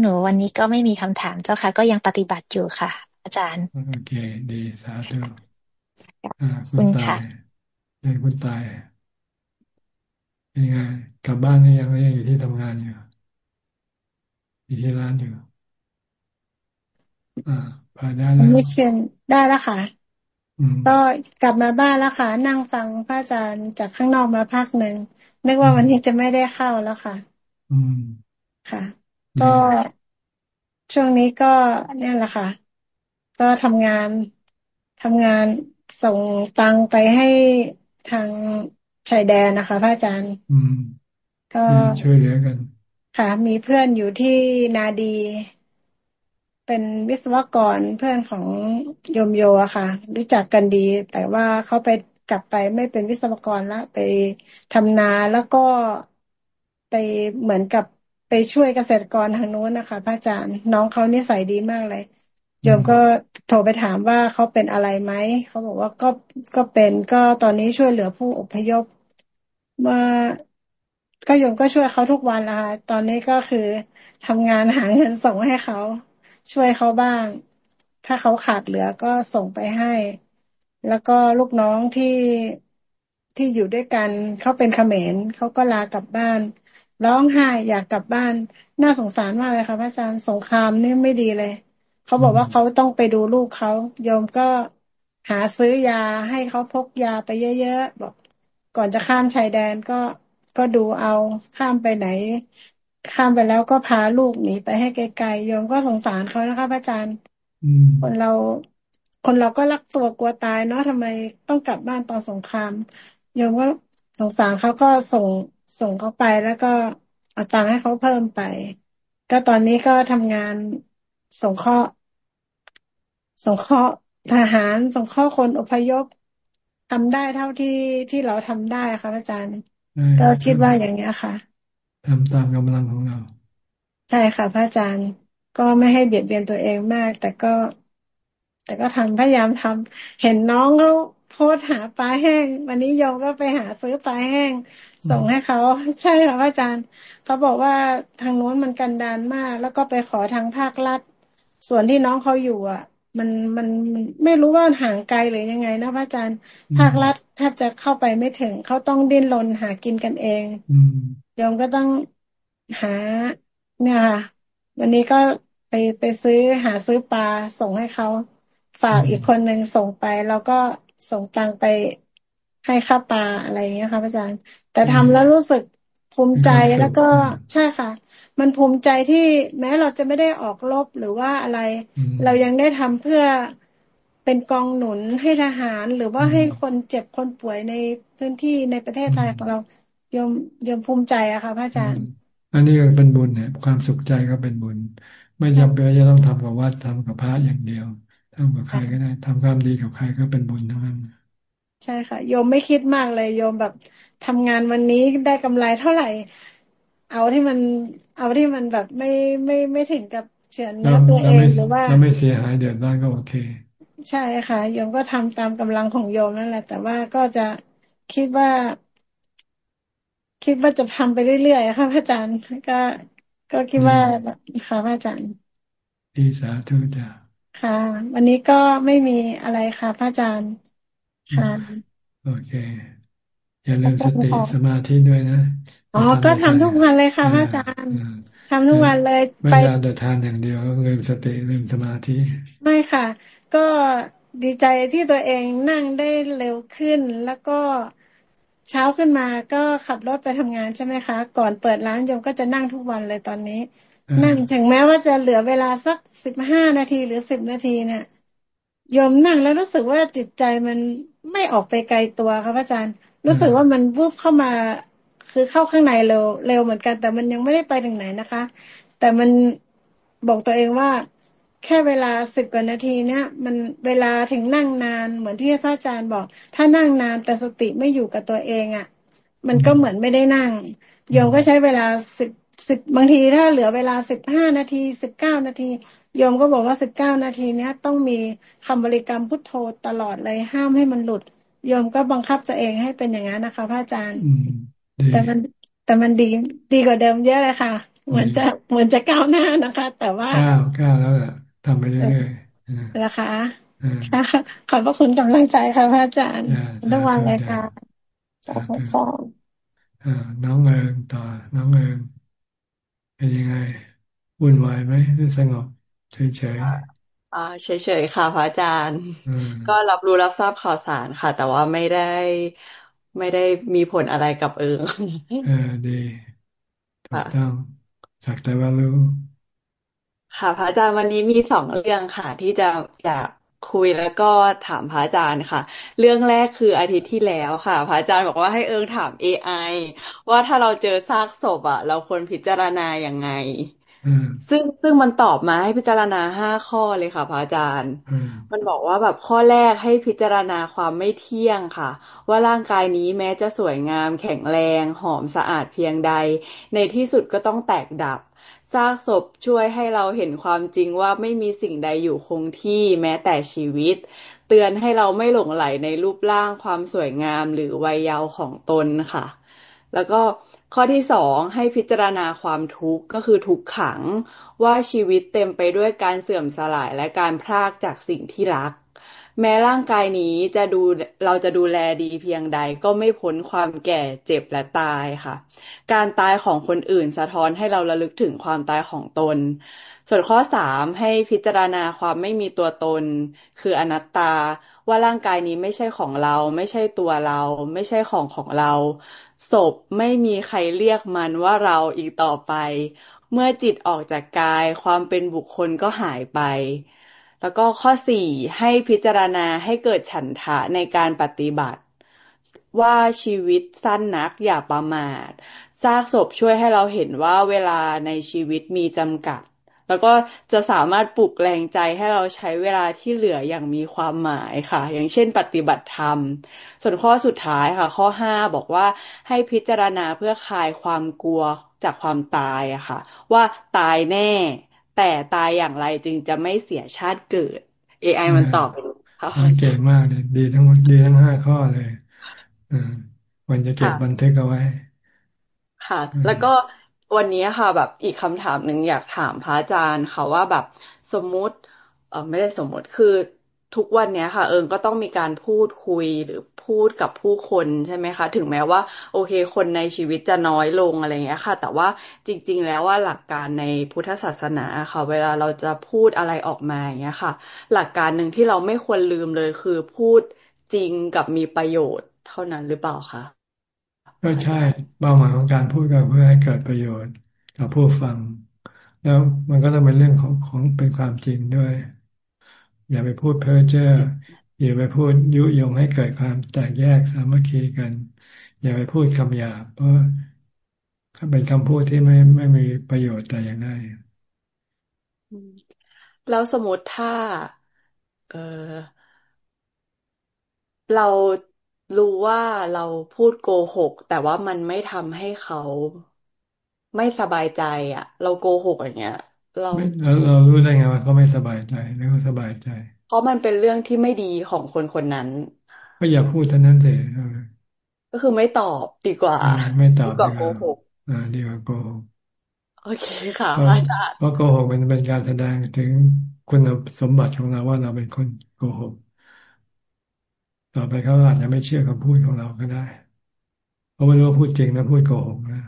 หนูวันนี้ก็ไม่มีคำถามเจ้าค่ะ ก็ยังปฏิบัติอยู่ค่ะ อาจารย์ โอเค ดีสาธุคุณตายยังคุณตายยังไงกลับบ้านยังยังอยู่ที่ทำงานอยู่อยู่ที่ร้านอยู่ อ่าผ่านได้แล้วไม่เชียนได้แล้วค่ะ ก็กลับมาบ้านแล้วค่ะ นั่งฟังพระอาจารย์จากข้างนอกมาพักหนึ่งนึกว่าวันนี้จะไม่ได้เข้าแล้วค่ะ อืมค่ะ ก็ช่วงนี้ก็เนี่ยแหละค่ะ ก็ทำงานทำงานส่งตังไปให้ทางชายแดนนะคะ พระอาจารย์ อืม ก็ช่วยเหลือกัน ค่ะ มีเพื่อนอยู่ที่นาดี เป็นวิศวกรเพื่อนของโยมโยอะค่ะ รู้จักกันดี แต่ว่าเขาไปกลับไปไม่เป็นวิศวกรแล้วไปทำนาแล้วก็ไปเหมือนกับไปช่วยเกษตรกรทางโน้นนะคะ พระอาจารย์น้องเขานิสัยดีมากเลยโยมก็โทรไปถามว่าเขาเป็นอะไรไหมเขาบอกว่าก็ก็เป็นก็ตอนนี้ช่วยเหลือผู้อพยพมาก็โยมก็ช่วยเขาทุกวันละค่ะตอนนี้ก็คือทำงานหาเงินส่งให้เขา ช่วยเขาบ้าง ถ้าเขาขาดเหลือก็ส่งไปให้ แล้วก็ลูกน้องที่ที่อยู่ด้วยกันเขาเป็นเขมรเขาก็ลากลับบ้าน ร้องไห้อยากกลับบ้าน น่าสงสารมากเลยค่ะพระอาจารย์สงครามนี่ไม่ดีเลยเขาบอกว่าเขาต้องไปดูลูกเขาโยมก็หาซื้อยาให้เขาพกยาไปเยอะๆบอก ก่อนจะข้ามชายแดนก็ก็ดูเอาข้ามไปไหน ข้ามไปแล้วก็พาลูกหนีไปให้ไกลๆโยมก็สงสารเขานะคะพระอาจารย์คนเรา คนเราก็รักตัวกลัวตายเนาะทำไมต้องกลับบ้านตอนสงครามโยมก็สงสารเขาก็ส่งส่งเขาไปแล้วก็เอาตังค์ให้เขาเพิ่มไป ก็ตอนนี้ก็ทำงานส่งข้อส่งข้อทหารส่งข้อคนอพยพทำได้เท่าที่ที่เราทำได้ค่ะอาจารย์ ก็คิดว่าอย่างนี้ค่ะ ทำตามกำลังของเรา ใช่ค่ะ พระอาจารย์ก็ไม่ให้เบียดเบียนตัวเองมาก แต่ก็ แต่ก็ทำพยายามทำเห็นน้องเขาโพสหาปลาแห้ง วันนี้โยมก็ไปหาซื้อปลาแห้ง ส่งให้เขาใช่ค่ะพระอาจารย์เขาบอกว่าทางโน้นมันกันดานมาก แล้วก็ไปขอทางภาครัฐ ส่วนที่น้องเขาอยู่อะ มันมันไม่รู้ว่าห่างไกลหรือยังไงนะพระอาจารย์ภาครัฐแทบจะเข้าไปไม่ถึงเขาต้องดิ้นรนหากินกันเอง โยมก็ต้องหา เนี่ยค่ะ วันนี้ก็ไปไปซื้อหาซื้อปลาส่งให้เขาฝากอีกคนหนึ่งส่งไป แล้วก็ส่งตังไปให้ค่าปลาอะไรอย่างเงี้ยค่ะอาจารย์ แต่ทำแล้วรู้สึกภูมิใจแล้วก็ใช่ค่ะ มันภูมิใจที่แม้เราจะไม่ได้ออกรบหรือว่าอะไร เรายังได้ทำเพื่อเป็นกองหนุนให้ทหารหรือว่าให้คนเจ็บคนป่วยในพื้นที่ในประเทศไทยของเรา ยมยมภูมิใจอะค่ะพระอาจารย์ อันนี้ก็เป็นบุญเนี่ยความสุขใจก็เป็นบุญ ไม่จำเป็นจะต้องทำกับวัดทำกับพระอย่างเดียวทำกับใครก็ได้ทำความดีกับใครก็เป็นบุญทั้งนั้นใช่ค่ะโยมไม่คิดมากเลยโยมแบบทำงานวันนี้ได้กำไรเท่าไหร่ เอาที่มันเอาที่มันแบบไม่ไม่ไม่ถึงกับเฉือนเนื้อตัวเองหรือว่าเราไม่เสียหายเดือดร้อนก็โอเค ใช่ค่ะโยมก็ทำตามกำลังของโยมนั่นแหละ แต่ว่าก็จะคิดว่า คิดว่าจะทำไปเรื่อยๆค่ะพระอาจารย์ ก็ ก็คิดว่าค่ะพระอาจารย์ดีสาธุจ้าค่ะ วันนี้ก็ไม่มีอะไรค่ะพระอาจารย์ค่ะโอเค อย่าลืมสติสมาธิด้วยนะอ๋อก็ทำทุกวันเลยค่ะพระอาจารย์ทำทุกวันเลยไปไม่ได้ทานอย่างเดียวลืมสติลืมสมาธิ ไม่ค่ะ ก็ดีใจที่ตัวเองนั่งได้เร็วขึ้นแล้วก็ เช้าขึ้นมาก็ขับรถไปทำงานใช่ไหมคะ ก่อนเปิดร้านโยมก็จะนั่งทุกวันเลยตอนนี้ นั่งถึงแม้ว่าจะเหลือเวลาสักสิบห้านาทีหรือสิบนาทีเนี่ยโยมนั่งแล้วรู้สึกว่าจิตใจมันไม่ออกไปไกลตัวครับอาจารย์ รู้สึกว่ามันวุบเข้ามาคือเข้าข้างในเร็วเร็วเหมือนกัน แต่มันยังไม่ได้ไปถึงไหนนะคะ แต่มันบอกตัวเองว่า แค่เวลาสิบกว่านาทีเนี่ย มันเวลาถึงนั่งนานเหมือนที่พระอาจารย์บอก ถ้านั่งนานแต่สติไม่อยู่กับตัวเองอะ่ะ มันก็เหมือนไม่ได้นั่งโยมก็ใช้เวลาสิบสิบบางทีถ้าเหลือเวลาสิบห้านาทีสิบเก้านาทีโยมก็บอกว่าสิบเก้านาทีเนี้ยต้องมีคำบริกรรมพุทโธตลอดเลยห้ามให้มันหลุดโยมก็บังคับตัวเองให้เป็นอย่างนั้นนะคะพระอาจารย์แต่มันแต่มันดีดีกว่าเดิมเยอะเลยค่ะ เหมือนจะเหมือนจะก้าวหน้านะคะ แต่ว่าก้าวก้าวแล้วแหละ ทำไปเรื่อยๆนะคะขอบพระคุณกำลังใจค่ะพระอาจารย์ทุกวันเลยค่ะสองสองน้องเอิงต่อ น้องเอิงเป็นยังไงวุ่นวายไหมหรือสงบเฉยๆอ่าเฉยๆค่ะพระอาจารย์ ก็รับรู้รับทราบข่าวสารค่ะ แต่ว่าไม่ได้ไม่ได้มีผลอะไรกับเอิงเออดีถูกต้องสักแต่ว่ารู้ ค่ะพระอาจารย์วันนี้มีสองเรื่องค่ะ ที่จะอยากคุยแล้วก็ถามพระอาจารย์ค่ะ เรื่องแรกคืออาทิตย์ที่แล้วค่ะ พระอาจารย์บอกว่าให้เอิงถาม AI ว่าถ้าเราเจอซากศพอะ เราควรพิจารณาอย่างไงซึ่งซึ่งมันตอบมาให้พิจารณาห้าข้อเลยค่ะพระอาจารย์ มันบอกว่าแบบข้อแรกให้พิจารณาความไม่เที่ยงค่ะ ว่าร่างกายนี้แม้จะสวยงาม แข็งแรง หอมสะอาดเพียงใด ในที่สุดก็ต้องแตกดับ ซากศพช่วยให้เราเห็นความจริงว่าไม่มีสิ่งใดอยู่คงที่แม้แต่ชีวิต เตือนให้เราไม่หลงไหลในรูปร่างความสวยงามหรือวัยเยาว์ของตนค่ะ แล้วก็ข้อที่สองให้พิจารณาความทุกข์ก็คือทุกขังว่าชีวิตเต็มไปด้วยการเสื่อมสลายและการพรากจากสิ่งที่รัก แม้ร่างกายนี้จะดูเราจะดูแลดีเพียงใดก็ไม่พ้นความแก่เจ็บและตายค่ะ การตายของคนอื่นสะท้อนให้เราระลึกถึงความตายของตน ส่วนข้อสามให้พิจารณาความไม่มีตัวตน คืออนัตตาว่าร่างกายนี้ไม่ใช่ของเรา ไม่ใช่ตัวเรา ไม่ใช่ของของเรา ศพไม่มีใครเรียกมันว่าเราอีกต่อไป เมื่อจิตออกจากกายความเป็นบุคคลก็หายไป แล้วก็ข้อสี่ให้พิจารณาให้เกิดฉันทะในการปฏิบัติ ว่าชีวิตสั้นนักอย่าประมาทซากศพช่วยให้เราเห็นว่าเวลาในชีวิตมีจำกัด แล้วก็จะสามารถปลุกแรงใจให้เราใช้เวลาที่เหลืออย่างมีความหมายค่ะ อย่างเช่นปฏิบัติธรรม ส่วนข้อสุดท้ายค่ะ ข้อห้าบอกว่าให้พิจารณาเพื่อคลายความกลัวจากความตายอะค่ะ ว่าตายแน่ แต่ตายอย่างไรจึงจะไม่เสียชาติเกิด AI มันตอบไปค่ะเก่งมากเลยดีทั้งหมดดีทั้งห้าข้อเลยอ่าวันจะเก็บบันทึกเอาไว้ ค่ะ แล้วก็วันนี้ค่ะแบบอีกคำถามหนึ่งอยากถามพระอาจารย์ค่ะว่าแบบสมมุติเออไม่ได้สมมติคือ ทุกวันเนี้ยค่ะ เอิงก็ต้องมีการพูดคุยหรือพูดกับผู้คนใช่ไหมคะ ถึงแม้ว่า โอเค คนในชีวิตจะน้อยลงอะไรเงี้ยค่ะ แต่ว่าจริง ๆ แล้วว่าหลักการในพุทธศาสนาค่ะ เวลาเราจะพูดอะไรออกมาอย่างเงี้ยค่ะ หลักการหนึ่งที่เราไม่ควรลืมเลยคือพูดจริงกับมีประโยชน์เท่านั้นหรือเปล่าคะก็ใช่เป้าหมายของการพูดก็เพื่อให้เกิดประโยชน์กับผู้ฟัง แล้วมันก็ต้องเป็นเรื่องของของเป็นความจริงด้วย อย่าไปพูดเพ้อเจ้ออย่าไปพูดยุยงให้เกิดความแตกแยกสามัคคีกัน อย่าไปพูดคำหยาบเพราะเป็นคำพูดที่ไม่ไม่มีประโยชน์แต่อย่างใดแล้วสมมติถ้า เออเรารู้ว่าเราพูดโกหก แต่ว่ามันไม่ทำให้เขาไม่สบายใจ อะ เราโกหกอย่างเงี้ย เราเราเรารู้ได้ไงว่าเขาไม่สบายใจหรือเขาสบายใจ เพราะมันเป็นเรื่องที่ไม่ดีของคนคนนั้นก็อย่าพูดเท่านั้นเองก็คือไม่ตอบดีกว่าไม่ตอบดีกว่าโกหกอ่าดีกว่าโกหกโอเคค่ะอาจารย์เพราะโกหกมันเป็นการแสดงถึงคุณสมบัติของเราว่าเราเป็นคนโกหก ต่อไปเขาอาจจะไม่เชื่อคำพูดของเราก็ได้เพราะไม่รู้ว่าพูดจริงนะพูดโกหกนะ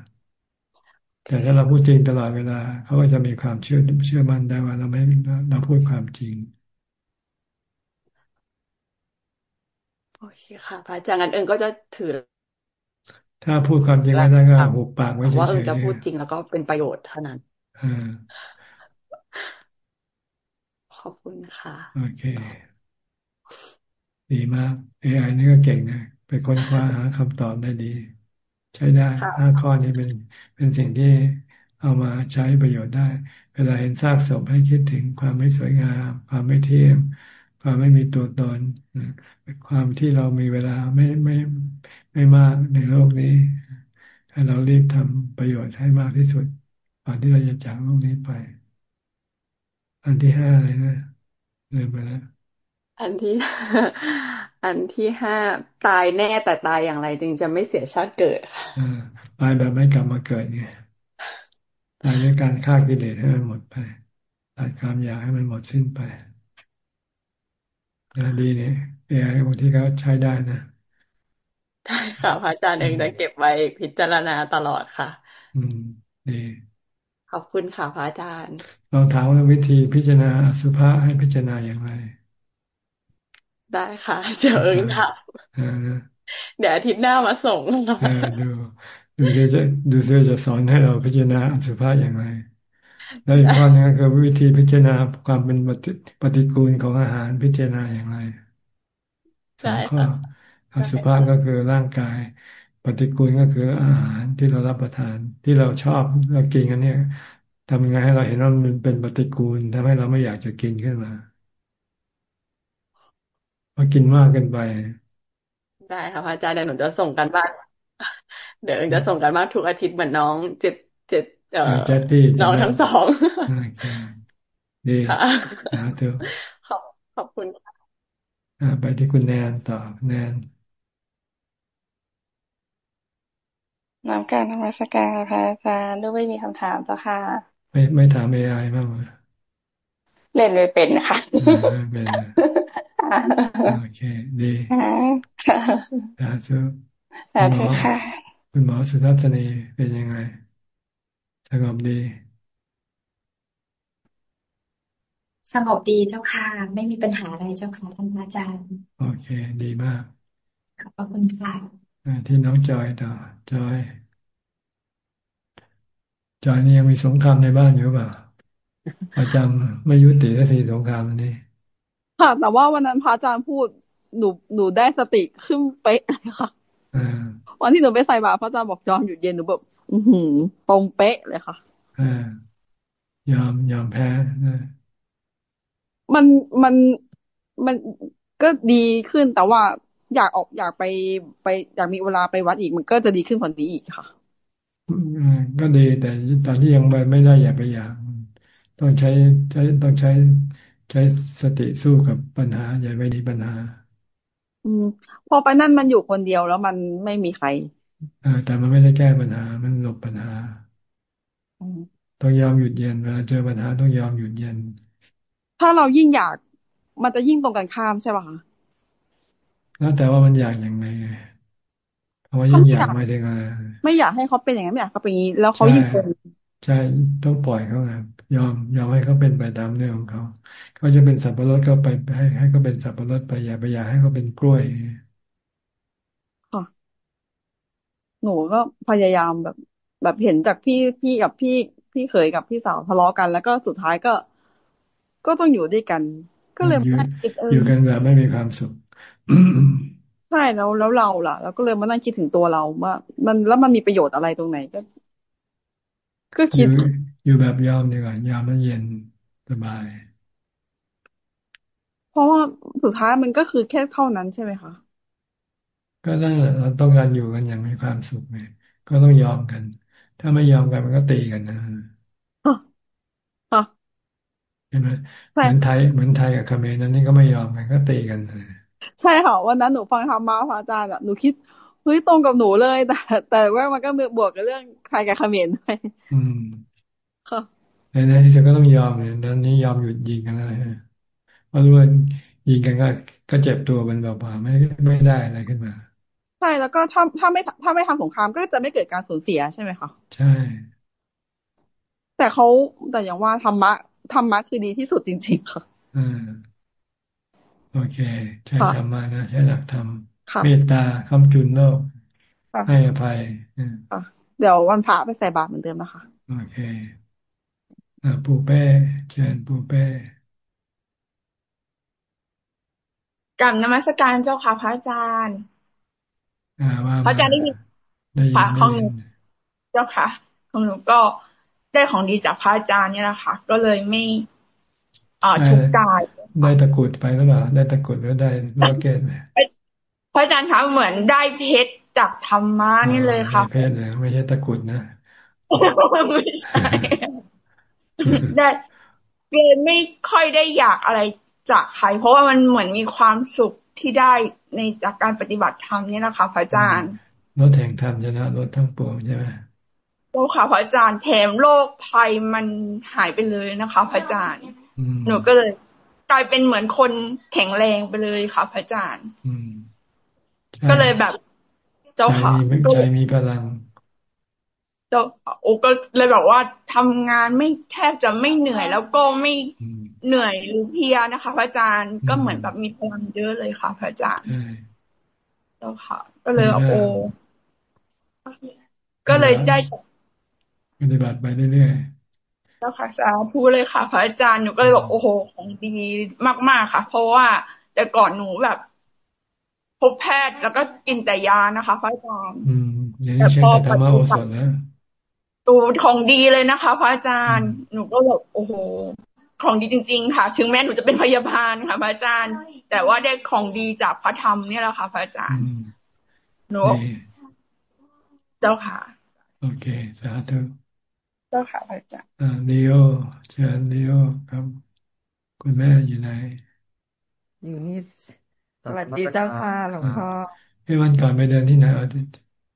แต่ถ้าเราพูดจริงตลอดเวลา เขาก็จะมีความเชื่อเชื่อมั่นได้ว่าเราไม่เราพูดความจริง โอเคค่ะพระอาจารย์งั้นเอิงก็จะถือ ถ้าพูดความจริงไม่ได้ก็หุบปากไว้เฉยๆว่าเอิงจะพูดจริงแล้วก็เป็นประโยชน์เท่านั้นขอบคุณค่ะ โอเค ดีมาก AI นี่ก็เก่งนะ ไปค้นคว้าหาคำตอบได้ดี ใช้ได้ห้าข้อนี้เป็นเป็นสิ่งที่เอามาใช้ประโยชน์ได้ เวลาเห็นซากศพให้คิดถึงความไม่สวยงาม ความไม่เที่ยมความไม่มีตัวตน ความที่เรามีเวลาไม่ไม่ไม่มากในโลกนี้ ให้เรารีบทำประโยชน์ให้มากที่สุดก่อนที่เราจะจากโลกนี้ไป อันที่ห้าเลยนะเริ่มไปแล้ว อันที่ อันที่ห้าตายแน่แต่ตายอย่างไร จึงจะไม่เสียชาติเกิดค่ะตายแบบไม่กลับมาเกิดไงตายด้วยการฆ่ากิเลสให้มันหมดไปตัดความอยากให้มันหมดสิ้นไปนะดีเนี่ยเอไอบางทีก็ใช้ได้นะได้ค่ะพระอาจารย์เองจะเก็บไว้พิจารณาตลอดค่ะ อืมดีขอบคุณค่ะพระอาจารย์ลองถามว่าวิธีพิจารณาสุภาษให้พิจารณาอย่างไร ได้ค่ะ เจอเอิงค่ะเดี๋ยวอาทิตย์หน้ามาส่งดูดูจะดูเสื้อจะสอนให้เราพิจารณาอสุภะอย่างไร แล้วอีกข้อนึงคือวิธีพิจารณาความเป็นปฏิกูลของอาหารพิจารณาอย่างไรสองข้ออสุภะก็คือร่างกาย ปฏิกูลก็คืออาหารที่เรารับประทานที่เราชอบเรากินกันเนี่ยทำยังไงให้เราเห็นว่ามันเป็นปฏิกูลทำให้เราไม่อยากจะกินขึ้นมาเพ ราะกินมากเกินไป ได้ค่ะพระอาจารย์เดี๋ยวหนูจะส่งกันบ้าน เดี๋ยวจะส่งกันบ้านทุกอาทิตย์เหมือนน้องเจ็ดเจ็ดเอ่อน้องทั้งสองดีค่ะถูกขอบขอบคุณไปที่คุณแนนต่อแนนน้ำการธรรมสการค่ะอาจารย์ด้วยไม่มีคำถามเจ้าค่ะ ไม่ไม่ถามเอไอบ้างเหรอเล่นไม่เป็นค่ะไม่เป็น โอเค ดีสาธุสาธุค่ะ คุณหมอสุทัศนีเป็นยังไงสงบดี สงบดีเจ้าค่ะ ไม่มีปัญหาอะไรเจ้าค่ะท่านอาจารย์ โอเค ดีมาก ขอบคุณค่ะที่น้องจอยต่อจอย จอยนี่ยังมีสงครามในบ้านอยู่เปล่าประจำไม่ยุติสักทีสงครามนี้ ค่ะ แต่ว่าวันนั้นพระอาจารย์พูดหนูหนูได้สติขึ้นเป๊ะเลยค่ะวันที่หนูไปใส่บาตรพระอาจารย์บอกยอมหยุดเย็นหนูแบบอือหือตรงเป๊ะเลยค่ะยอมยอมแพ้มันมันมันก็ดีขึ้นแต่ว่าอยากออกอยากไปไปอยากมีเวลาไปวัดอีกมันก็จะดีขึ้นกว่านี้อีกค่ะก็ดีแต่ตอนที่ยังไปไม่ได้อย่าไปอยากต้องใช้ใช้ต้องใช้ ใช้สติสู้กับปัญหา อย่าไปมีปัญหา อืมพอไปนั่นมันอยู่คนเดียวแล้วมันไม่มีใครอ่าแต่มันไม่ได้แก้ปัญหา มันหลบปัญหาต้องยอมหยุดเย็นเวลาเจอปัญหาต้องยอมหยุดเย็น ถ้าเรายิ่งอยาก มันจะยิ่งตรงกันข้ามใช่ป่ะคะแล้วแต่ว่ามันอยากอย่างไรเพราะว่ายิ่งอยากไม่ได้ไงไม่อยากให้เขาเป็นอย่างนั้นไม่อยากเขาเป็นอย่างนี้ แล้วเขายิ่งเป็น ใช่ต้องปล่อยเขาไงยอมยอมให้เขาเป็นไปตามเรื่องของเขาเขาจะเป็นสับปะรดก็ไปให้ให้เขาเป็นสับปะรดไปอย่าไปอยากให้เขาเป็นกล้วยค่ะหนูก็พยายามแบบ แบบเห็นจากพี่พี่กับพี่พี่เขยกับพี่สาวทะเลาะกัน แล้วก็สุดท้ายก็ ก็ต้องอยู่ด้วยกัน ก็เลยอยู่กันแบบไม่มีความสุขใช่แล้วแล้วเราล่ะเราก็เลยมานั่งคิดถึงตัวเราว่ามันแล้วมันมีประโยชน์อะไรตรงไหนก็ ก็คิด อยู่แบบยอมดีกว่ายอมมันเย็นสบาย เพราะว่าสุดท้ายมันก็คือแค่เท่านั้นใช่ไหมคะก็นั่นแหละเราต้องการอยู่กันอย่างมีความสุขไงก็ต้องยอมกัน ถ้าไม่ยอมกันมันก็ตีกันนะใช่ไหมเหมือนไทยเหมือนไทยกับเขมรนั้นนี่ก็ไม่ยอมกันก็ตีกันใช่ค่ะวันนั้นหนูฟังธรรมะพระอาจารย์อะหนูคิด เฮ้ยตรงกับหนูเลย แต่ แต่ว่ามันก็บวกกับเรื่องไทยกับเขมรด้วยอืมค่ะในในที่สุดก็ต้องยอมเนี่ยตอนนี้ยอมหยุดยิงกันแล้วฮะเพราะรู้ว่ายิงกันก็ก็เจ็บตัวมันแบบว่าไม่ไม่ได้อะไรขึ้นมา ใช่แล้วก็ถ้าถ้าไม่ถ้าไม่ทำสงครามก็จะไม่เกิดการสูญเสียใช่ไหมคะใช่ แต่เขาแต่อย่างว่าธรรมะธรรมะคือดีที่สุดจริง ๆ ค่ะอืมโอเค ใช่ธรรมะนะใช่หลักธรรม เมตตาคำจุนโลก ให้อภัยเดี๋ยววันพระไปใส่บาตรเหมือนเดิมนะคะ โอเคปูเป้เชิญปูเป้กับนมัสการเจ้าค่ะพระอาจารย์พระอาจารย์ได้ยินพระของหนูเจ้าค่ะ ของหนูก็ได้ของดีจากพระอาจารย์เนี่ยแหละค่ะ ก็เลยไม่อ่าทุกกาย ได้ตะกุดไปหรือเปล่าได้ตะกุดหรือได้โลเกตไหม พระอาจารย์คะเหมือนได้เพชรจากธรรมะนี่เลยค่ะเพชรเลยไม่ใช่ตะกุดนะไม่ใช่ได้เลยไม่ค่อยได้อยากอะไรจากใครเพราะว่ามันเหมือนมีความสุขที่ได้ในจากการปฏิบัติธรรมนี่นะคะพระอาจารย์ลดแห่งธรรมชนะลดทั้งปวงใช่ไหมโอ้ค่ะพระอาจารย์แถมโรคภัยมันหายไปเลยนะคะพระอาจารย์หนูก็เลย กลายเป็นเหมือนคนแข็งแรงไปเลยค่ะพระอาจารย์ ก็เลยแบบ เจ้าค่ะใจมีพลังเจ้าโอ้ก็เลยแบบว่าทำงานไม่แทบจะไม่เหนื่อย แล้วก็ไม่เหนื่อยหรือเพียนะคะพระอาจารย์ก็เหมือนแบบมีพลังเยอะเลยค่ะพระอาจารย์เจ้าค่ะ ก็เลยโอ้ก็เลยได้ปฏิบัติไปเรื่อยๆแล้วค่ะสาธุเลยค่ะ พระอาจารย์หนูก็เลยบอกโอ้โหของดีมากๆค่ะ เพราะว่าแต่ก่อนหนูแบบ พบแพทย์แล้วก็กินแต่ยานะคะพระอาจารย์อืมอย่างนี้ใช้ธรรมะโอสถนะโตดูของดีเลยนะคะพระอาจารย์ หนูก็แบบโอ้โห ของดีจริง ๆ ค่ะ ถึงแม้หนูจะเป็นพยาบาลค่ะพระอาจารย์ แต่ว่าได้ของดีจากพระธรรมเนี่ยแหละค่ะพระอาจารย์หนูเจ้าค่ะ โอเค สาธุเจ้าค่ะพระอาจารย์อ่าลีโอเชิญลีโอครับ คุณแม่อยู่ไหนอยู่นี่ สวัสดีเจ้าค่ะหลวงพ่อเฮ้วันก่อนไปเดินที่ไหน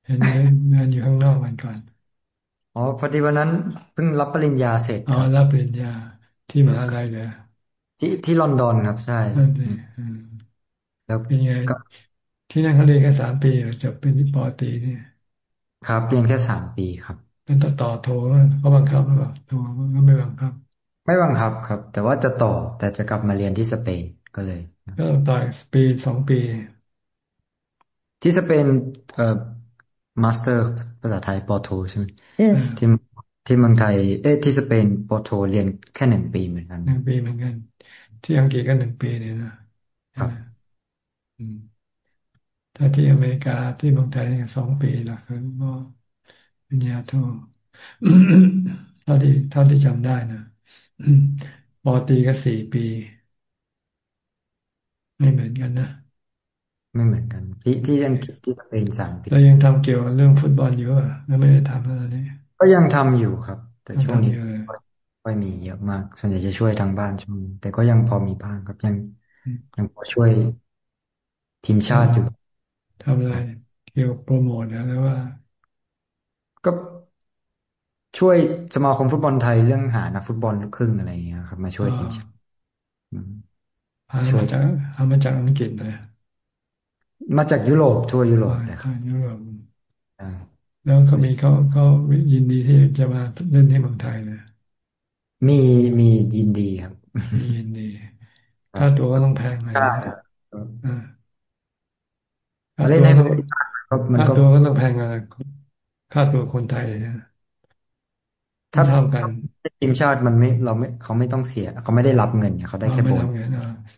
เห็นไหมเดินอยู่ข้างนอกวันก่อนอ๋อพอดีวันนั้นเพิ่งรับปริญญาเสร็จอ๋อรับปริญญาที่มหาลัยเลยที่ที่ลอนดอนครับใช่แล้วเป็นไงที่นั่นเขาเรียนแค่สามปีจบเป็นที่ปอตีนี่ครับเรียนแค่สามปีครับเป็นต่อต่อโทเขาบังคับหรือเปล่าโทก็ไม่บังคับ ไม่บังคับครับ แต่ว่าจะต่อแต่จะกลับมาเรียนที่สเปน ก็เลย ก็ต่อปีสองปี ที่สเปนเอ่อ master ภาษาไทยปอโทใช่ไหม yes. ที่ที่เมืองไทย เอ๊ะที่สเปนปอโทเรียนแค่หนึ่งปีเหมือนกันหนึ่งปีเหมือนกัน ที่อังกฤษก็หนึ่งปีเนี่ยนะครับถ้าที่อเมริกาที่เมืองไทยสองปีละคือก็ปริญญาโทเท่าที่เท่าที่จำได้นะปอตีก็สี่ปี ไม่เหมือนกันนะไม่เหมือนกัน ที่ที่ยังที่สเปนสามปีเรายังทำเกี่ยวกับเรื่องฟุตบอลอยู่อะแล้วไม่ได้ทำแล้วนี้ก็ยังทำอยู่ครับ แต่ช่วงนี้ไม่มีเยอะมากส่วนใหญ่จะช่วยทางบ้านช่วงแต่ก็ยังพอมีบ้างครับยังยังพอช่วยทีมชาติอยู่ทำอะไรเกี่ยวโปรโมทนะหรือว่า ก็ช่วยสมาคมฟุตบอลไทยเรื่องหานักฟุตบอลลูกครึ่งอะไรอย่างเงี้ยครับ มาช่วยทีมชาติ ช่วยจากเอามาจากอังกฤษเลยมาจากยุโรปทั่วยุโรปนะครับยุโรปแล้วเขามีเขาเขายินดีที่จะมาเล่นที่เมืองไทยเลยมีมียินดีครับมียินดีค่าตัวก็ต้องแพงหน่อยเล่นให้มันค่าตัวก็ต้องแพงอะค่าตัวคนไทยนะถ้าเท่ากัน ทีมชาติมันไม่เราไม่เขาไม่ต้องเสียเขาไม่ได้รับเงินเขาได้แค่โบน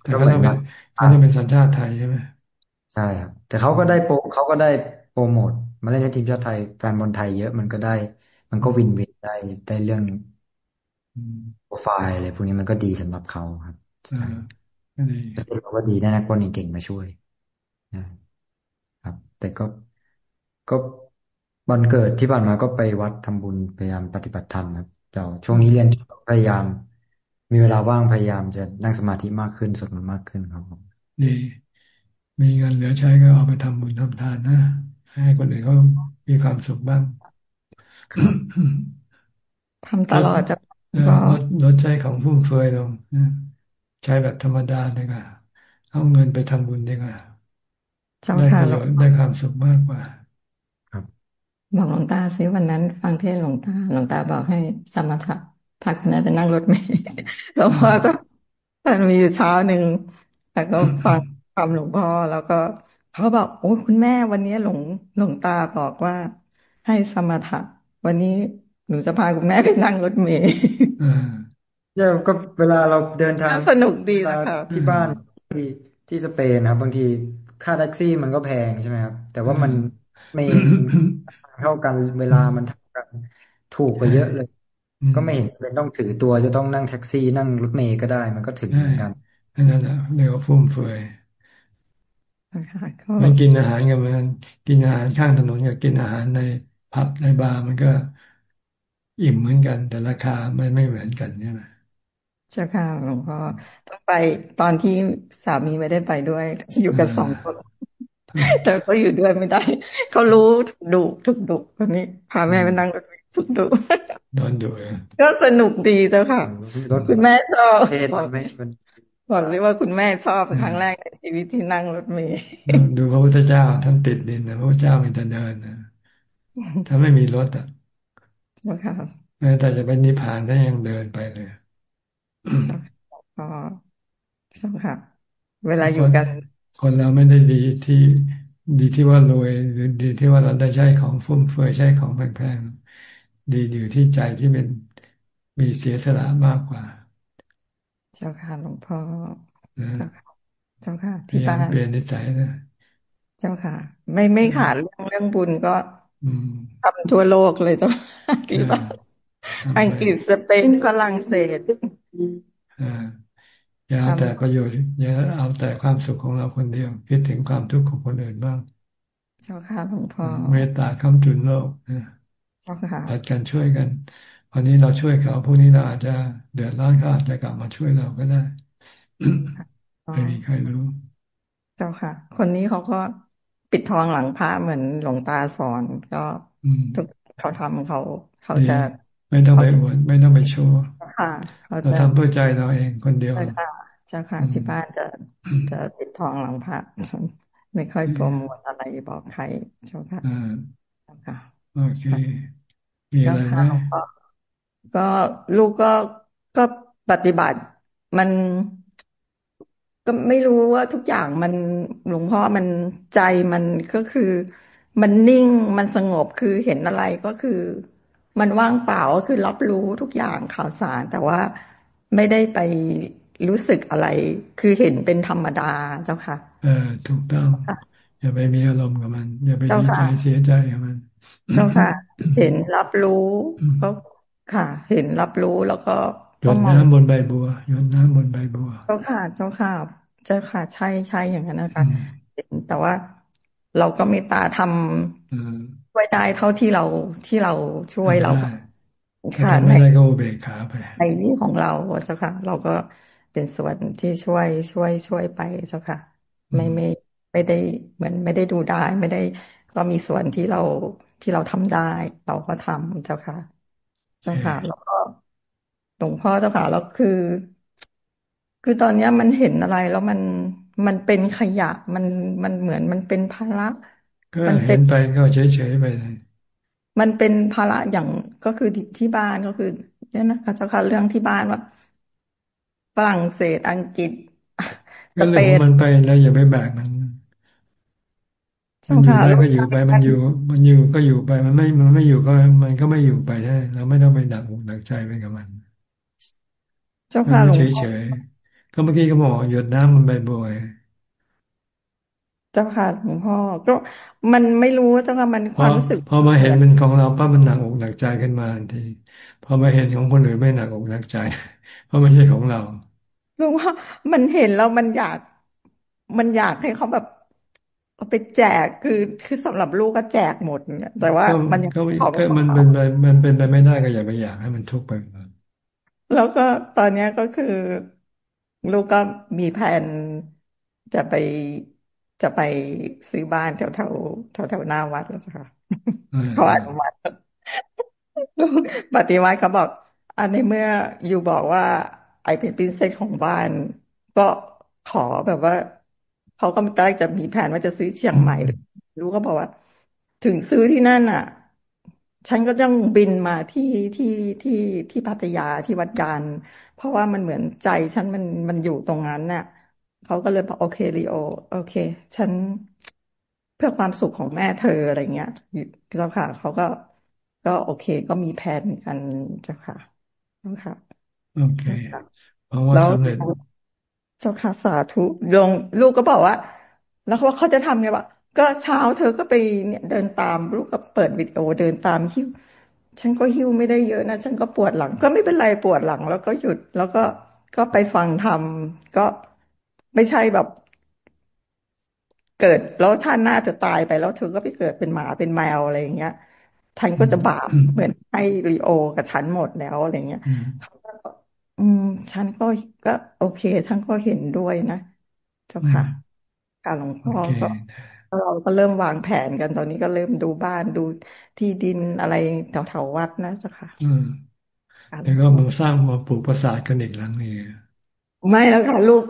แต่ก็ต้องเป็นเขาต้องเป็นสัญชาติไทยใช่ไหมใช่ครับแต่เขาก็ได้โปรเขาก็ได้โปรโมทมาเล่นในทีมชาติไทยแฟนบอลไทยเยอะมันก็ได้ มันก็วินวินได้ได้เรื่องโปรไฟล์อะไรพวกนี้มันก็ดีสำหรับเขาครับใช่แต่เราก็ดีได้นักบอลเก่งมาช่วยครับ แต่ก็ก็วันเกิดที่ผ่านมาก็ไปวัดทำบุญพยายามปฏิบัติธรรมครับ เจ้าช่วงนี้เรียนพยายาม มีเวลาว่างพยายามจะนั่งสมาธิมากขึ้นสวดมนต์มากขึ้นครับผมดีมีเงินเหลือใช้ก็เอาไปทำบุญทำทานนะให้คนอื่นเขามีความสุขบ้างทำตลอดจะลดลดใช้ของฟุ่มเฟือยลงใช้แบบธรรมดาดีกว่าเอาเงินไปทำบุญดีกว่าได้ประโยชน์ได้ความสุขมากกว่าครับ บอกหลวงตาซิวันนั้น ฟังเทศหลวงตาหลวงตาบอกให้สมถะพักนะจะนั่งรถเมล์แล้วพอจะมันมีอยู่เช้าหนึ่งแต่ก็ฟังคำหลวงพ่อแล้วก็เขาบอกโอ้คุณแม่วันนี้หลวงหลวงตาบอกว่าให้สมถะวันนี้หนูจะพาคุณแม่ไปนั่งรถเมล์เจ้าก็เวลาเราเดินทางสนุกดีนะคะที่บ้านที่ที่สเปนครับบางทีค่าแท็กซี่มันก็แพงใช่ไหมครับ แต่ว่ามันไม่ เท่ากันเวลามันเท่ากัน ถูกกว่าเยอะเลย ก็ไม่เห็นเป็นต้องถือตัวจะต้องนั่งแท็กซี่นั่งรถเมล์ก็ได้ มันก็ถึงเหมือนกันนั่นแหละเรียกว่าฟุ่มเฟือยมันกินอาหารกันมันกินอาหารข้างถนนกับกินอาหารในผับในบาร์มันก็อิ่มเหมือนกัน แต่ราคาไม่ไม่เหมือนกันใช่ไหมใช่ค่ะหลวงพ่อต้องไปตอนที่สามีไม่ได้ไปด้วย อยู่กันสองคน แต่เขาอยู่ด้วยไม่ได้ เขารู้ดุถูกดุวันนี้พาแม่ไปนั่งรถถูกดุโดนดุก็สนุกดีเจ้าค่ะคุณแม่ชอบบอกเลยว่าคุณแม่ชอบครั้งแรกในชีวิตที่นั่งรถเมล์ดูพระพุทธเจ้าท่านติดดินนะพระพุทธเจ้ามีแต่เดินนะถ้าไม่มีรถอะแม้แต่จะเป็นนิพพานถ้ายังเดินไปเลยก็ใช่ค่ะ เวลาอยู่กัน คนเราไม่ได้ดีที่ดีที่ว่ารวยหรือดีที่ว่าเราได้ใช้ของฟุ่มเฟือยใช้ของแพงๆดีอยู่ที่ใจที่เป็นมีเสียสละมากกว่า เจ้าค่ะหลวงพ่อเจ้าค่ะ ที่บ้านเปลี่ยนนิสัยนะเจ้าค่ะ ไม่ไม่ขาดเรื่องเรื่องบุญก็ทำทั่วโลกเลยเจ้ากี่บาทอังกฤษสเปนฝรั่งเศส อย่าเอาแต่ประโยชน์อย่าเอาแต่ความสุขของเราคนเดียว คิดถึงความทุกข์ของคนอื่นบ้าง เจ้าค่ะหลวงพ่อเมตตาคำจุนโลกเจ้าค่ะผัดกันช่วยกันวันนี้เราช่วยเขาพวกนี้เราอาจจะเดือดร้อนเขาอาจจะกลับมาช่วยเราก็ได้ไม่มีใครรู้ เจ้าค่ะ คนนี้เขาก็ปิดทองหลังพระเหมือนหลวงตาสอนก็ทุกเขาทำเขาเขาจะไม่ต้องไปอวดไม่ต้องไปโชว์เราทำเพื่อใจเราเองคนเดียว เจ้าค่ะที่บ้านจะจะปิดทองหลังพระไม่ค่อยโปรโมทอะไรบอกใครเจ้าค่ะค่ะโอเคมีอะไรไหมก็ลูกก็ก็ปฏิบัติมันก็ไม่รู้ว่าทุกอย่างมันหลวงพ่อมันใจมันก็คือ มันนิ่งมันสงบคือเห็นอะไรก็คือ มันว่างเปล่าก็คือรับรู้ทุกอย่างข่าวสาร แต่ว่าไม่ได้ไป รู้สึกอะไร คือเห็นเป็นธรรมดาเจ้าค่ะ เออถูกต้อง อย่าไปมีอารมณ์กับมัน อย่าไปดีใจเสียใจกับมันเจ้าค่ะ เห็นรับรู้ก็ค่ะ เห็นรับรู้แล้วก็หยดน้ำบนใบบัวหยดน้ำบนใบบัวเจ้าค่ะเจ้าค่ะเจ้าค่ะใช่ใช่อย่างนั้นนะคะแต่ว่าเราก็มีตาทำช่วยได้เท่าที่เราที่เราช่วยเราค่ะไม่ได้ก็เบกขาไปในนี้ของเราเจ้าค่ะ เราก็ เป็นส่วนที่ช่วยช่วยช่วยไปเจ้าค่ะ ไม่ไม่ไม่ได้เหมือนไม่ได้ดูได้ ไม่ได้ก็มีส่วนที่เราที่เราทำได้ เราก็ทำเจ้าค่ะ เจ้าค่ะ แล้วก็หลวงพ่อเจ้าค่ะแล้วคือ คือตอนนี้มันเห็นอะไร แล้วมันมันเป็นขยะมันมันเหมือนมันเป็นภาระก็เห็นไปก็เฉยๆไปเลยมันเป็นภาระอย่างก็คือที่บ้านก็คือเนี่ยนะเจ้าค่ะเรื่องที่บ้านว่า ฝรั่งเศสอังกฤษสเปนมันไปแล้วอย่าไปแบกมันมันอยู่ได้ก็อยู่ไปมันอยู่ มันอยู่ก็อยู่ไปมันไม่ มันไม่อยู่ก็ มันก็ไม่อยู่ไปใช่เราไม่ต้องไปหนักอกหนักใจไปกับมัน เจ้าค่ะหลวงพ่อเฉยๆก็เมื่อกี้ก็บอกหยดน้ำมันใบบัวเจ้าค่ะหลวงพ่อก็มันไม่รู้เจ้าค่ะมันความรู้สึก พอมาเห็นมันของเราป้ามันหนักอกหนักใจขึ้นมาทันทีพอมาเห็นของคนอื่นไม่หนักอกหนักใจ เพราะไม่ใช่ของเรา หลวงพ่อมันเห็นแล้วมันอยาก มันอยากให้เขาแบบเอาไปแจกคือคือสำหรับลูกก็แจกหมดเนี่ยแต่ว่ามันยังก็มันเป็นมันเป็นไปไม่ได้ก็อย่าไปอยากให้มันทุกข์ไปแล้วก็ตอนนี้ก็คือ ลูกก็มีแผนจะไปจะไปซื้อบ้านแถวแถวแถวแถวหน้าวัดแล้วค่ะเขาอนุมัติปฏิวัติเขาบอก อันในเมื่ออยู่บอกว่า ไอเป็นปรินเซสของบ้าน ก็ขอแบบว่าเขาก็ใกล้จะมีแผนว่าจะซื้อเชียงใหม่ลูกก็บอกว่า ถึงซื้อที่นั่นอะ ฉันก็ต้องบินมาที่ที่ที่ที่พัทยาที่วัดยานเพราะว่ามันเหมือนใจฉันมันมันอยู่ตรงนั้นน่ะเขาก็เลยบอกโอเคลีโอ โอเค ฉันเพื่อความสุขของแม่เธออะไรเงี้ยเจ้าค่ะเขาก็ก็โอเค ก็มีแผนกันเจ้าค่ะเจ้าค่ะ โอเคเพราะว่าสำเร็จเจ้าค่ะสาธุลงลูกก็บอกว่า แล้วเขาว่าเขาจะทำไงวะก็เช้าเธอก็ไปเนี่ยเดินตามลูกก็เปิดวิดีโอเดินตามหิ้วฉันก็หิ้วไม่ได้เยอะนะฉันก็ปวดหลัง ก็ไม่เป็นไรปวดหลัง แล้วก็หยุดแล้วก็ก็ไปฟังทำก็ไม่ใช่แบบ เกิดแล้วชาติหน้าจะตายไปแล้วเธอก็ไปเกิดเป็นหมาเป็นแมวอะไรอย่างเงี้ยฉันก็จะบาปเหมือนให้รีโอกับฉันหมดแล้วอะไรเงี้ยเขาก็ อืมฉันก็ก็ โอเคฉันก็เห็นด้วยนะเจ้าค่ะการหลวงพ่อก็เราก็เริ่มวางแผนกันตอนนี้ก็เริ่มดูบ้านดูที่ดินอะไรแถวๆวัดนะเจ้าค่ะ อืมแล้วก็มาสร้างมาปลูกปราสาทกันอีกหลังนี้ไม่แล้วค่ะลูก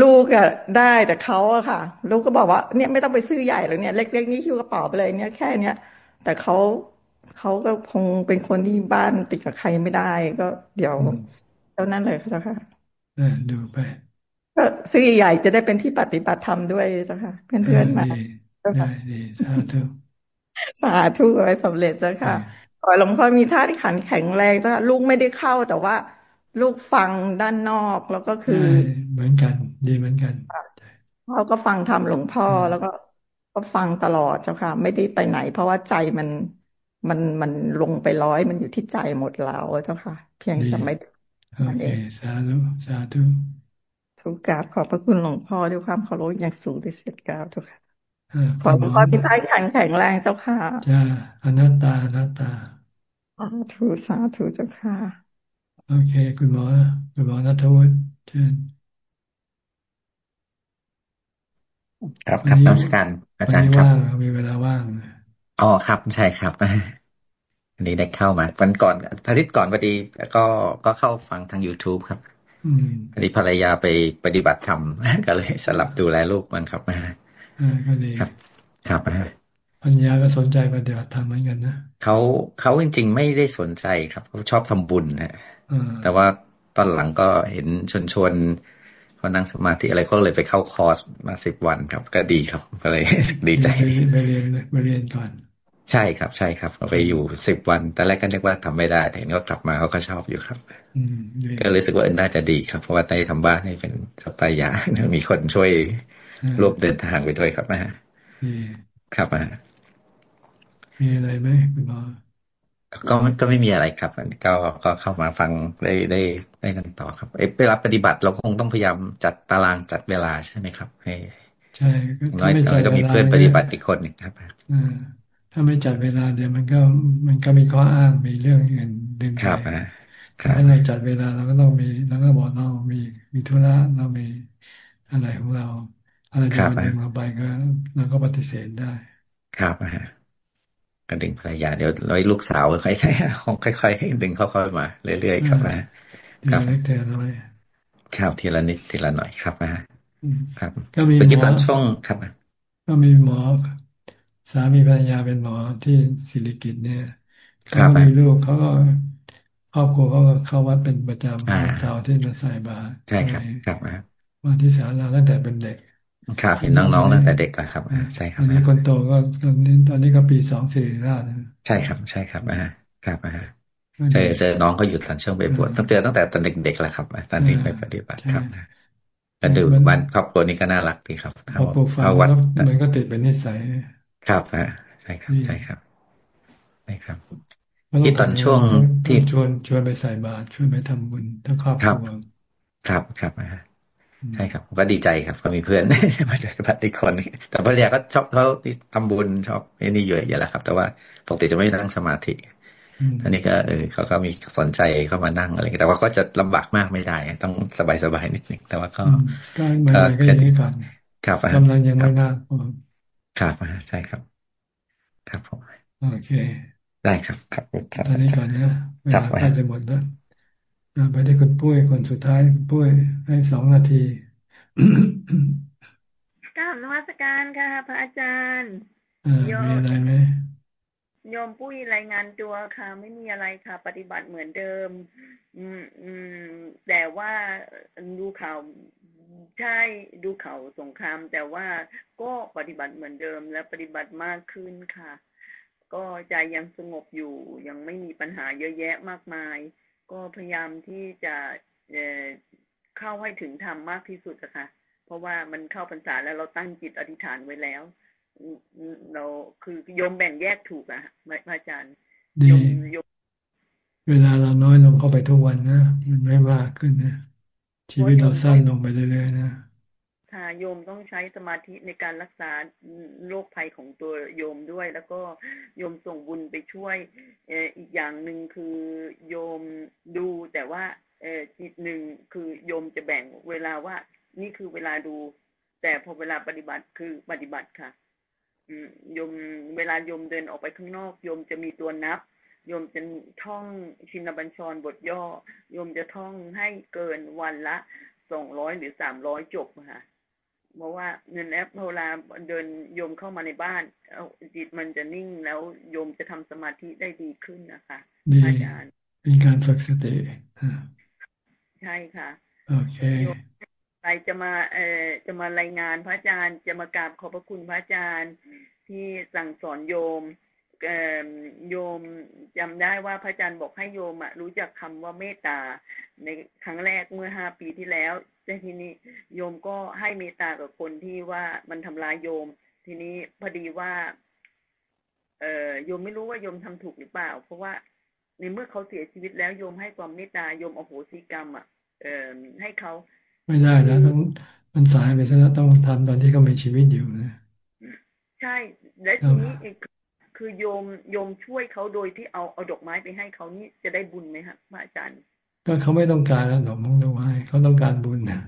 ลูกอะได้แต่เขาอะค่ะ ลูกก็บอกว่าเนี่ยไม่ต้องไปซื้อใหญ่หรอกเนี่ยเล็กๆนี่คิวกระเป๋าไปเลยเนี่ยแค่เนี้ยแต่เขา เขาก็คงเป็นคนที่บ้านติดกับใครไม่ได้ ก็เดี๋ยวเท่านั้นเลยค่ะค่ะดูไปก็ซื้อใหญ่จะได้เป็นที่ปฏิบัติธรรมด้วยเจ้าค่ะ เพื่อนๆมาได้ดีสาธุสาธุไว้สำเร็จเจ้าค่ะขอหลวงพ่อมีท่าที่ขันแข็งแรงเจ้าค่ะลูกไม่ได้เข้าแต่ว่า ลูกฟังด้านนอกแล้วก็คือ เหมือนกัน ดีเหมือนกันเขาก็ฟังทำหลวงพ่อแล้วก็ก็ฟังตลอดเจ้าค่ะ ไม่ได้ไปไหน เพราะว่าใจมัน มันมันลงไปร้อยมันอยู่ที่ใจหมดแล้วเจ้าค่ะ เพียงจะไม่โอเคสาธุสาธุทุกกราบขอบพระคุณหลวงพ่อด้วยความเคารพอย่างสูงที่เสียกาวเจ้าค่ะขอหลวงพ่อพิทัยแข็งแข็งแรงเจ้าค่ะจ้าอนัตตาอนัตตาสาธุสาธุเจ้าค่ะ โอเค คุณหมอคุณหมอนัทวุฒิเชิญครับครับนักการอาจารย์ครับมีเวลาว่าง อ๋อครับใช่ครับอันนี้ได้เข้ามาวันก่อนอาทิตย์ก่อนพอดีก็ก็เข้าฟังทาง youtube ครับพอดีภรรยาไปปฏิบัติธรรมก็เลยสลับดูแลลูกมันครับมาก็ดีครับ ครับภรรยาก็สนใจปฏิบัติธรรมเหมือนกันนะเขาเขาจริง ๆ ไม่ได้สนใจครับเขาชอบทำบุญนะแต่ว่าตอนหลังก็เห็นชวนชวนพอนั่งสมาธิอะไรก็เลยไปเข้าคอร์สมาสิบวันครับ ก็ดีครับก็เลยดีใจไปเรียนไปเรียนก่อน ใช่ครับ ใช่ครับไปอยู่สิบวันแต่แรกก็นึกว่าทำไม่ได้ แต่เห็นก็กลับมาเขาก็ชอบอยู่ครับก็เลยรู้สึกว่าเออน่าจะดีครับ เพราะว่าได้ทำบ้านให้เป็นสไตล์ยามีคนช่วยรวบเดินทางไปด้วยครับนะฮะครับนะมีอะไรไหมคุณหมอก็ก็ไม่มีอะไรครับก็ก็เข้ามาฟังได้ได้ได้กันต่อครับเอไปรับปฏิบัติเราคงต้องพยายามจัดตารางจัดเวลาใช่ไหมครับ ให้ ใช่น้อยก็มีเพื่อนปฏิบัติอีกคนหนึ่งครับ ถ้าไม่จัดเวลาเดี๋ยวมันก็มันก็มีข้ออ้างมีเรื่องอื่นดึงไปถ้าเราจัดเวลาเราก็ต้องมีเราก็บอกเรามีมีธุระเรามีอะไรของเรา อะไรที่มันดึงเราไปก็เราก็ปฏิเสธได้ ครับฮะก็ดึงภรรยาเดี๋ยวร้อยลูกสาวค่อยๆคงค่อยๆดึงเข้าๆมาเรื่อยๆครับนะครับเทีละน้อยครับทีละนิดทีละหน่อยครับนะครับก็มีหมอช่วงครับก็มีหมอ สามีภรรยาเป็นหมอที่ศิริกิตเนี่ยเขามีลูกเขาก็ครอบครัวเขาเข้าวัดเป็นประจำวันเสาร์ที่มาใส่บาตรใช่ครับครับวันที่ศาลาตั้งแต่เป็นเด็กครับเห็นน้องๆตั้งแต่เด็กแล้วครับ ใช่ครับอันนี้คนโตก็ตอนนี้ตอนนี้ก็ปีสองสี่ราชใช่ครับ ใช่ครับอ่าครับอ่าเจอเจอน้องก็หยุดตอนช่วงไปบวชตั้งแต่ตั้งแต่ตอนเด็กๆแล้วครับตอนนี้ไปปฏิบัติครับก็ดูวันครอบครัวนี้ก็น่ารักดีครับเอาวัดมันก็ติดเป็นนิสัย ครับอ่าใช่ครับใช่ครับใช่ครับที่ตอนช่วงที่ชวนชวนไปใส่บาตรชวนไปทำบุญทั้งครอบครัวครับครับอ่าใช่ครับก็ดีใจครับก็มีเพื่อนมาปฏิบัติคนแต่ภรรยาก็ชอบเขาทำบุญชอบนี่เยอะอยู่แล้วครับ แต่ว่าปกติจะไม่นั่งสมาธิอันนี้ก็เออเขาก็มีสนใจเข้ามานั่งอะไรแต่ว่าก็จะลำบากมากไม่ได้ ต้องสบายสบายนิดนึงแต่ว่าก็ก็เหมือนก็อย่างนี้ก่อนครับกำลังยังไม่น่า ครับใช่ครับ ครับผมโอเค ได้ครับครับตอนนี้ก่อนนะเวลาใกล้จะหมดแล้วไปที่คุณปุ้ยคนสุดท้ายปุ้ยให้สองนาทีกราบนวัตการค่ะ พระอาจารย์โยมมีอะไรไหมโยมปุ้ยรายงานตัวค่ะ ไม่มีอะไรค่ะ ปฏิบัติเหมือนเดิม อืมอืมแต่ว่าดูข่าว ใช่ดูข่าวสงคราม แต่ว่าก็ปฏิบัติเหมือนเดิมและปฏิบัติมากขึ้นค่ะ ก็ใจยังสงบอยู่ยังไม่มีปัญหาเยอะแยะมากมาย ก็พยายามที่จะเข้าให้ถึงธรรมมากที่สุดอะค่ะเพราะว่ามันเข้าพรรษาแล้วเราตั้งจิตอธิษฐานไว้แล้ว เราคือโยมแบ่งแยกถูกอะพระอาจารย์โยมโยมเวลาเราน้อยลงเข้าไปทุกวันนะมันไม่มากขึ้นนะ ชีวิตเราสั้นลงไปเรื่อยๆนะค่ะโยมต้องใช้สมาธิในการรักษาโรคภัยของตัวโยมด้วย แล้วก็โยมส่งบุญไปช่วยอีกอย่างหนึ่งคือโยมดูแต่ว่าจิตหนึ่งคือโยมจะแบ่งเวลาว่านี่คือเวลาดู แต่พอเวลาปฏิบัติคือปฏิบัติค่ะโยมเวลาโยมเดินออกไปข้างนอกโยมจะมีตัวนับ โยมจะท่องชินบัญชรบทย่อ โยมจะท่องให้เกินวันละสองร้อยหรือสามร้อยจบค่ะเพราะว่าเงินแอปเวลาเดินโยมเข้ามาในบ้านจิตมันจะนิ่งแล้วโยมจะทำสมาธิได้ดีขึ้นนะคะอาจารย์เป็นการฝึกสติใช่ค่ะโอเคไปจะมาเอ่อจะมารายงานพระอาจารย์ จะมากราบขอบพระคุณพระอาจารย์ที่สั่งสอนโยมเอ่อ โยมจำได้ว่าพระอาจารย์บอกให้โยมอะรู้จักคำว่าเมตตาในครั้งแรกเมื่อห้าปีที่แล้วแต่ทีนี้โยมก็ให้เมตตากับคนที่ว่ามันทำร้ายโยม ทีนี้พอดีว่า เอ่อโยมไม่รู้ว่าโยมทำถูกหรือเปล่า เพราะว่าในเมื่อเขาเสียชีวิตแล้วโยมให้ความเมตตาโยมอโหสิกรรมอะ เอ่อให้เขาไม่ได้แล้วต้องมันสายไปซะแล้วต้องทำตอนที่เขามีชีวิตอยู่นะใช่ และทีนี้อีก คือโยมโยมช่วยเขาโดยที่เอาเอาดอกไม้ไปให้เขานี่จะได้บุญไหมครับพระอาจารย์ ก็เขาไม่ต้องการแล้วดอกมงดอกไม้เขาต้องการบุญนะ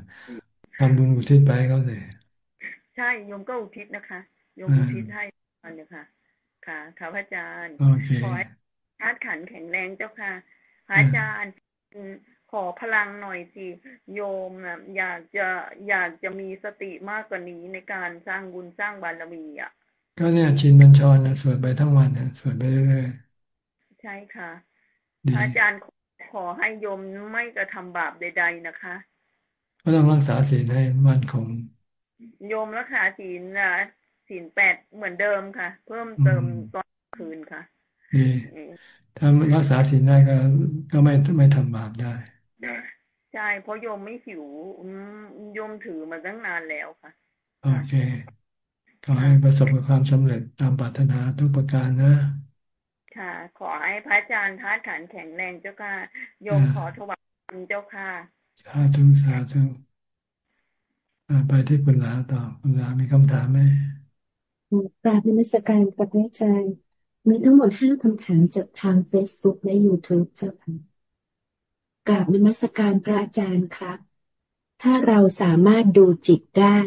ทำบุญอุทิศไปเขาเลยใช่โยมก็อุทิศนะคะโยมอุทิศให้อันนี้ค่ะ ค่ะค่ะพระอาจารย์ขอให้ธาตุขันแข็งแรงเจ้าค่ะพระอาจารย์ขอพลังหน่อยสิโยมนะอยากจะอยากจะมีสติมากกว่านี้ในการสร้างบุญสร้างบารมีอะ ก็เนี่ยชินบัญชรนะสวดไปทั้งวันนะสวดไปเรื่อยๆใช่ค่ะอาจารย์ขอให้โยมไม่กระทำบาปใด ๆนะคะ ก็ต้องรักษาศีลให้มั่นคงโยมรักษาศีลนะศีลแปดเหมือนเดิมค่ะ เพิ่มเติมตอนคืนค่ะดีถ้ารักษาศีลได้ก็ ก็ไม่ไม่ทำบาปได้ใช่เพราะโยมไม่หิวโยมถือมาตั้งนานแล้วค่ะ โอเค ขอให้ประสบกับความสำเร็จตามปรารถนาทุกประการนะ ค่ะ ขอให้พระอาจารย์ท้าฐานแข็งแรงเจ้าค่ะโยมขอถวายเจ้าค่ะสาธุสาธุไปที่คุณลาต่อคุณลามีคำถามไหมกราบนมัสการกับอาจารย์มีทั้งหมดห้าคำถามจากทางเฟซบุ๊กและยูทูบเจ้าค่ะกราบนมัสการพระอาจารย์ครับ ถ้าเราสามารถดูจิตได้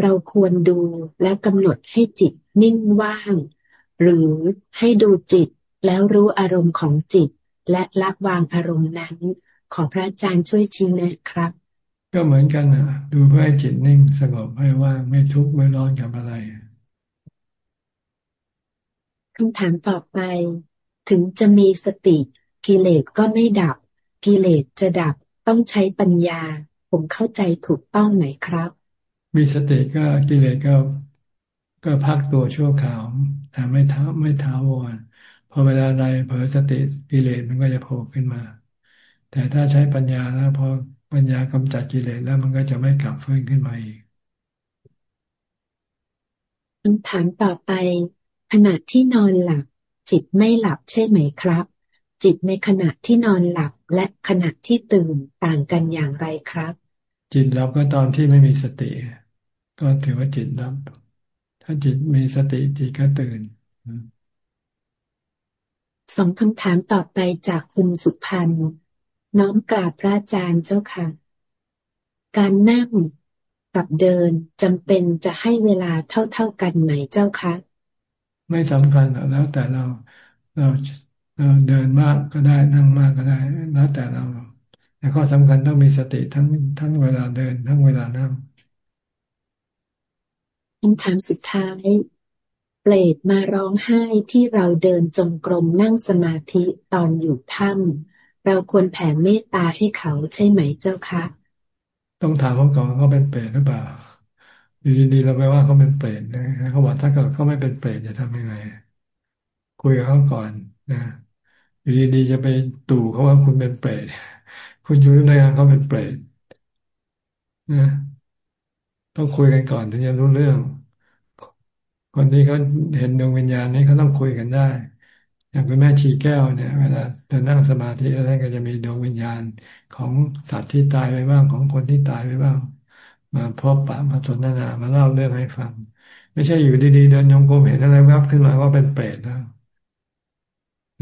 เราควรดูและกำหนดให้จิตนิ่งว่าง หรือให้ดูจิตแล้วรู้อารมณ์ของจิต และละวางอารมณ์นั้น ขอพระอาจารย์ช่วยชี้แนะครับ ก็เหมือนกันนะดูเพื่อให้จิตนิ่งสงบให้ว่างไม่ทุกข์ไม่ร้อนกับอะไรคำถามต่อไป ถึงจะมีสติกิเลสก็ไม่ดับ กิเลสจะดับต้องใช้ปัญญา ผมเข้าใจถูกต้องไหมครับ มีสติก็กิเลสก็ก็พักตัวชั่วคราวแต่ไม่ท้าไม่ท้าวรพอเวลาใดเผลอสติกิเลสมันก็จะโผล่ขึ้นมา แต่ถ้าใช้ปัญญาแล้วพอปัญญากำจัดกิเลสแล้วมันก็จะไม่กลับฟื้นขึ้นมาอีกคำถามต่อไป ขณะที่นอนหลับ จิตไม่หลับใช่ไหมครับ จิตในขณะที่นอนหลับและขณะที่ตื่นต่างกันอย่างไรครับ จิตหลับก็ตอนที่ไม่มีสติ ก็ถือว่าจิตรับ ถ้าจิตมีสติจิตก็ตื่นสองคำถามต่อไปจากคุณสุพันธ์น้อมกราบพระอาจารย์เจ้าค่ะ การนั่งกับเดินจำเป็นจะให้เวลาเท่าๆกันไหมเจ้าคะไม่สำคัญแล้วแต่เราเราเราเดินมากก็ได้นั่งมากก็ได้แล้วแต่เราแต่ข้อสำคัญต้องมีสติทั้งทั้งเวลาเดินทั้งเวลานั่ง คำถามสุดท้าย เปรตมาร้องไห้ที่เราเดินจงกรมนั่งสมาธิตอนอยู่ถ้ำเราควรแผ่เมตตาให้เขาใช่ไหมเจ้าคะ ต้องถามเขาก่อนเขาเป็นเปรตหรือเปล่าอยู่ดีๆเราไปว่าเขาเป็นเปรตนะเขาบอกถ้าเกิดเขาไม่เป็นเปรตจะทำยังไง คุยกับเขาก่อนนะอยู่ดีๆจะไปตู่เขาว่าคุณเป็นเปรตคุณอยู่ในเขาเป็นเปรตนะ ต้องคุยกันก่อนถึงจะรู้เรื่อง คนที่เขาเห็นดวงวิญญาณนี้เขาต้องคุยกันได้ อย่างคุณแม่ชีแก้วเนี่ยเวลาเธอนั่งสมาธิแล้วก็จะมีดวงวิญญาณของสัตว์ที่ตายไปบ้างของคนที่ตายไปบ้าง มาพบปะมาสนทนามาเล่าเรื่องให้ฟัง ไม่ใช่อยู่ดีๆเดินยงกรมเห็นอะไรแวบขึ้นมาว่าเป็นเปรตแล้ว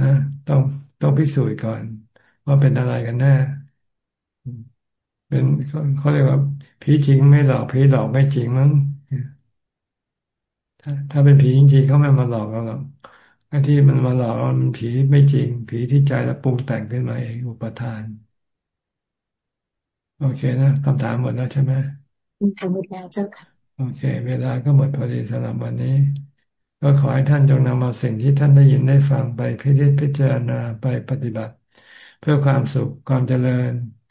นะต้องต้องพิสูจน์ก่อน ว่าเป็นอะไรกันแน่เป็นเขาเรียกว่า ผีจริงไม่หลอกผีหลอกไม่จริงมั้งถ้าถ้าเป็นผีจริงๆเขาไม่มาหลอกเราหรอกไอ้ที่มันมาหลอกเรามันผีไม่จริง ผีที่ใจแล้วปรุงแต่งขึ้นมาเองอุปทาน โอเคนะคำถามหมดแล้วใช่ไหมคำถามหมดแล้วเจ้าค่ะโอเค เวลาก็หมดพอดีสำหรับวันนี้ ก็ขอให้ท่านจงนำเอาสิ่งที่ท่านได้ยินได้ฟังไปพิจิตพิจารณาไปปฏิบัติ เพื่อความสุขความเจริญ